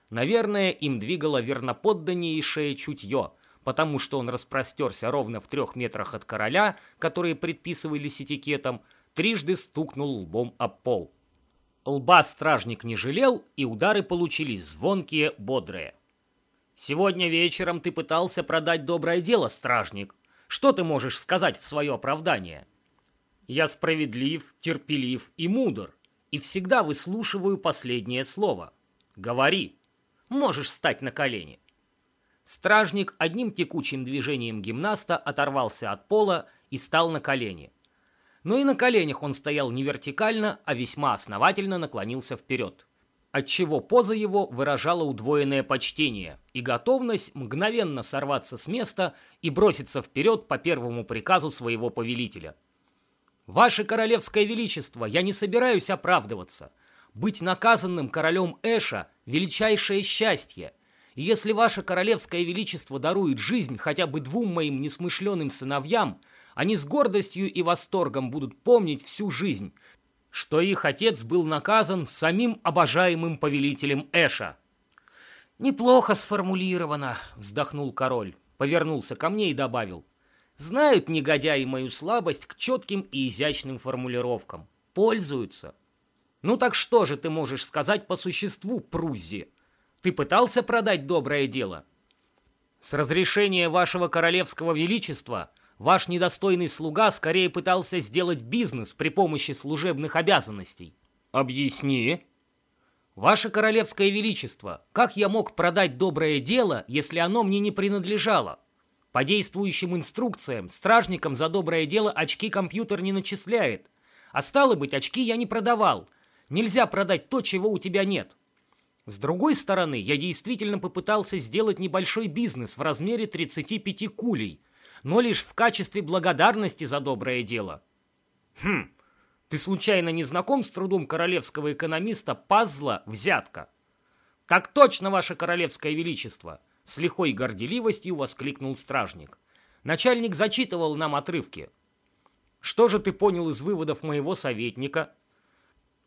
Наверное, им двигало верноподданнейшее чутье, потому что он распростерся ровно в трех метрах от короля, которые предписывались этикетом, трижды стукнул лбом об пол. Лба стражник не жалел, и удары получились звонкие, бодрые. «Сегодня вечером ты пытался продать доброе дело, стражник. Что ты можешь сказать в свое оправдание?» «Я справедлив, терпелив и мудр, и всегда выслушиваю последнее слово. Говори. Можешь встать на колени». Стражник одним текучим движением гимнаста оторвался от пола и стал на колени. Но и на коленях он стоял не вертикально, а весьма основательно наклонился вперед. Отчего поза его выражала удвоенное почтение и готовность мгновенно сорваться с места и броситься вперед по первому приказу своего повелителя. «Ваше королевское величество, я не собираюсь оправдываться. Быть наказанным королем Эша – величайшее счастье. И если ваше королевское величество дарует жизнь хотя бы двум моим несмышленым сыновьям – они с гордостью и восторгом будут помнить всю жизнь, что их отец был наказан самим обожаемым повелителем Эша. «Неплохо сформулировано», — вздохнул король, повернулся ко мне и добавил. «Знают негодяи мою слабость к четким и изящным формулировкам. Пользуются. Ну так что же ты можешь сказать по существу, Пруззи? Ты пытался продать доброе дело?» «С разрешения вашего королевского величества Ваш недостойный слуга скорее пытался сделать бизнес при помощи служебных обязанностей. Объясни. Ваше королевское величество, как я мог продать доброе дело, если оно мне не принадлежало? По действующим инструкциям, стражникам за доброе дело очки компьютер не начисляет. А стало быть, очки я не продавал. Нельзя продать то, чего у тебя нет. С другой стороны, я действительно попытался сделать небольшой бизнес в размере 35 кулей – но лишь в качестве благодарности за доброе дело. Хм, ты случайно не знаком с трудом королевского экономиста Пазла «Взятка»? Так точно, ваше королевское величество! С лихой горделивостью воскликнул стражник. Начальник зачитывал нам отрывки. Что же ты понял из выводов моего советника?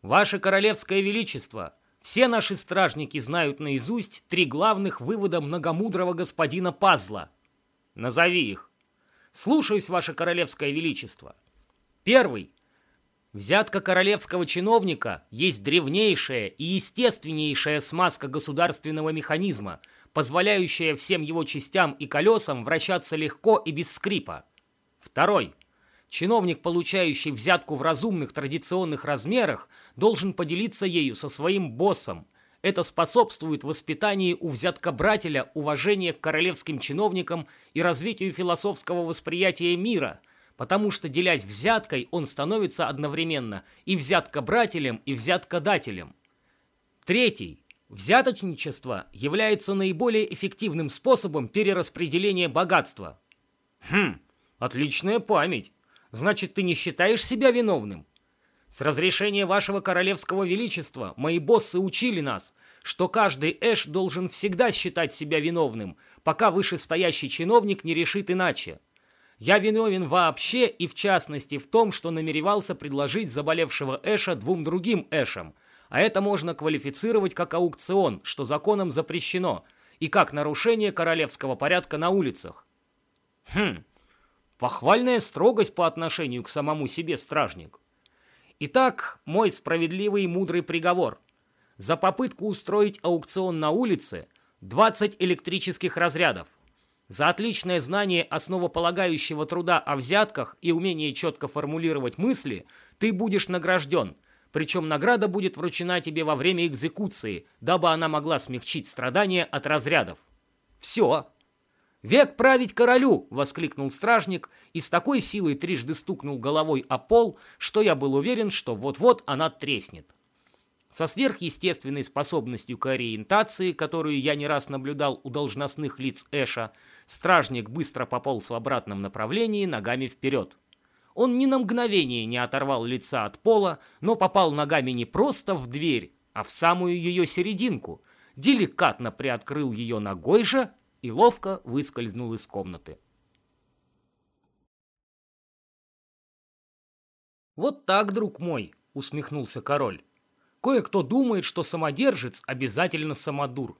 Ваше королевское величество, все наши стражники знают наизусть три главных вывода многомудрого господина Пазла. Назови их. Слушаюсь, ваше королевское величество. Первый. Взятка королевского чиновника есть древнейшая и естественнейшая смазка государственного механизма, позволяющая всем его частям и колесам вращаться легко и без скрипа. Второй. Чиновник, получающий взятку в разумных традиционных размерах, должен поделиться ею со своим боссом, это способствует воспитанию у взяткобрателя уважения к королевским чиновникам и развитию философского восприятия мира, потому что, делясь взяткой, он становится одновременно и взяткобрателем, и взяткодателем. Третий. Взяточничество является наиболее эффективным способом перераспределения богатства. Хм, отличная память. Значит, ты не считаешь себя виновным? С разрешения вашего королевского величества мои боссы учили нас, что каждый эш должен всегда считать себя виновным, пока вышестоящий чиновник не решит иначе. Я виновен вообще и в частности в том, что намеревался предложить заболевшего эша двум другим эшам, а это можно квалифицировать как аукцион, что законом запрещено, и как нарушение королевского порядка на улицах. Хм, похвальная строгость по отношению к самому себе стражник. Итак, мой справедливый и мудрый приговор. За попытку устроить аукцион на улице 20 электрических разрядов. За отличное знание основополагающего труда о взятках и умение четко формулировать мысли ты будешь награжден, причем награда будет вручена тебе во время экзекуции, дабы она могла смягчить страдания от разрядов. Все. «Век править королю!» — воскликнул стражник и с такой силой трижды стукнул головой о пол, что я был уверен, что вот-вот она треснет. Со сверхъестественной способностью к ориентации, которую я не раз наблюдал у должностных лиц Эша, стражник быстро пополз в обратном направлении ногами вперед. Он ни на мгновение не оторвал лица от пола, но попал ногами не просто в дверь, а в самую ее серединку, деликатно приоткрыл ее ногой же и ловко выскользнул из комнаты. «Вот так, друг мой», — усмехнулся король. «Кое-кто думает, что самодержец обязательно самодур.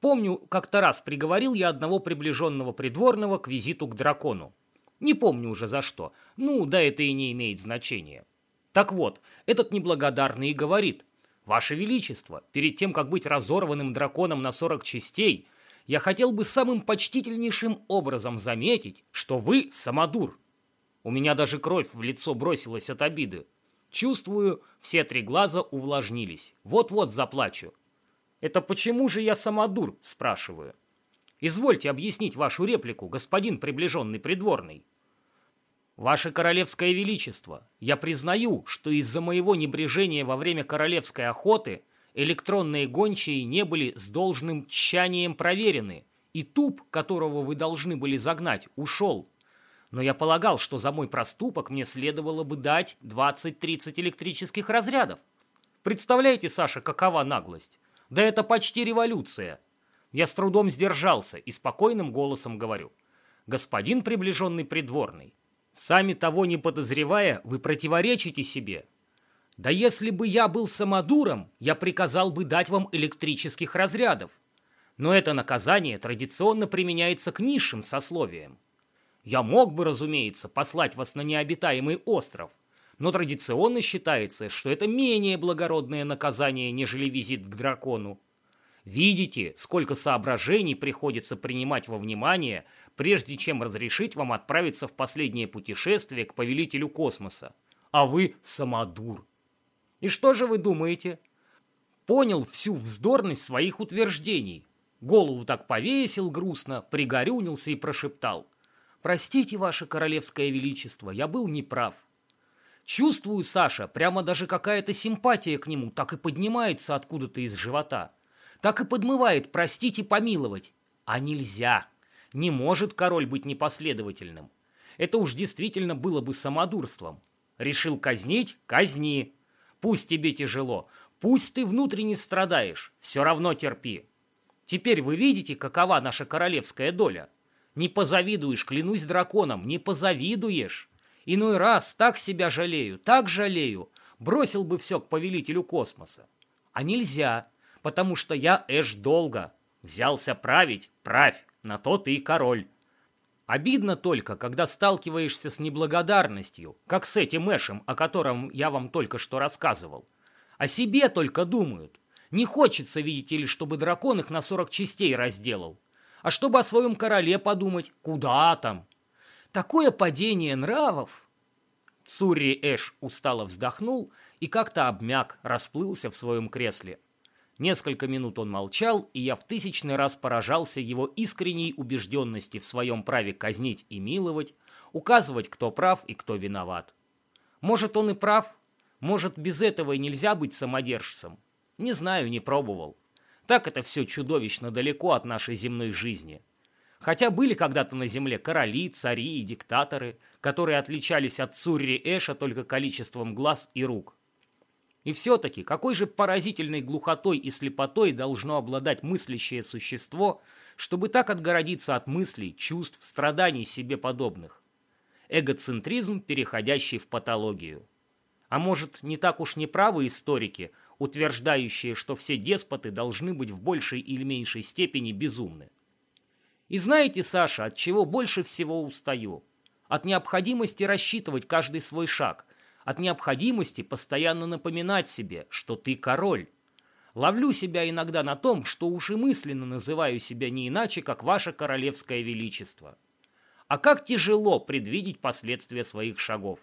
Помню, как-то раз приговорил я одного приближенного придворного к визиту к дракону. Не помню уже за что. Ну, да это и не имеет значения. Так вот, этот неблагодарный и говорит, «Ваше Величество, перед тем, как быть разорванным драконом на 40 частей, я хотел бы самым почтительнейшим образом заметить, что вы самодур». У меня даже кровь в лицо бросилась от обиды. Чувствую, все три глаза увлажнились. Вот-вот заплачу. «Это почему же я самодур?» – спрашиваю. «Извольте объяснить вашу реплику, господин приближенный придворный». «Ваше королевское величество, я признаю, что из-за моего небрежения во время королевской охоты электронные гончие не были с должным тщанием проверены, и туп, которого вы должны были загнать, ушел. Но я полагал, что за мой проступок мне следовало бы дать 20-30 электрических разрядов. Представляете, Саша, какова наглость? Да это почти революция. Я с трудом сдержался и спокойным голосом говорю. Господин приближенный придворный, сами того не подозревая, вы противоречите себе. Да если бы я был самодуром, я приказал бы дать вам электрических разрядов. Но это наказание традиционно применяется к низшим сословиям. Я мог бы, разумеется, послать вас на необитаемый остров, но традиционно считается, что это менее благородное наказание, нежели визит к дракону. Видите, сколько соображений приходится принимать во внимание, прежде чем разрешить вам отправиться в последнее путешествие к повелителю космоса. А вы самодур. И что же вы думаете? Понял всю вздорность своих утверждений. Голову так повесил грустно, пригорюнился и прошептал. «Простите, ваше королевское величество, я был неправ. Чувствую, Саша, прямо даже какая-то симпатия к нему так и поднимается откуда-то из живота. Так и подмывает простить и помиловать. А нельзя. Не может король быть непоследовательным. Это уж действительно было бы самодурством. Решил казнить – казни. Пусть тебе тяжело, пусть ты внутренне страдаешь, все равно терпи. Теперь вы видите, какова наша королевская доля? Не позавидуешь, клянусь драконом, не позавидуешь. Иной раз так себя жалею, так жалею, бросил бы все к повелителю космоса. А нельзя, потому что я Эш долго. Взялся править, правь, на то ты и король. Обидно только, когда сталкиваешься с неблагодарностью, как с этим Эшем, о котором я вам только что рассказывал. О себе только думают. Не хочется, видите ли, чтобы дракон их на 40 частей разделал. А чтобы о своем короле подумать, куда там? Такое падение нравов!» Цурри Эш устало вздохнул и как-то обмяк, расплылся в своем кресле. Несколько минут он молчал, и я в тысячный раз поражался его искренней убежденности в своем праве казнить и миловать, указывать, кто прав и кто виноват. Может, он и прав, может, без этого и нельзя быть самодержцем. Не знаю, не пробовал. Так это все чудовищно далеко от нашей земной жизни. Хотя были когда-то на земле короли, цари и диктаторы, которые отличались от Цурри Эша только количеством глаз и рук. И все-таки, какой же поразительной глухотой и слепотой должно обладать мыслящее существо, чтобы так отгородиться от мыслей, чувств, страданий себе подобных? Эгоцентризм, переходящий в патологию. А может, не так уж неправы историки, утверждающие, что все деспоты должны быть в большей или меньшей степени безумны? И знаете, Саша, от чего больше всего устаю? От необходимости рассчитывать каждый свой шаг, от необходимости постоянно напоминать себе, что ты король. Ловлю себя иногда на том, что уж и мысленно называю себя не иначе, как ваше королевское величество. А как тяжело предвидеть последствия своих шагов.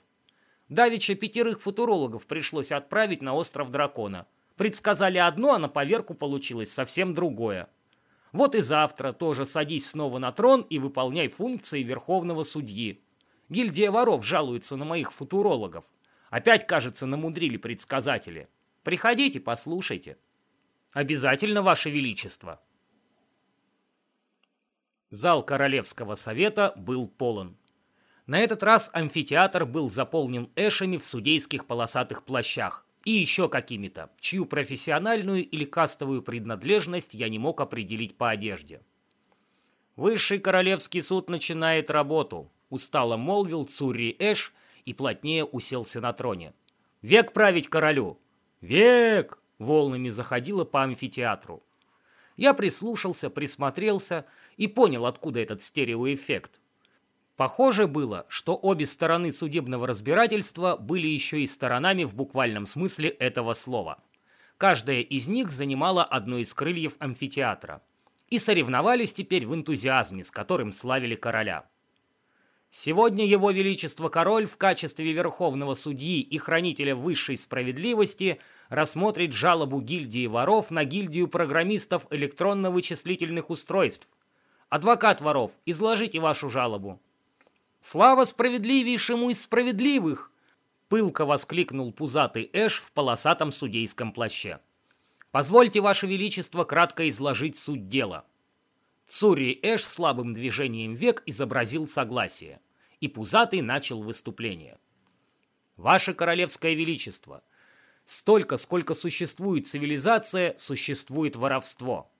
Давеча пятерых футурологов пришлось отправить на остров Дракона. Предсказали одно, а на поверку получилось совсем другое. Вот и завтра тоже садись снова на трон и выполняй функции верховного судьи. Гильдия воров жалуется на моих футурологов. Опять, кажется, намудрили предсказатели. Приходите, послушайте. Обязательно, Ваше Величество. Зал Королевского совета был полон. На этот раз амфитеатр был заполнен эшами в судейских полосатых плащах и еще какими-то, чью профессиональную или кастовую принадлежность я не мог определить по одежде. «Высший королевский суд начинает работу», – устало молвил Цурри Эш и плотнее уселся на троне. «Век править королю!» «Век!» – волнами заходило по амфитеатру. Я прислушался, присмотрелся и понял, откуда этот стереоэффект. Похоже было, что обе стороны судебного разбирательства были еще и сторонами в буквальном смысле этого слова. Каждая из них занимала одно из крыльев амфитеатра. И соревновались теперь в энтузиазме, с которым славили короля. Сегодня его величество король в качестве верховного судьи и хранителя высшей справедливости рассмотрит жалобу гильдии воров на гильдию программистов электронно-вычислительных устройств. Адвокат воров, изложите вашу жалобу. «Слава справедливейшему из справедливых!» Пылко воскликнул пузатый Эш в полосатом судейском плаще. «Позвольте, Ваше Величество, кратко изложить суть дела». Цурри Эш слабым движением век изобразил согласие, и пузатый начал выступление. «Ваше Королевское Величество, столько, сколько существует цивилизация, существует воровство.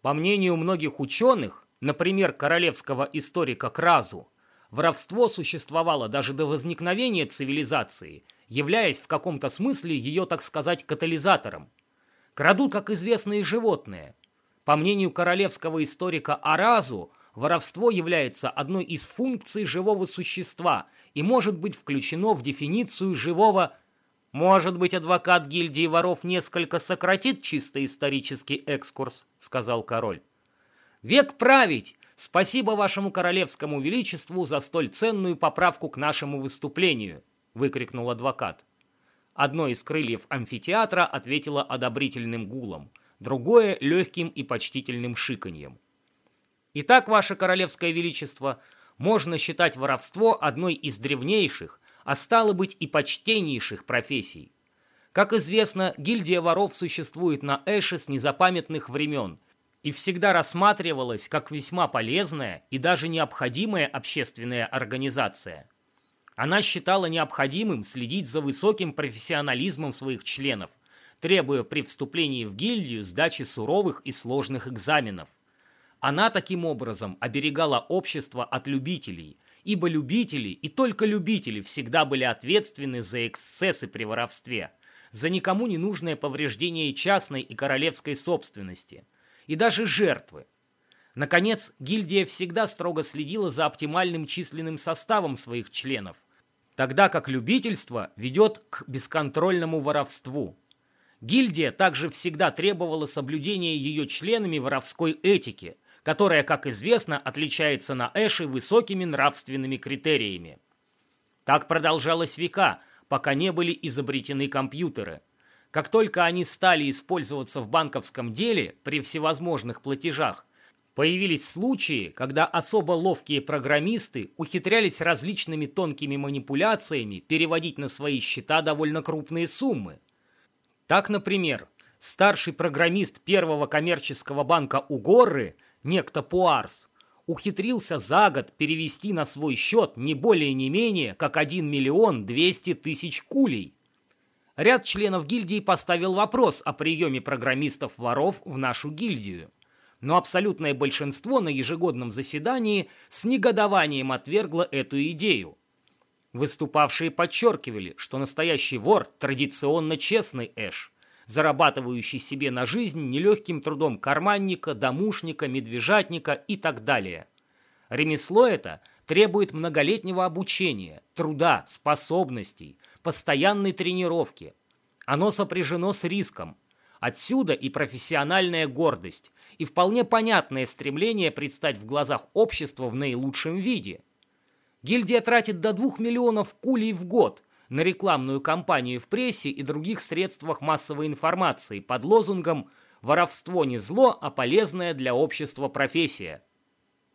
По мнению многих ученых, например, королевского историка Кразу, Воровство существовало даже до возникновения цивилизации, являясь в каком-то смысле ее, так сказать, катализатором. Крадут, как известные животные. По мнению королевского историка Аразу, воровство является одной из функций живого существа и может быть включено в дефиницию живого «Может быть, адвокат гильдии воров несколько сократит чисто исторический экскурс», — сказал король. «Век править! «Спасибо вашему королевскому величеству за столь ценную поправку к нашему выступлению!» – выкрикнул адвокат. Одно из крыльев амфитеатра ответило одобрительным гулом, другое – легким и почтительным шиканьем. Итак, ваше королевское величество, можно считать воровство одной из древнейших, а стало быть и почтеннейших профессий. Как известно, гильдия воров существует на Эше с незапамятных времен – и всегда рассматривалась как весьма полезная и даже необходимая общественная организация. Она считала необходимым следить за высоким профессионализмом своих членов, требуя при вступлении в гильдию сдачи суровых и сложных экзаменов. Она таким образом оберегала общество от любителей, ибо любители и только любители всегда были ответственны за эксцессы при воровстве, за никому не нужное повреждение частной и королевской собственности – и даже жертвы. Наконец, гильдия всегда строго следила за оптимальным численным составом своих членов, тогда как любительство ведет к бесконтрольному воровству. Гильдия также всегда требовала соблюдения ее членами воровской этики, которая, как известно, отличается на Эше высокими нравственными критериями. Так продолжалось века, пока не были изобретены компьютеры – как только они стали использоваться в банковском деле при всевозможных платежах, появились случаи, когда особо ловкие программисты ухитрялись различными тонкими манипуляциями переводить на свои счета довольно крупные суммы. Так, например, старший программист первого коммерческого банка Угорры, некто Пуарс, ухитрился за год перевести на свой счет не более не менее, как 1 миллион 200 тысяч кулей. Ряд членов гильдии поставил вопрос о приеме программистов-воров в нашу гильдию. Но абсолютное большинство на ежегодном заседании с негодованием отвергло эту идею. Выступавшие подчеркивали, что настоящий вор традиционно честный Эш, зарабатывающий себе на жизнь нелегким трудом карманника, домушника, медвежатника и так далее. Ремесло это требует многолетнего обучения, труда, способностей, постоянной тренировки. Оно сопряжено с риском. Отсюда и профессиональная гордость, и вполне понятное стремление предстать в глазах общества в наилучшем виде. Гильдия тратит до 2 миллионов кулей в год на рекламную кампанию в прессе и других средствах массовой информации под лозунгом «Воровство не зло, а полезная для общества профессия».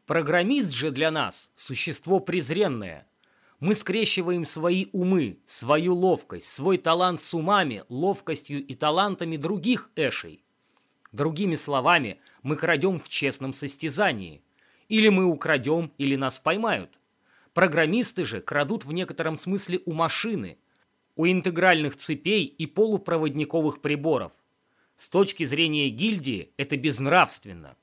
Программист же для нас – существо презренное – мы скрещиваем свои умы, свою ловкость, свой талант с умами, ловкостью и талантами других эшей. Другими словами, мы крадем в честном состязании. Или мы украдем, или нас поймают. Программисты же крадут в некотором смысле у машины, у интегральных цепей и полупроводниковых приборов. С точки зрения гильдии это безнравственно.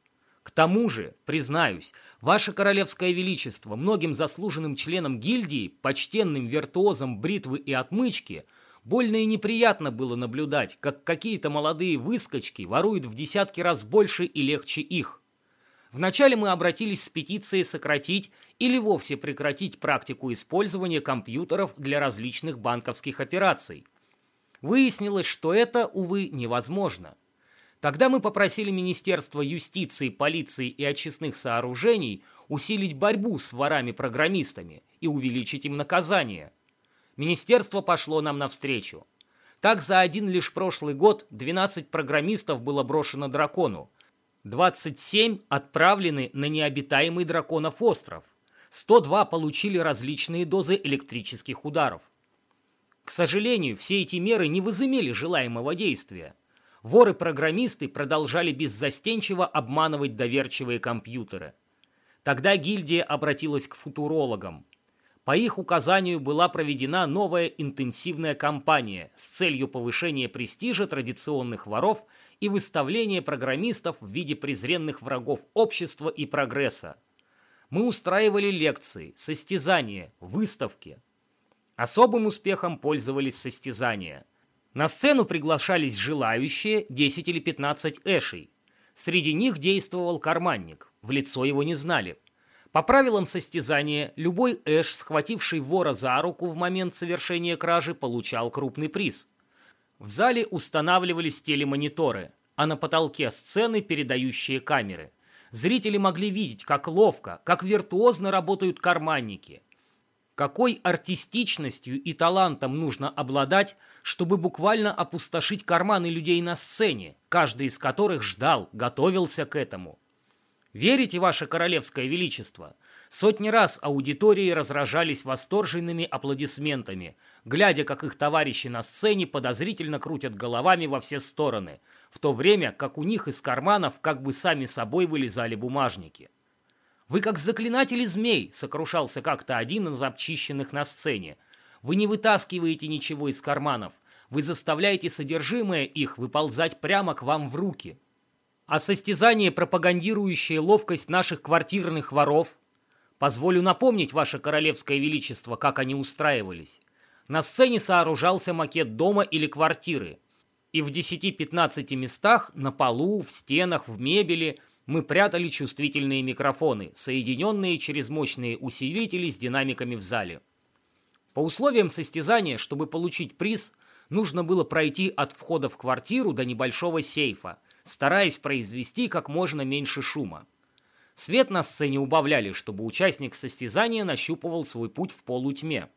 К тому же, признаюсь, ваше королевское величество многим заслуженным членам гильдии, почтенным виртуозам бритвы и отмычки, Больно и неприятно было наблюдать, как какие-то молодые выскочки воруют в десятки раз больше и легче их. Вначале мы обратились с петицией сократить или вовсе прекратить практику использования компьютеров для различных банковских операций. Выяснилось, что это, увы, невозможно. Тогда мы попросили Министерство юстиции, полиции и очистных сооружений усилить борьбу с ворами-программистами и увеличить им наказание – Министерство пошло нам навстречу. Так за один лишь прошлый год 12 программистов было брошено дракону, 27 отправлены на необитаемый драконов остров, 102 получили различные дозы электрических ударов. К сожалению, все эти меры не возымели желаемого действия. Воры-программисты продолжали беззастенчиво обманывать доверчивые компьютеры. Тогда гильдия обратилась к футурологам. По их указанию была проведена новая интенсивная кампания с целью повышения престижа традиционных воров и выставления программистов в виде презренных врагов общества и прогресса. Мы устраивали лекции, состязания, выставки. Особым успехом пользовались состязания. На сцену приглашались желающие 10 или 15 эшей. Среди них действовал карманник, в лицо его не знали – по правилам состязания, любой эш, схвативший вора за руку в момент совершения кражи, получал крупный приз. В зале устанавливались телемониторы, а на потолке сцены передающие камеры. Зрители могли видеть, как ловко, как виртуозно работают карманники. Какой артистичностью и талантом нужно обладать, чтобы буквально опустошить карманы людей на сцене, каждый из которых ждал, готовился к этому. Верите, ваше королевское величество? Сотни раз аудитории разражались восторженными аплодисментами, глядя, как их товарищи на сцене подозрительно крутят головами во все стороны, в то время как у них из карманов как бы сами собой вылезали бумажники. «Вы как заклинатели змей», — сокрушался как-то один из обчищенных на сцене. «Вы не вытаскиваете ничего из карманов, вы заставляете содержимое их выползать прямо к вам в руки» а состязание, пропагандирующее ловкость наших квартирных воров. Позволю напомнить, Ваше Королевское Величество, как они устраивались. На сцене сооружался макет дома или квартиры. И в 10-15 местах, на полу, в стенах, в мебели, мы прятали чувствительные микрофоны, соединенные через мощные усилители с динамиками в зале. По условиям состязания, чтобы получить приз, нужно было пройти от входа в квартиру до небольшого сейфа – стараясь произвести как можно меньше шума. Свет на сцене убавляли, чтобы участник состязания нащупывал свой путь в полутьме.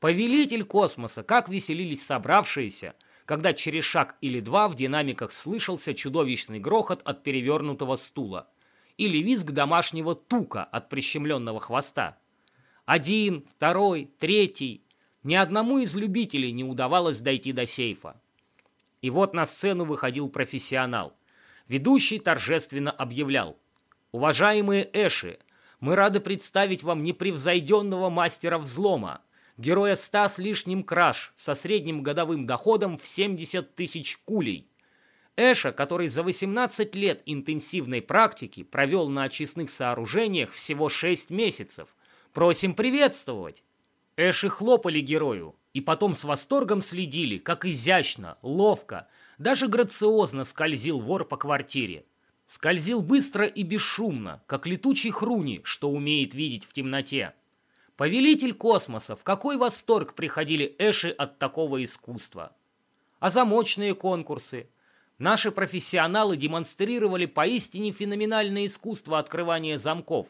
Повелитель космоса, как веселились собравшиеся, когда через шаг или два в динамиках слышался чудовищный грохот от перевернутого стула или визг домашнего тука от прищемленного хвоста. Один, второй, третий. Ни одному из любителей не удавалось дойти до сейфа. И вот на сцену выходил профессионал. Ведущий торжественно объявлял. «Уважаемые Эши, мы рады представить вам непревзойденного мастера взлома, героя ста с лишним краж со средним годовым доходом в 70 тысяч кулей. Эша, который за 18 лет интенсивной практики провел на очистных сооружениях всего 6 месяцев. Просим приветствовать!» Эши хлопали герою, и потом с восторгом следили, как изящно, ловко, даже грациозно скользил вор по квартире. Скользил быстро и бесшумно, как летучий хруни, что умеет видеть в темноте. Повелитель космоса, в какой восторг приходили эши от такого искусства. А замочные конкурсы? Наши профессионалы демонстрировали поистине феноменальное искусство открывания замков.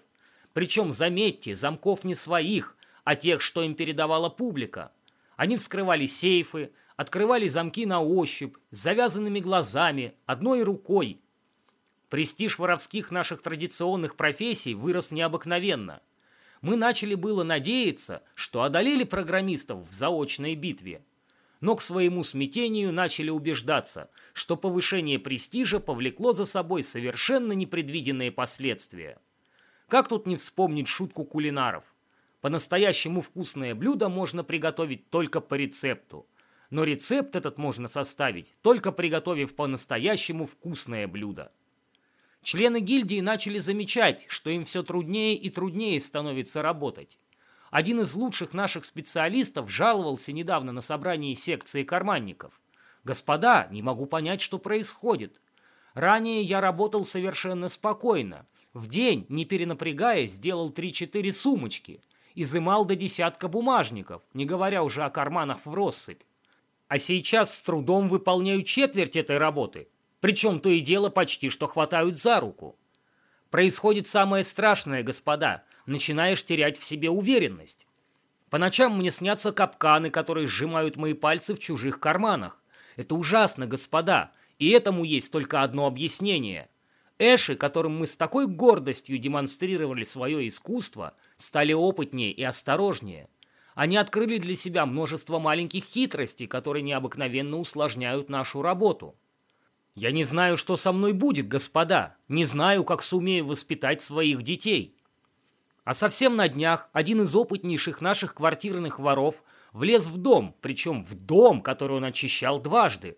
Причем, заметьте, замков не своих, а тех, что им передавала публика. Они вскрывали сейфы, открывали замки на ощупь, с завязанными глазами, одной рукой. Престиж воровских наших традиционных профессий вырос необыкновенно. Мы начали было надеяться, что одолели программистов в заочной битве. Но к своему смятению начали убеждаться, что повышение престижа повлекло за собой совершенно непредвиденные последствия. Как тут не вспомнить шутку кулинаров? По-настоящему вкусное блюдо можно приготовить только по рецепту. Но рецепт этот можно составить, только приготовив по-настоящему вкусное блюдо. Члены гильдии начали замечать, что им все труднее и труднее становится работать. Один из лучших наших специалистов жаловался недавно на собрании секции карманников. «Господа, не могу понять, что происходит. Ранее я работал совершенно спокойно. В день, не перенапрягаясь, сделал 3-4 сумочки. Изымал до десятка бумажников, не говоря уже о карманах в россыпь. А сейчас с трудом выполняю четверть этой работы. Причем то и дело почти что хватают за руку. Происходит самое страшное, господа. Начинаешь терять в себе уверенность. По ночам мне снятся капканы, которые сжимают мои пальцы в чужих карманах. Это ужасно, господа. И этому есть только одно объяснение. Эши, которым мы с такой гордостью демонстрировали свое искусство, стали опытнее и осторожнее. Они открыли для себя множество маленьких хитростей, которые необыкновенно усложняют нашу работу. Я не знаю, что со мной будет, господа. Не знаю, как сумею воспитать своих детей. А совсем на днях один из опытнейших наших квартирных воров влез в дом, причем в дом, который он очищал дважды.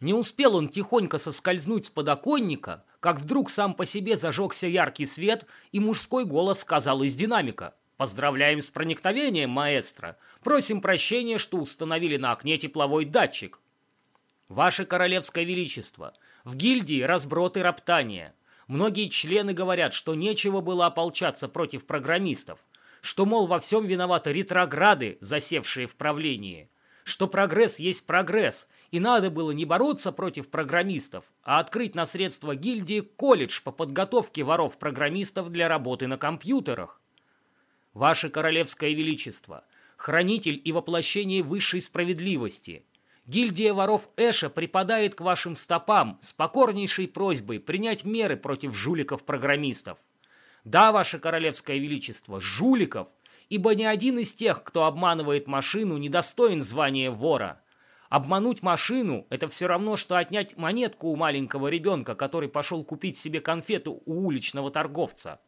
Не успел он тихонько соскользнуть с подоконника, как вдруг сам по себе зажегся яркий свет, и мужской голос сказал из динамика. Поздравляем с проникновением, маэстро. Просим прощения, что установили на окне тепловой датчик. Ваше Королевское Величество, в гильдии разброд и роптание. Многие члены говорят, что нечего было ополчаться против программистов, что, мол, во всем виноваты ретрограды, засевшие в правлении, что прогресс есть прогресс, и надо было не бороться против программистов, а открыть на средства гильдии колледж по подготовке воров-программистов для работы на компьютерах. Ваше Королевское Величество, хранитель и воплощение высшей справедливости, гильдия воров Эша припадает к вашим стопам с покорнейшей просьбой принять меры против жуликов-программистов. Да, Ваше Королевское Величество, жуликов, ибо ни один из тех, кто обманывает машину, не достоин звания вора. Обмануть машину – это все равно, что отнять монетку у маленького ребенка, который пошел купить себе конфету у уличного торговца.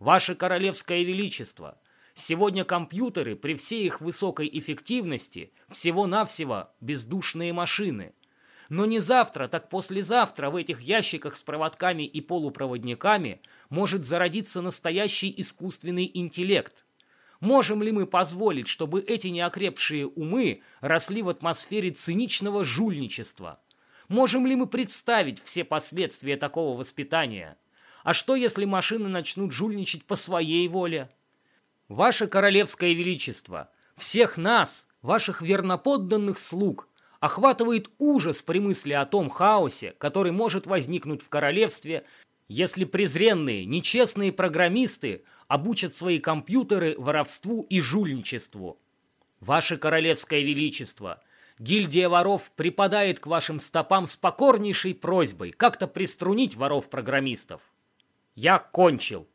Ваше Королевское Величество, сегодня компьютеры при всей их высокой эффективности всего-навсего бездушные машины. Но не завтра, так послезавтра в этих ящиках с проводками и полупроводниками может зародиться настоящий искусственный интеллект. Можем ли мы позволить, чтобы эти неокрепшие умы росли в атмосфере циничного жульничества? Можем ли мы представить все последствия такого воспитания? А что, если машины начнут жульничать по своей воле? Ваше королевское величество, всех нас, ваших верноподданных слуг, охватывает ужас при мысли о том хаосе, который может возникнуть в королевстве, если презренные, нечестные программисты обучат свои компьютеры воровству и жульничеству. Ваше королевское величество, гильдия воров припадает к вашим стопам с покорнейшей просьбой как-то приструнить воров-программистов. Я кончил.